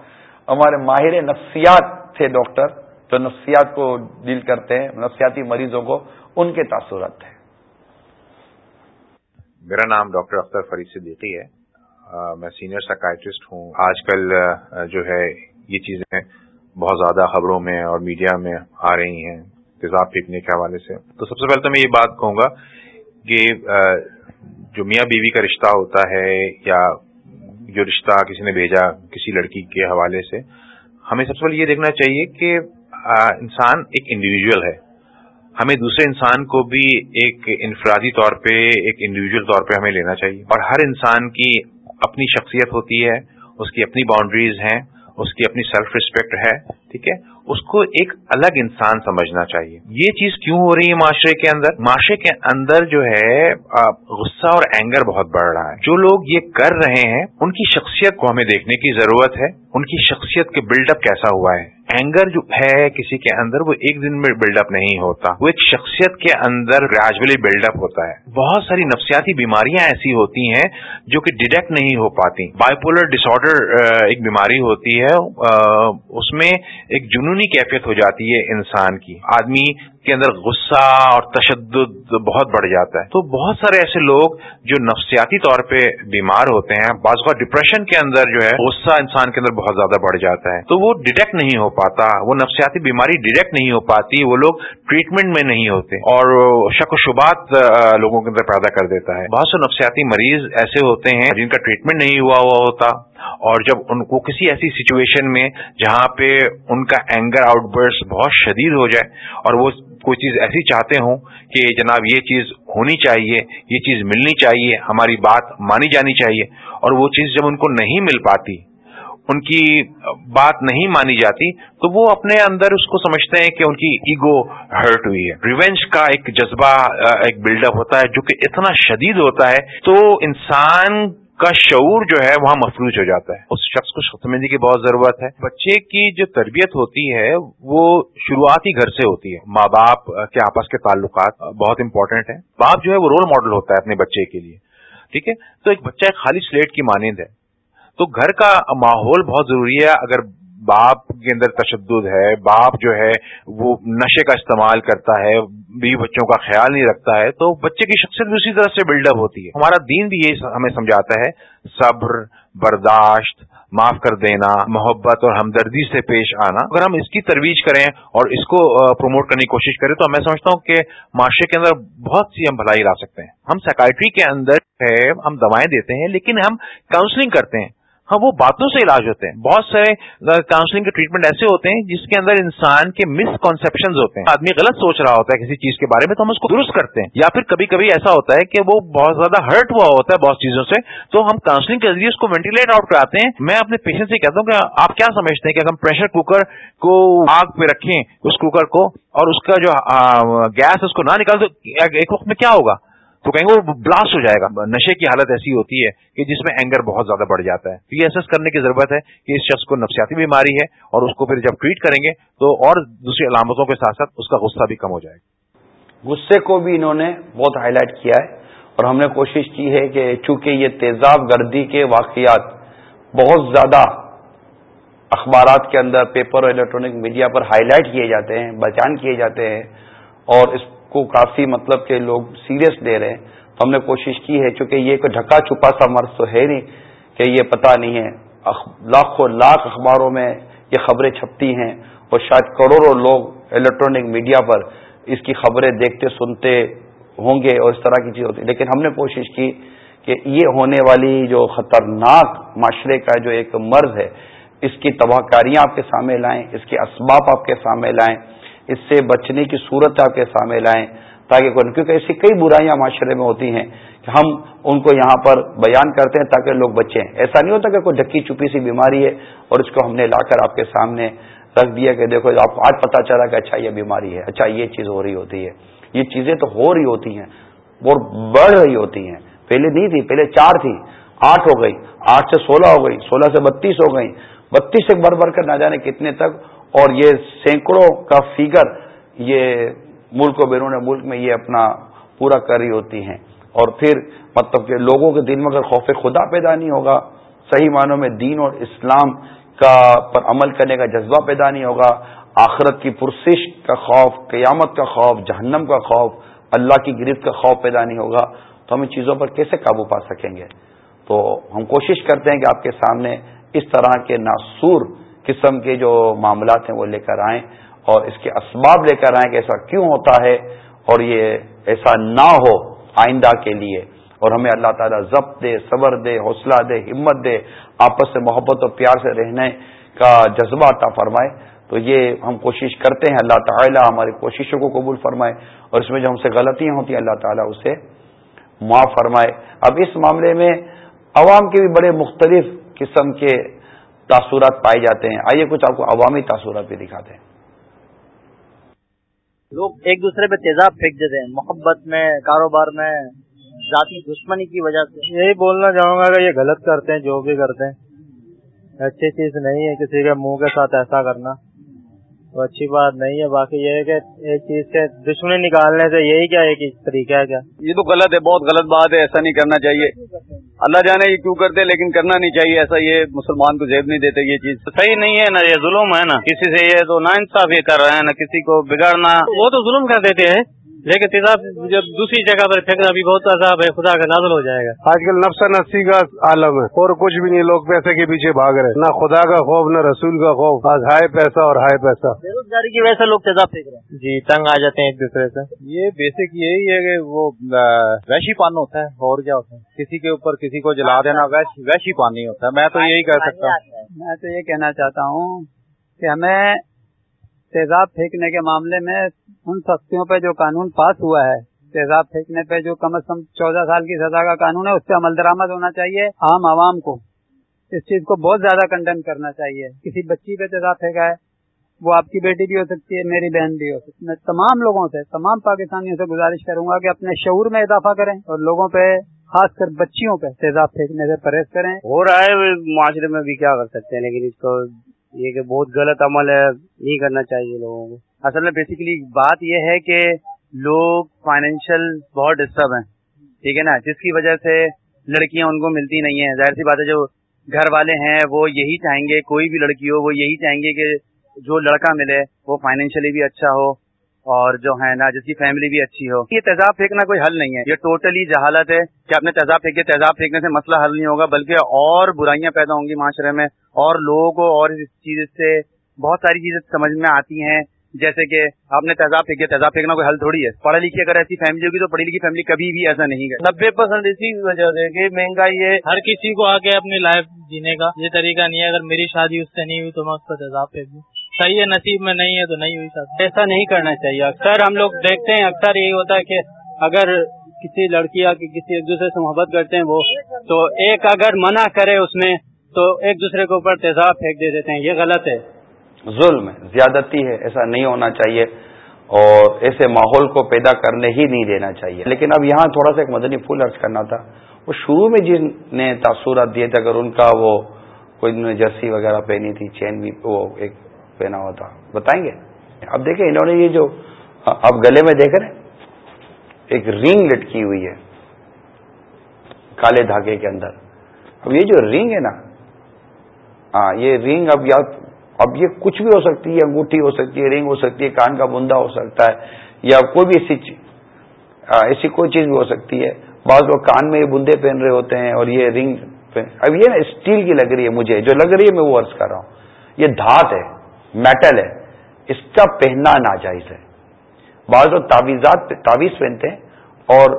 S1: ہمارے ماہر نفسیات تھے ڈاکٹر جو نفسیات کو ڈیل کرتے ہیں، نفسیاتی مریضوں کو ان کے تاثرات تھے۔
S2: میرا نام ڈاکٹر اختر فرید صدیقی ہے۔ میں سینئر سائکائٹرسٹ ہوں۔ آج کل جو ہے، یہ چیزیں بہت زیادہ خبروں میں اور میڈیا میں آ رہی ہیں تیزاب پھینکنے کے حوالے سے۔ تو سب سے پہلے تو میں یہ بات کہوں گا کہ جو میاں بیوی کا رشتہ ہوتا ہے یا جو رشتہ کسی نے بھیجا کسی لڑکی کے حوالے سے، ہمیں سب سے پہلے یہ دیکھنا چاہیے کہ انسان ایک انڈیویجل ہے۔ ہمیں دوسرے انسان کو بھی ایک انفرادی طور پہ، ایک انڈیویجل طور پہ ہمیں لینا چاہیے۔ اور ہر انسان کی اپنی شخصیت ہوتی ہے، اس کی اپنی باؤنڈریز ہیں۔ اس کی اپنی سیلف ریسپیکٹ ہے، ٹھیک ہے؟ اس کو ایک الگ انسان سمجھنا چاہیے۔ یہ چیز کیوں ہو رہی ہے معاشرے کے اندر؟ معاشرے کے اندر جو ہے غصہ اور اینگر بہت بڑھ رہا ہے۔ جو لوگ یہ کر رہے ہیں، ان کی شخصیت کو ہمیں دیکھنے کی ضرورت ہے۔ ان کی شخصیت کے بلڈ اپ کیسا ہوا ہے؟ اینگر جو ہے کسی کے اندر وہ ایک دن میں بلڈ اپ نہیں ہوتا۔ وہ ایک شخصیت کے اندر گریجولی بلڈ اپ ہوتا ہے۔ بہت ساری نفسیاتی بیماریاں ایسی ہوتی ہیں جو کہ ڈیٹیکٹ نہیں ہو پاتی۔ بائیپولر ڈس آرڈر ایک بیماری ہوتی ہے اس میں ایک جنونی کیفیت ہو جاتی ہے انسان کی۔ آدمی کے اندر غصہ اور تشدد بہت بڑھ جاتا ہے۔ تو بہت سارے ایسے لوگ جو نفسیاتی طور پہ بیمار ہوتے ہیں، بعض اوقات ڈپریشن کے اندر جو ہے غصہ انسان کے اندر بہت زیادہ بڑھ جاتا ہے۔ تو وہ ڈیٹیکٹ نہیں ہو پاتا، وہ نفسیاتی بیماری ڈیٹیکٹ نہیں ہو پاتی، وہ لوگ ٹریٹمنٹ میں نہیں ہوتے اور شک و شبات لوگوں کے اندر پیدا کر دیتا ہے۔ بہت سے نفسیاتی مریض ایسے ہوتے ہیں جن کا ٹریٹمنٹ نہیں ہوا ہوا ہوتا۔ اور جب ان کو کسی ایسی سچویشن میں جہاں پہ ان کا اینگر آؤٹ برس بہت شدید ہو جائے اور وہ کوئی چیز ایسی چاہتے ہوں کہ جناب یہ چیز ہونی چاہیے، یہ چیز ملنی چاہیے، ہماری بات مانی جانی چاہیے اور وہ چیز جب ان کو نہیں مل پاتی، ان کی بات نہیں مانی جاتی، تو وہ اپنے اندر اس کو سمجھتے ہیں کہ ان کی ایگو ہرٹ ہوئی ہے۔ ریونج کا ایک جذبہ، ایک بلڈ اپ ہوتا ہے جو کہ اتنا شدید ہوتا ہے۔ تو انسان کا شعور جو ہے وہاں مفلوج ہو جاتا ہے۔ اس شخص کو سمجھنے کی بہت ضرورت ہے۔ بچے کی جو تربیت ہوتی ہے، وہ شروعاتی گھر سے ہوتی ہے۔ ماں باپ کے آپس کے تعلقات بہت امپورٹنٹ ہیں۔ باپ جو ہے وہ رول ماڈل ہوتا ہے اپنے بچے کے لیے۔ ٹھیک ہے؟ تو ایک بچہ ایک خالی سلیٹ کی مانند ہے۔ تو گھر کا ماحول بہت ضروری ہے۔ اگر باپ کے اندر تشدد ہے، باپ جو ہے وہ نشے کا استعمال کرتا ہے بھی بچوں کا خیال نہیں رکھتا ہے، تو بچے کی شخصیت بھی اسی طرح سے بلڈ اپ ہوتی ہے۔ ہمارا دین بھی یہ ہمیں سمجھاتا ہے، صبر، برداشت، معاف کر دینا، محبت اور ہمدردی سے پیش آنا۔ اگر ہم اس کی ترویج کریں اور اس کو پروموٹ کرنے کی کوشش کریں، تو میں سمجھتا ہوں کہ معاشرے کے اندر بہت سی ہم بھلائی لا سکتے ہیں۔ ہم سائکائٹری کے اندر ہے، ہم دوائیں دیتے ہیں، لیکن ہم کاؤنسلنگ کرتے ہیں۔ ہاں وہ باتوں سے علاج ہوتے ہیں۔ بہت سارے کاؤنسلنگ کے ٹریٹمنٹ ایسے ہوتے ہیں جس کے اندر انسان کے مسکنسپشن ہوتے ہیں۔ آدمی غلط سوچ رہا ہوتا ہے کسی چیز کے بارے میں تو ہم اس کو درست کرتے ہیں۔ یا پھر کبھی کبھی ایسا ہوتا ہے کہ وہ بہت زیادہ ہرٹ ہوا ہوتا ہے بہت چیزوں سے، تو ہم کاؤنسلنگ کے ذریعے اس کو وینٹیلیٹ آؤٹ کراتے ہیں۔ میں اپنے پیشنٹ سے کہتا ہوں کہ آپ کیا سمجھتے ہیں کہ ہم پریشر کوکر کو آگ پہ رکھیں، اس کوکر کو اور اس کا جو گیس اس کو نہ نکال تو ایک وقت میں کیا ہوگا؟ تو کہیں گے وہ بلاسٹ ہو جائے گا۔ نشے کی حالت ایسی ہوتی ہے کہ جس میں اینگر بہت زیادہ بڑھ جاتا ہے۔ یہ ایسس کرنے کی ضرورت ہے کہ اس شخص کو نفسیاتی بیماری ہے اور اس کو پھر جب ٹریٹ کریں گے تو اور دوسری علامتوں کے ساتھ ساتھ اس کا غصہ بھی کم ہو جائے گا۔
S1: غصے کو بھی انہوں نے بہت ہائی لائٹ کیا ہے اور ہم نے کوشش کی ہے کہ چونکہ یہ تیزاب گردی کے واقعات بہت زیادہ اخبارات کے اندر پیپر اور الیکٹرانک میڈیا پر ہائی لائٹ کیے جاتے ہیں بچان کیے جاتے ہیں اور اس کو کافی مطلب کہ لوگ سیریس لے رہے ہیں۔ تو ہم نے کوشش کی ہے، چونکہ یہ ایک ڈھکا چھپا سا مرض تو ہے نہیں کہ یہ پتہ نہیں ہے۔ لاکھوں لاکھ اخباروں میں یہ خبریں چھپتی ہیں اور شاید کروڑوں لوگ الیکٹرانک میڈیا پر اس کی خبریں دیکھتے، سنتے ہوں گے اور اس طرح کی چیز ہوتی لیکن ہم نے کوشش کی کہ یہ ہونے والی جو خطرناک معاشرے کا جو ایک مرض ہے، اس کی تباہ کاریاں آپ کے سامنے لائیں، اس کے اسباب آپ کے سامنے لائیں۔ اس سے بچنے کی صورت آپ کے سامنے لائیں تاکہ کیونکہ ایسی کئی برائیاں معاشرے میں ہوتی ہیں کہ ہم ان کو یہاں پر بیان کرتے ہیں تاکہ لوگ بچیں۔ ایسا نہیں ہوتا کہ کوئی ڈھکی چپی سی بیماری ہے اور اس کو ہم نے لا کر آپ کے سامنے رکھ دیا کہ دیکھو آپ آج پتا چلا کہ اچھا یہ بیماری ہے اچھا یہ چیز ہو رہی ہوتی ہے۔ یہ چیزیں تو ہو رہی ہوتی ہیں اور بڑھ رہی ہوتی ہیں۔ پہلے نہیں تھی، پہلے چار تھی۔ آٹھ ہو گئی، آٹھ سے سولہ ہو گئی، سولہ سے بتیس ہو گئی۔ بتیس سے بڑھ بڑھ کر نہ جانے کتنے تک اور یہ سینکڑوں کا فیگر یہ ملک و بیرون ملک میں یہ اپنا پورا کر رہی ہوتی ہیں۔ اور پھر مطلب کہ لوگوں کے دل میں اگر خوف خدا پیدا نہیں ہوگا، صحیح معنوں میں دین اور اسلام کا پر عمل کرنے کا جذبہ پیدا نہیں ہوگا۔ آخرت کی پرسش کا خوف، قیامت کا خوف، جہنم کا خوف، اللہ کی گرفت کا خوف پیدا نہیں ہوگا۔ تو ہم ان چیزوں پر کیسے قابو پا سکیں گے؟ تو ہم کوشش کرتے ہیں کہ آپ کے سامنے اس طرح کے ناسور قسم کے جو معاملات ہیں وہ لے کر آئیں اور اس کے اسباب لے کر آئیں کہ ایسا کیوں ہوتا ہے اور یہ ایسا نہ ہو آئندہ کے لیے اور ہمیں اللہ تعالیٰ ضبط دے، صبر دے، حوصلہ دے، ہمت دے، آپس سے محبت اور پیار سے رہنے کا جذبہ عطا فرمائے۔ تو یہ ہم کوشش کرتے ہیں، اللہ تعالیٰ ہماری کوششوں کو قبول فرمائے اور اس میں جو ہم سے غلطیاں ہوتی ہیں، اللہ تعالیٰ اسے معاف فرمائے۔ اب اس معاملے میں عوام کے بھی بڑے مختلف قسم کے تاثرات پائے جاتے ہیں۔ آئیے کچھ آپ کو عوامی تاثرات بھی دکھاتے ہیں۔
S18: لوگ ایک دوسرے پہ تیزاب پھینک دیتے ہیں۔ محبت میں کاروبار میں ذاتی دشمنی کی وجہ سے۔
S19: یہی بولنا چاہوں گا کہ یہ غلط کرتے ہیں جو بھی کرتے ہیں۔ اچھی چیز نہیں ہے کسی کے منہ کے ساتھ ایسا کرنا۔ تو اچھی بات نہیں ہے باقی یہ ہے کہ ایک چیز سے دشمنی نکالنے سے یہی کیا ایک طریقہ ہے کیا؟
S8: یہ تو غلط ہے بہت غلط بات ہے ایسا نہیں کرنا چاہیے۔ اللہ جانے یہ کیوں کرتے لیکن کرنا نہیں چاہیے ایسا یہ مسلمان کو زیب نہیں دیتے یہ چیز۔
S19: صحیح نہیں ہے نا یہ ظلم ہے نا۔ کسی سے یہ تو نا انصاف یہ کر رہے ہیں نا کسی کو بگاڑنا۔ وہ تو ظلم کر دیتے ہیں۔ لیکن تیزاب جب دوسری جگہ پر پھینکنا بھی بہت عذاب ہے خدا کا نازل ہو جائے گا۔
S9: آج کل نفس نسی کا عالم ہے۔ اور کچھ بھی نہیں لوگ پیسے کے پیچھے بھاگ رہے نہ خدا کا خوف نہ رسول کا خوف آج ہائے پیسہ اور ہائے پیسہ۔
S18: بے روزگاری کی وجہ سے لوگ تیزاب پھینک رہے ہیں۔
S19: جی تنگ آ جاتے ہیں ایک دوسرے سے۔ یہ بیسک یہی ہے کہ وہ ویشی پان ہوتا ہے۔ اور کیا ہوتا ہے؟ کسی کے اوپر کسی کو جلا دینا ویشی پان نہیں ہوتا۔ میں تو یہی کہہ سکتا ہوں۔
S20: میں تو یہ کہنا چاہتا ہوں کہ ہمیں تیزاب پھینکنے کے معاملے میں ان سختیوں پہ جو قانون پاس ہوا ہے، تیزاب پھینکنے پہ جو کم از کم چودہ سال کی سزا کا قانون ہے، اس سے عمل درآمد ہونا چاہیے عام عوام کو۔ اس چیز کو بہت زیادہ کنڈیم کرنا چاہیے۔ کسی بچی پہ تیزاب پھینکا ہے، وہ آپ کی بیٹی بھی ہو سکتی ہے، میری بہن بھی ہو سکتی ہے۔ میں تمام لوگوں سے، تمام پاکستانیوں سے گزارش کروں گا کہ اپنے شعور میں اضافہ کریں اور لوگوں پہ، خاص کر بچیوں پہ تیزاب پھینکنے سے پرہیز کریں۔
S19: ہو رہا ہے معاشرے میں بھی کیا کر سکتے ہیں، لیکن اس کو یہ کہ بہت غلط عمل ہے، نہیں کرنا چاہیے لوگوں کو۔
S8: اصل میں بیسیکلی بات یہ ہے کہ لوگ فائنینشیل بہت ڈسٹرب ہیں۔ ٹھیک ہے نا؟ جس کی وجہ سے لڑکیاں ان کو ملتی نہیں ہیں۔ ظاہر سی بات ہے جو گھر والے ہیں وہ یہی چاہیں گے، کوئی بھی لڑکی ہو، وہ یہی چاہیں گے کہ جو لڑکا ملے وہ فائنینشلی بھی اچھا ہو اور جو ہے نا، جس کی فیملی بھی اچھی ہو۔ یہ تیزاب پھینکنا کوئی حل نہیں ہے۔ یہ ٹوٹلی جہالت ہے کہ آپ نے تیزاب پھینکے تیزاب پھینکنے سے مسئلہ حل نہیں ہوگا، بلکہ اور برائیاں پیدا ہوں گی معاشرے میں اور لوگوں کو اور اس چیز سے بہت ساری چیزیں سمجھ میں آتی ہیں۔ جیسے کہ آپ نے تیزاب پھینکے تیزاب پھینکنا کوئی حل تھوڑی ہے۔ پڑھے لکھی اگر ایسی فیملی ہوگی تو پڑھی لکھی فیملی کبھی بھی ایسا نہیں ہے
S19: نبے پرسینٹ اسی وجہ سے کہ مہنگائی ہے۔ ہر کسی کو آگے اپنی لائف جینے کا یہ طریقہ نہیں ہے۔ اگر میری شادی اس سے نہیں ہوئی تو میں اس کو تیزاب پھینک دوں صحیح ہے نصیب میں نہیں ہے تو نہیں ہوئی شادی۔
S20: ایسا نہیں کرنا چاہیے۔ اکثر ہم لوگ دیکھتے ہیں اکثر یہی ہوتا ہے کہ اگر کسی لڑکی یا کسی ایک دوسرے سے محبت کرتے ہیں وہ تو ایک اگر منع کرے اس میں تو ایک دوسرے کے اوپر تیزاب پھینک دے دیتے ہیں۔ یہ غلط ہے۔
S1: ظلم ہے، زیادتی ہے، ایسا نہیں ہونا چاہیے اور ایسے ماحول کو پیدا کرنے ہی نہیں دینا چاہیے۔ لیکن اب یہاں تھوڑا سا ایک مدنی پھول ارض کرنا تھا۔ وہ شروع میں جن نے تاثرات دیے تھے، اگر ان کا وہ کوئی جرسی وغیرہ پہنی تھی، چین بھی وہ ایک پہنا ہوا تھا۔ بتائیں گے؟ اب دیکھیں، انہوں نے یہ جو اب گلے میں دیکھ رہے ایک رنگ لٹکی ہوئی ہے کالے دھاگے کے اندر۔ اب یہ جو رنگ ہے نا ہاں یہ رنگ اب یا اب یہ کچھ بھی ہو سکتی ہے، انگوٹھی ہو سکتی ہے، رنگ ہو سکتی ہے، کان کا بندا ہو سکتا ہے یا کوئی بھی ایسی ایسی کوئی چیز بھی ہو سکتی ہے۔ بعض لوگ کان میں یہ بندے پہن رہے ہوتے ہیں اور یہ رنگ اب یہ نا اسٹیل کی لگ رہی ہے مجھے، جو لگ رہی ہے میں وہ عرض کر رہا ہوں۔ یہ دھات ہے، میٹل ہے، اس کا پہننا ناجائز ہے۔ بعض لوگ تعویذات تعویذ پہنتے ہیں اور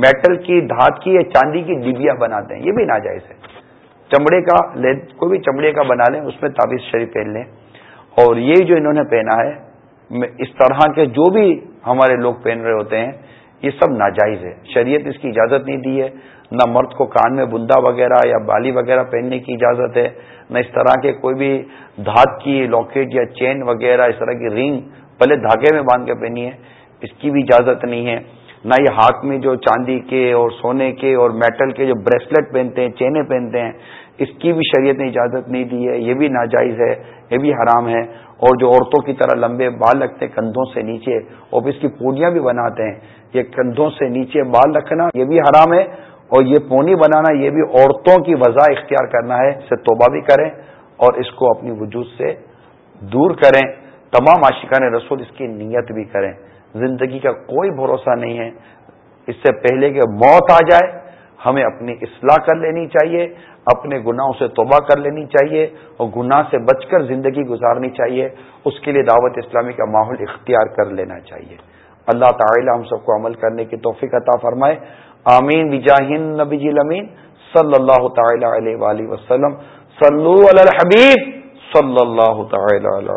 S1: میٹل کی، دھات کی یا چاندی کی ڈبیا بناتے ہیں، یہ بھی ناجائز ہے۔ چمڑے کا کوئی بھی چمڑے کا بنا لیں، اس میں تعویذ شریف پہن لیں۔ اور یہ جو انہوں نے پہنا ہے اس طرح کے جو بھی ہمارے لوگ پہن رہے ہوتے ہیں، یہ سب ناجائز ہے۔ شریعت اس کی اجازت نہیں دی ہے۔ نہ مرد کو کان میں بندا وغیرہ یا بالی وغیرہ پہننے کی اجازت ہے، نہ اس طرح کے کوئی بھی دھات کی لاکٹ یا چین وغیرہ، اس طرح کی رنگ پہلے دھاگے میں باندھ کے پہنی ہے، اس کی بھی اجازت نہیں ہے۔ نہ یہ ہاتھ میں جو چاندی کے اور سونے کے اور میٹل کے جو بریسلٹ پہنتے ہیں چینیں پہنتے ہیں، اس کی بھی شریعت نے اجازت نہیں دی ہے۔ یہ بھی ناجائز ہے، یہ بھی حرام ہے۔ اور جو عورتوں کی طرح لمبے بال رکھتے ہیں، کندھوں سے نیچے، اور اس کی پونیاں بھی بناتے ہیں۔ یہ کندھوں سے نیچے بال رکھنا، یہ بھی حرام ہے۔ اور یہ پونی بنانا، یہ بھی عورتوں کی وضع اختیار کرنا ہے۔ اسے توبہ بھی کریں اور اس کو اپنی وجود سے دور کریں۔ تمام عاشقان رسول اس کی نیت بھی کریں۔ زندگی کا کوئی بھروسہ نہیں ہے۔ اس سے پہلے کہ موت آ جائے، ہمیں اپنی اصلاح کر لینی چاہیے، اپنے گناہوں سے توبہ کر لینی چاہیے اور گناہ سے بچ کر زندگی گزارنی چاہیے۔ اس کے لیے دعوت اسلامی کا ماحول اختیار کر لینا چاہیے۔ اللہ تعالی ہم سب کو عمل کرنے کی توفیق عطا فرمائے۔ آمین۔ بجاہن نبی جی امین صلی اللہ تعالی علیہ وآلہ وسلم۔ صلو علی الحبیب۔ صلی اللہ تعالی علیہ